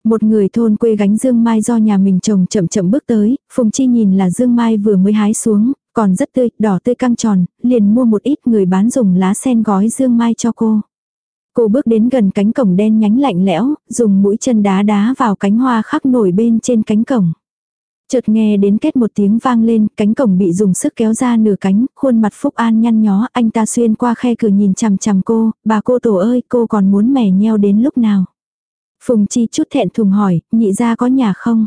Một người thôn quê gánh dương mai do nhà mình trồng chậm chậm bước tới, Phùng Chi nhìn là dương mai vừa mới hái xuống, còn rất tươi, đỏ tươi căng tròn, liền mua một ít người bán dùng lá sen gói dương mai cho cô. Cô bước đến gần cánh cổng đen nhánh lạnh lẽo, dùng mũi chân đá đá vào cánh hoa khắc nổi bên trên cánh cổng. Chợt nghe đến kết một tiếng vang lên, cánh cổng bị dùng sức kéo ra nửa cánh, khuôn mặt Phúc An nhăn nhó, anh ta xuyên qua khe cửa nhìn chằm chằm cô, bà cô tổ ơi, cô còn muốn mẻ nheo đến lúc nào. Phùng Chi chút thẹn thùng hỏi, nhị ra có nhà không?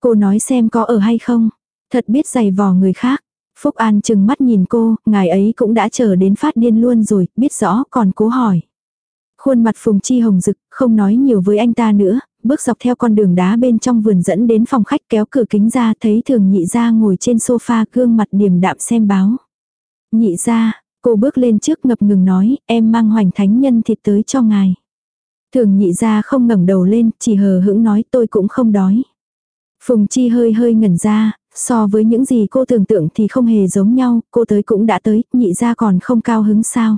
Cô nói xem có ở hay không? Thật biết giày vò người khác. Phúc An chừng mắt nhìn cô, ngài ấy cũng đã chờ đến phát điên luôn rồi, biết rõ còn cố hỏi. Khuôn mặt Phùng Chi hồng rực, không nói nhiều với anh ta nữa, bước dọc theo con đường đá bên trong vườn dẫn đến phòng khách kéo cửa kính ra thấy thường nhị ra ngồi trên sofa gương mặt điềm đạm xem báo. Nhị ra, cô bước lên trước ngập ngừng nói, em mang hoành thánh nhân thịt tới cho ngài. Thường nhị ra không ngẩng đầu lên, chỉ hờ hững nói tôi cũng không đói. Phùng Chi hơi hơi ngẩn ra, so với những gì cô tưởng tượng thì không hề giống nhau, cô tới cũng đã tới, nhị ra còn không cao hứng sao.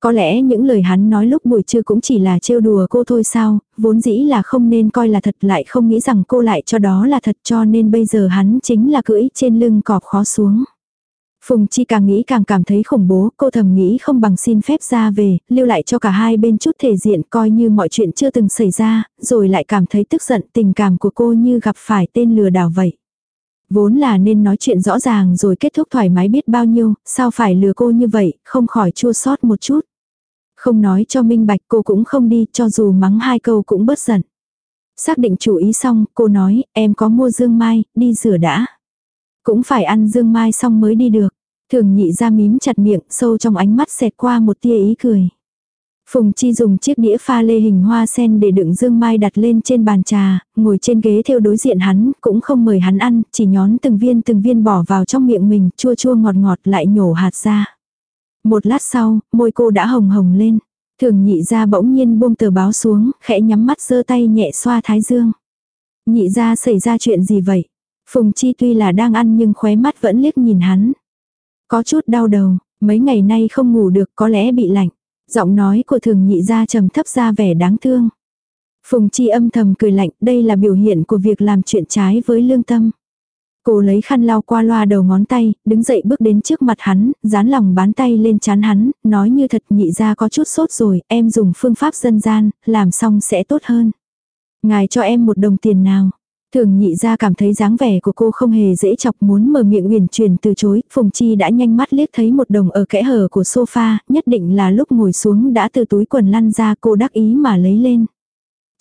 Có lẽ những lời hắn nói lúc buổi trưa cũng chỉ là trêu đùa cô thôi sao, vốn dĩ là không nên coi là thật lại không nghĩ rằng cô lại cho đó là thật cho nên bây giờ hắn chính là cưỡi trên lưng cọp khó xuống. Phùng Chi càng nghĩ càng cảm thấy khủng bố, cô thầm nghĩ không bằng xin phép ra về, lưu lại cho cả hai bên chút thể diện coi như mọi chuyện chưa từng xảy ra, rồi lại cảm thấy tức giận tình cảm của cô như gặp phải tên lừa đảo vậy. Vốn là nên nói chuyện rõ ràng rồi kết thúc thoải mái biết bao nhiêu, sao phải lừa cô như vậy, không khỏi chua sót một chút. Không nói cho minh bạch cô cũng không đi cho dù mắng hai câu cũng bớt giận. Xác định chủ ý xong, cô nói, em có mua dương mai, đi rửa đã. Cũng phải ăn dương mai xong mới đi được. Thường nhị ra mím chặt miệng, sâu trong ánh mắt xẹt qua một tia ý cười. Phùng Chi dùng chiếc đĩa pha lê hình hoa sen để đựng dương mai đặt lên trên bàn trà, ngồi trên ghế theo đối diện hắn, cũng không mời hắn ăn, chỉ nhón từng viên từng viên bỏ vào trong miệng mình, chua chua ngọt ngọt lại nhổ hạt ra. Một lát sau, môi cô đã hồng hồng lên. Thường nhị ra bỗng nhiên buông tờ báo xuống, khẽ nhắm mắt giơ tay nhẹ xoa thái dương. Nhị ra xảy ra chuyện gì vậy? Phùng Chi tuy là đang ăn nhưng khóe mắt vẫn liếc nhìn hắn. Có chút đau đầu, mấy ngày nay không ngủ được có lẽ bị lạnh. Giọng nói của thường nhị ra trầm thấp ra vẻ đáng thương. Phùng Chi âm thầm cười lạnh, đây là biểu hiện của việc làm chuyện trái với lương tâm. Cô lấy khăn lau qua loa đầu ngón tay, đứng dậy bước đến trước mặt hắn, dán lòng bán tay lên chán hắn, nói như thật nhị ra có chút sốt rồi, em dùng phương pháp dân gian, làm xong sẽ tốt hơn. Ngài cho em một đồng tiền nào. Thường nhị ra cảm thấy dáng vẻ của cô không hề dễ chọc muốn mở miệng uyển chuyển từ chối, Phùng Chi đã nhanh mắt liếc thấy một đồng ở kẽ hở của sofa, nhất định là lúc ngồi xuống đã từ túi quần lăn ra cô đắc ý mà lấy lên.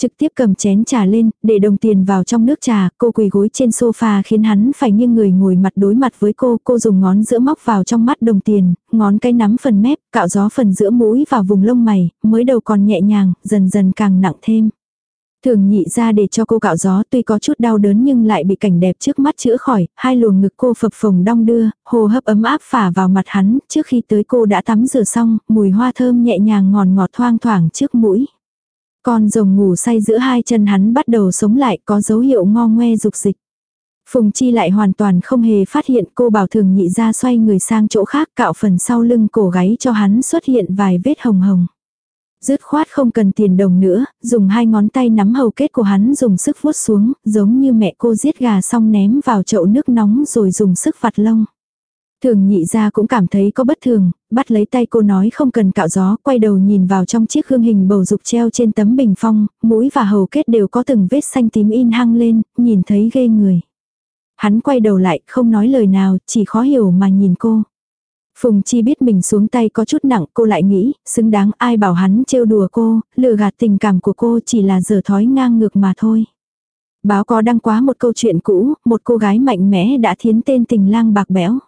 Trực tiếp cầm chén trà lên, để đồng tiền vào trong nước trà, cô quỳ gối trên sofa khiến hắn phải nghiêng người ngồi mặt đối mặt với cô, cô dùng ngón giữa móc vào trong mắt đồng tiền, ngón cái nắm phần mép, cạo gió phần giữa mũi vào vùng lông mày, mới đầu còn nhẹ nhàng, dần dần càng nặng thêm. Thường nhị ra để cho cô cạo gió tuy có chút đau đớn nhưng lại bị cảnh đẹp trước mắt chữa khỏi, hai luồng ngực cô phập phồng đong đưa, hồ hấp ấm áp phả vào mặt hắn, trước khi tới cô đã tắm rửa xong, mùi hoa thơm nhẹ nhàng ngọt ngọt thoang thoảng trước mũi. Con rồng ngủ say giữa hai chân hắn bắt đầu sống lại có dấu hiệu ngo ngoe dục dịch. Phùng Chi lại hoàn toàn không hề phát hiện cô bảo thường nhị ra xoay người sang chỗ khác cạo phần sau lưng cổ gáy cho hắn xuất hiện vài vết hồng hồng. Dứt khoát không cần tiền đồng nữa, dùng hai ngón tay nắm hầu kết của hắn dùng sức vuốt xuống, giống như mẹ cô giết gà xong ném vào chậu nước nóng rồi dùng sức vặt lông. Thường nhị ra cũng cảm thấy có bất thường, bắt lấy tay cô nói không cần cạo gió, quay đầu nhìn vào trong chiếc gương hình bầu dục treo trên tấm bình phong, mũi và hầu kết đều có từng vết xanh tím in hăng lên, nhìn thấy ghê người. Hắn quay đầu lại, không nói lời nào, chỉ khó hiểu mà nhìn cô. Phùng Chi biết mình xuống tay có chút nặng, cô lại nghĩ, xứng đáng ai bảo hắn trêu đùa cô, lừa gạt tình cảm của cô chỉ là giờ thói ngang ngược mà thôi. Báo có đăng quá một câu chuyện cũ, một cô gái mạnh mẽ đã thiến tên tình lang bạc bẽo.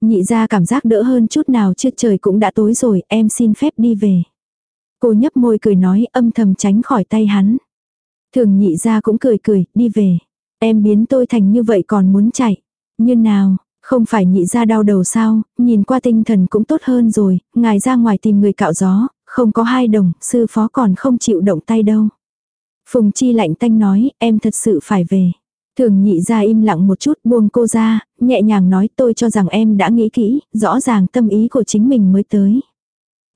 Nhị ra cảm giác đỡ hơn chút nào chứ trời cũng đã tối rồi, em xin phép đi về. Cô nhấp môi cười nói âm thầm tránh khỏi tay hắn. Thường nhị ra cũng cười cười, đi về. Em biến tôi thành như vậy còn muốn chạy. Như nào, không phải nhị ra đau đầu sao, nhìn qua tinh thần cũng tốt hơn rồi, ngài ra ngoài tìm người cạo gió, không có hai đồng, sư phó còn không chịu động tay đâu. Phùng Chi lạnh tanh nói, em thật sự phải về. Thường nhị ra im lặng một chút buông cô ra, nhẹ nhàng nói tôi cho rằng em đã nghĩ kỹ, rõ ràng tâm ý của chính mình mới tới.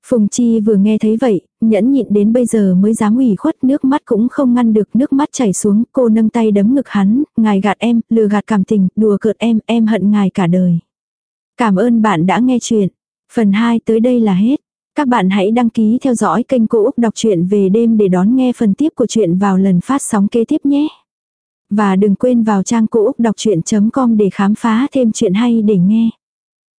Phùng Chi vừa nghe thấy vậy, nhẫn nhịn đến bây giờ mới dám ủy khuất nước mắt cũng không ngăn được nước mắt chảy xuống, cô nâng tay đấm ngực hắn, ngài gạt em, lừa gạt cảm tình, đùa cợt em, em hận ngài cả đời. Cảm ơn bạn đã nghe chuyện. Phần 2 tới đây là hết. Các bạn hãy đăng ký theo dõi kênh Cô Úc Đọc truyện về đêm để đón nghe phần tiếp của chuyện vào lần phát sóng kế tiếp nhé. Và đừng quên vào trang cô úc đọc chuyện.com để khám phá thêm chuyện hay để nghe.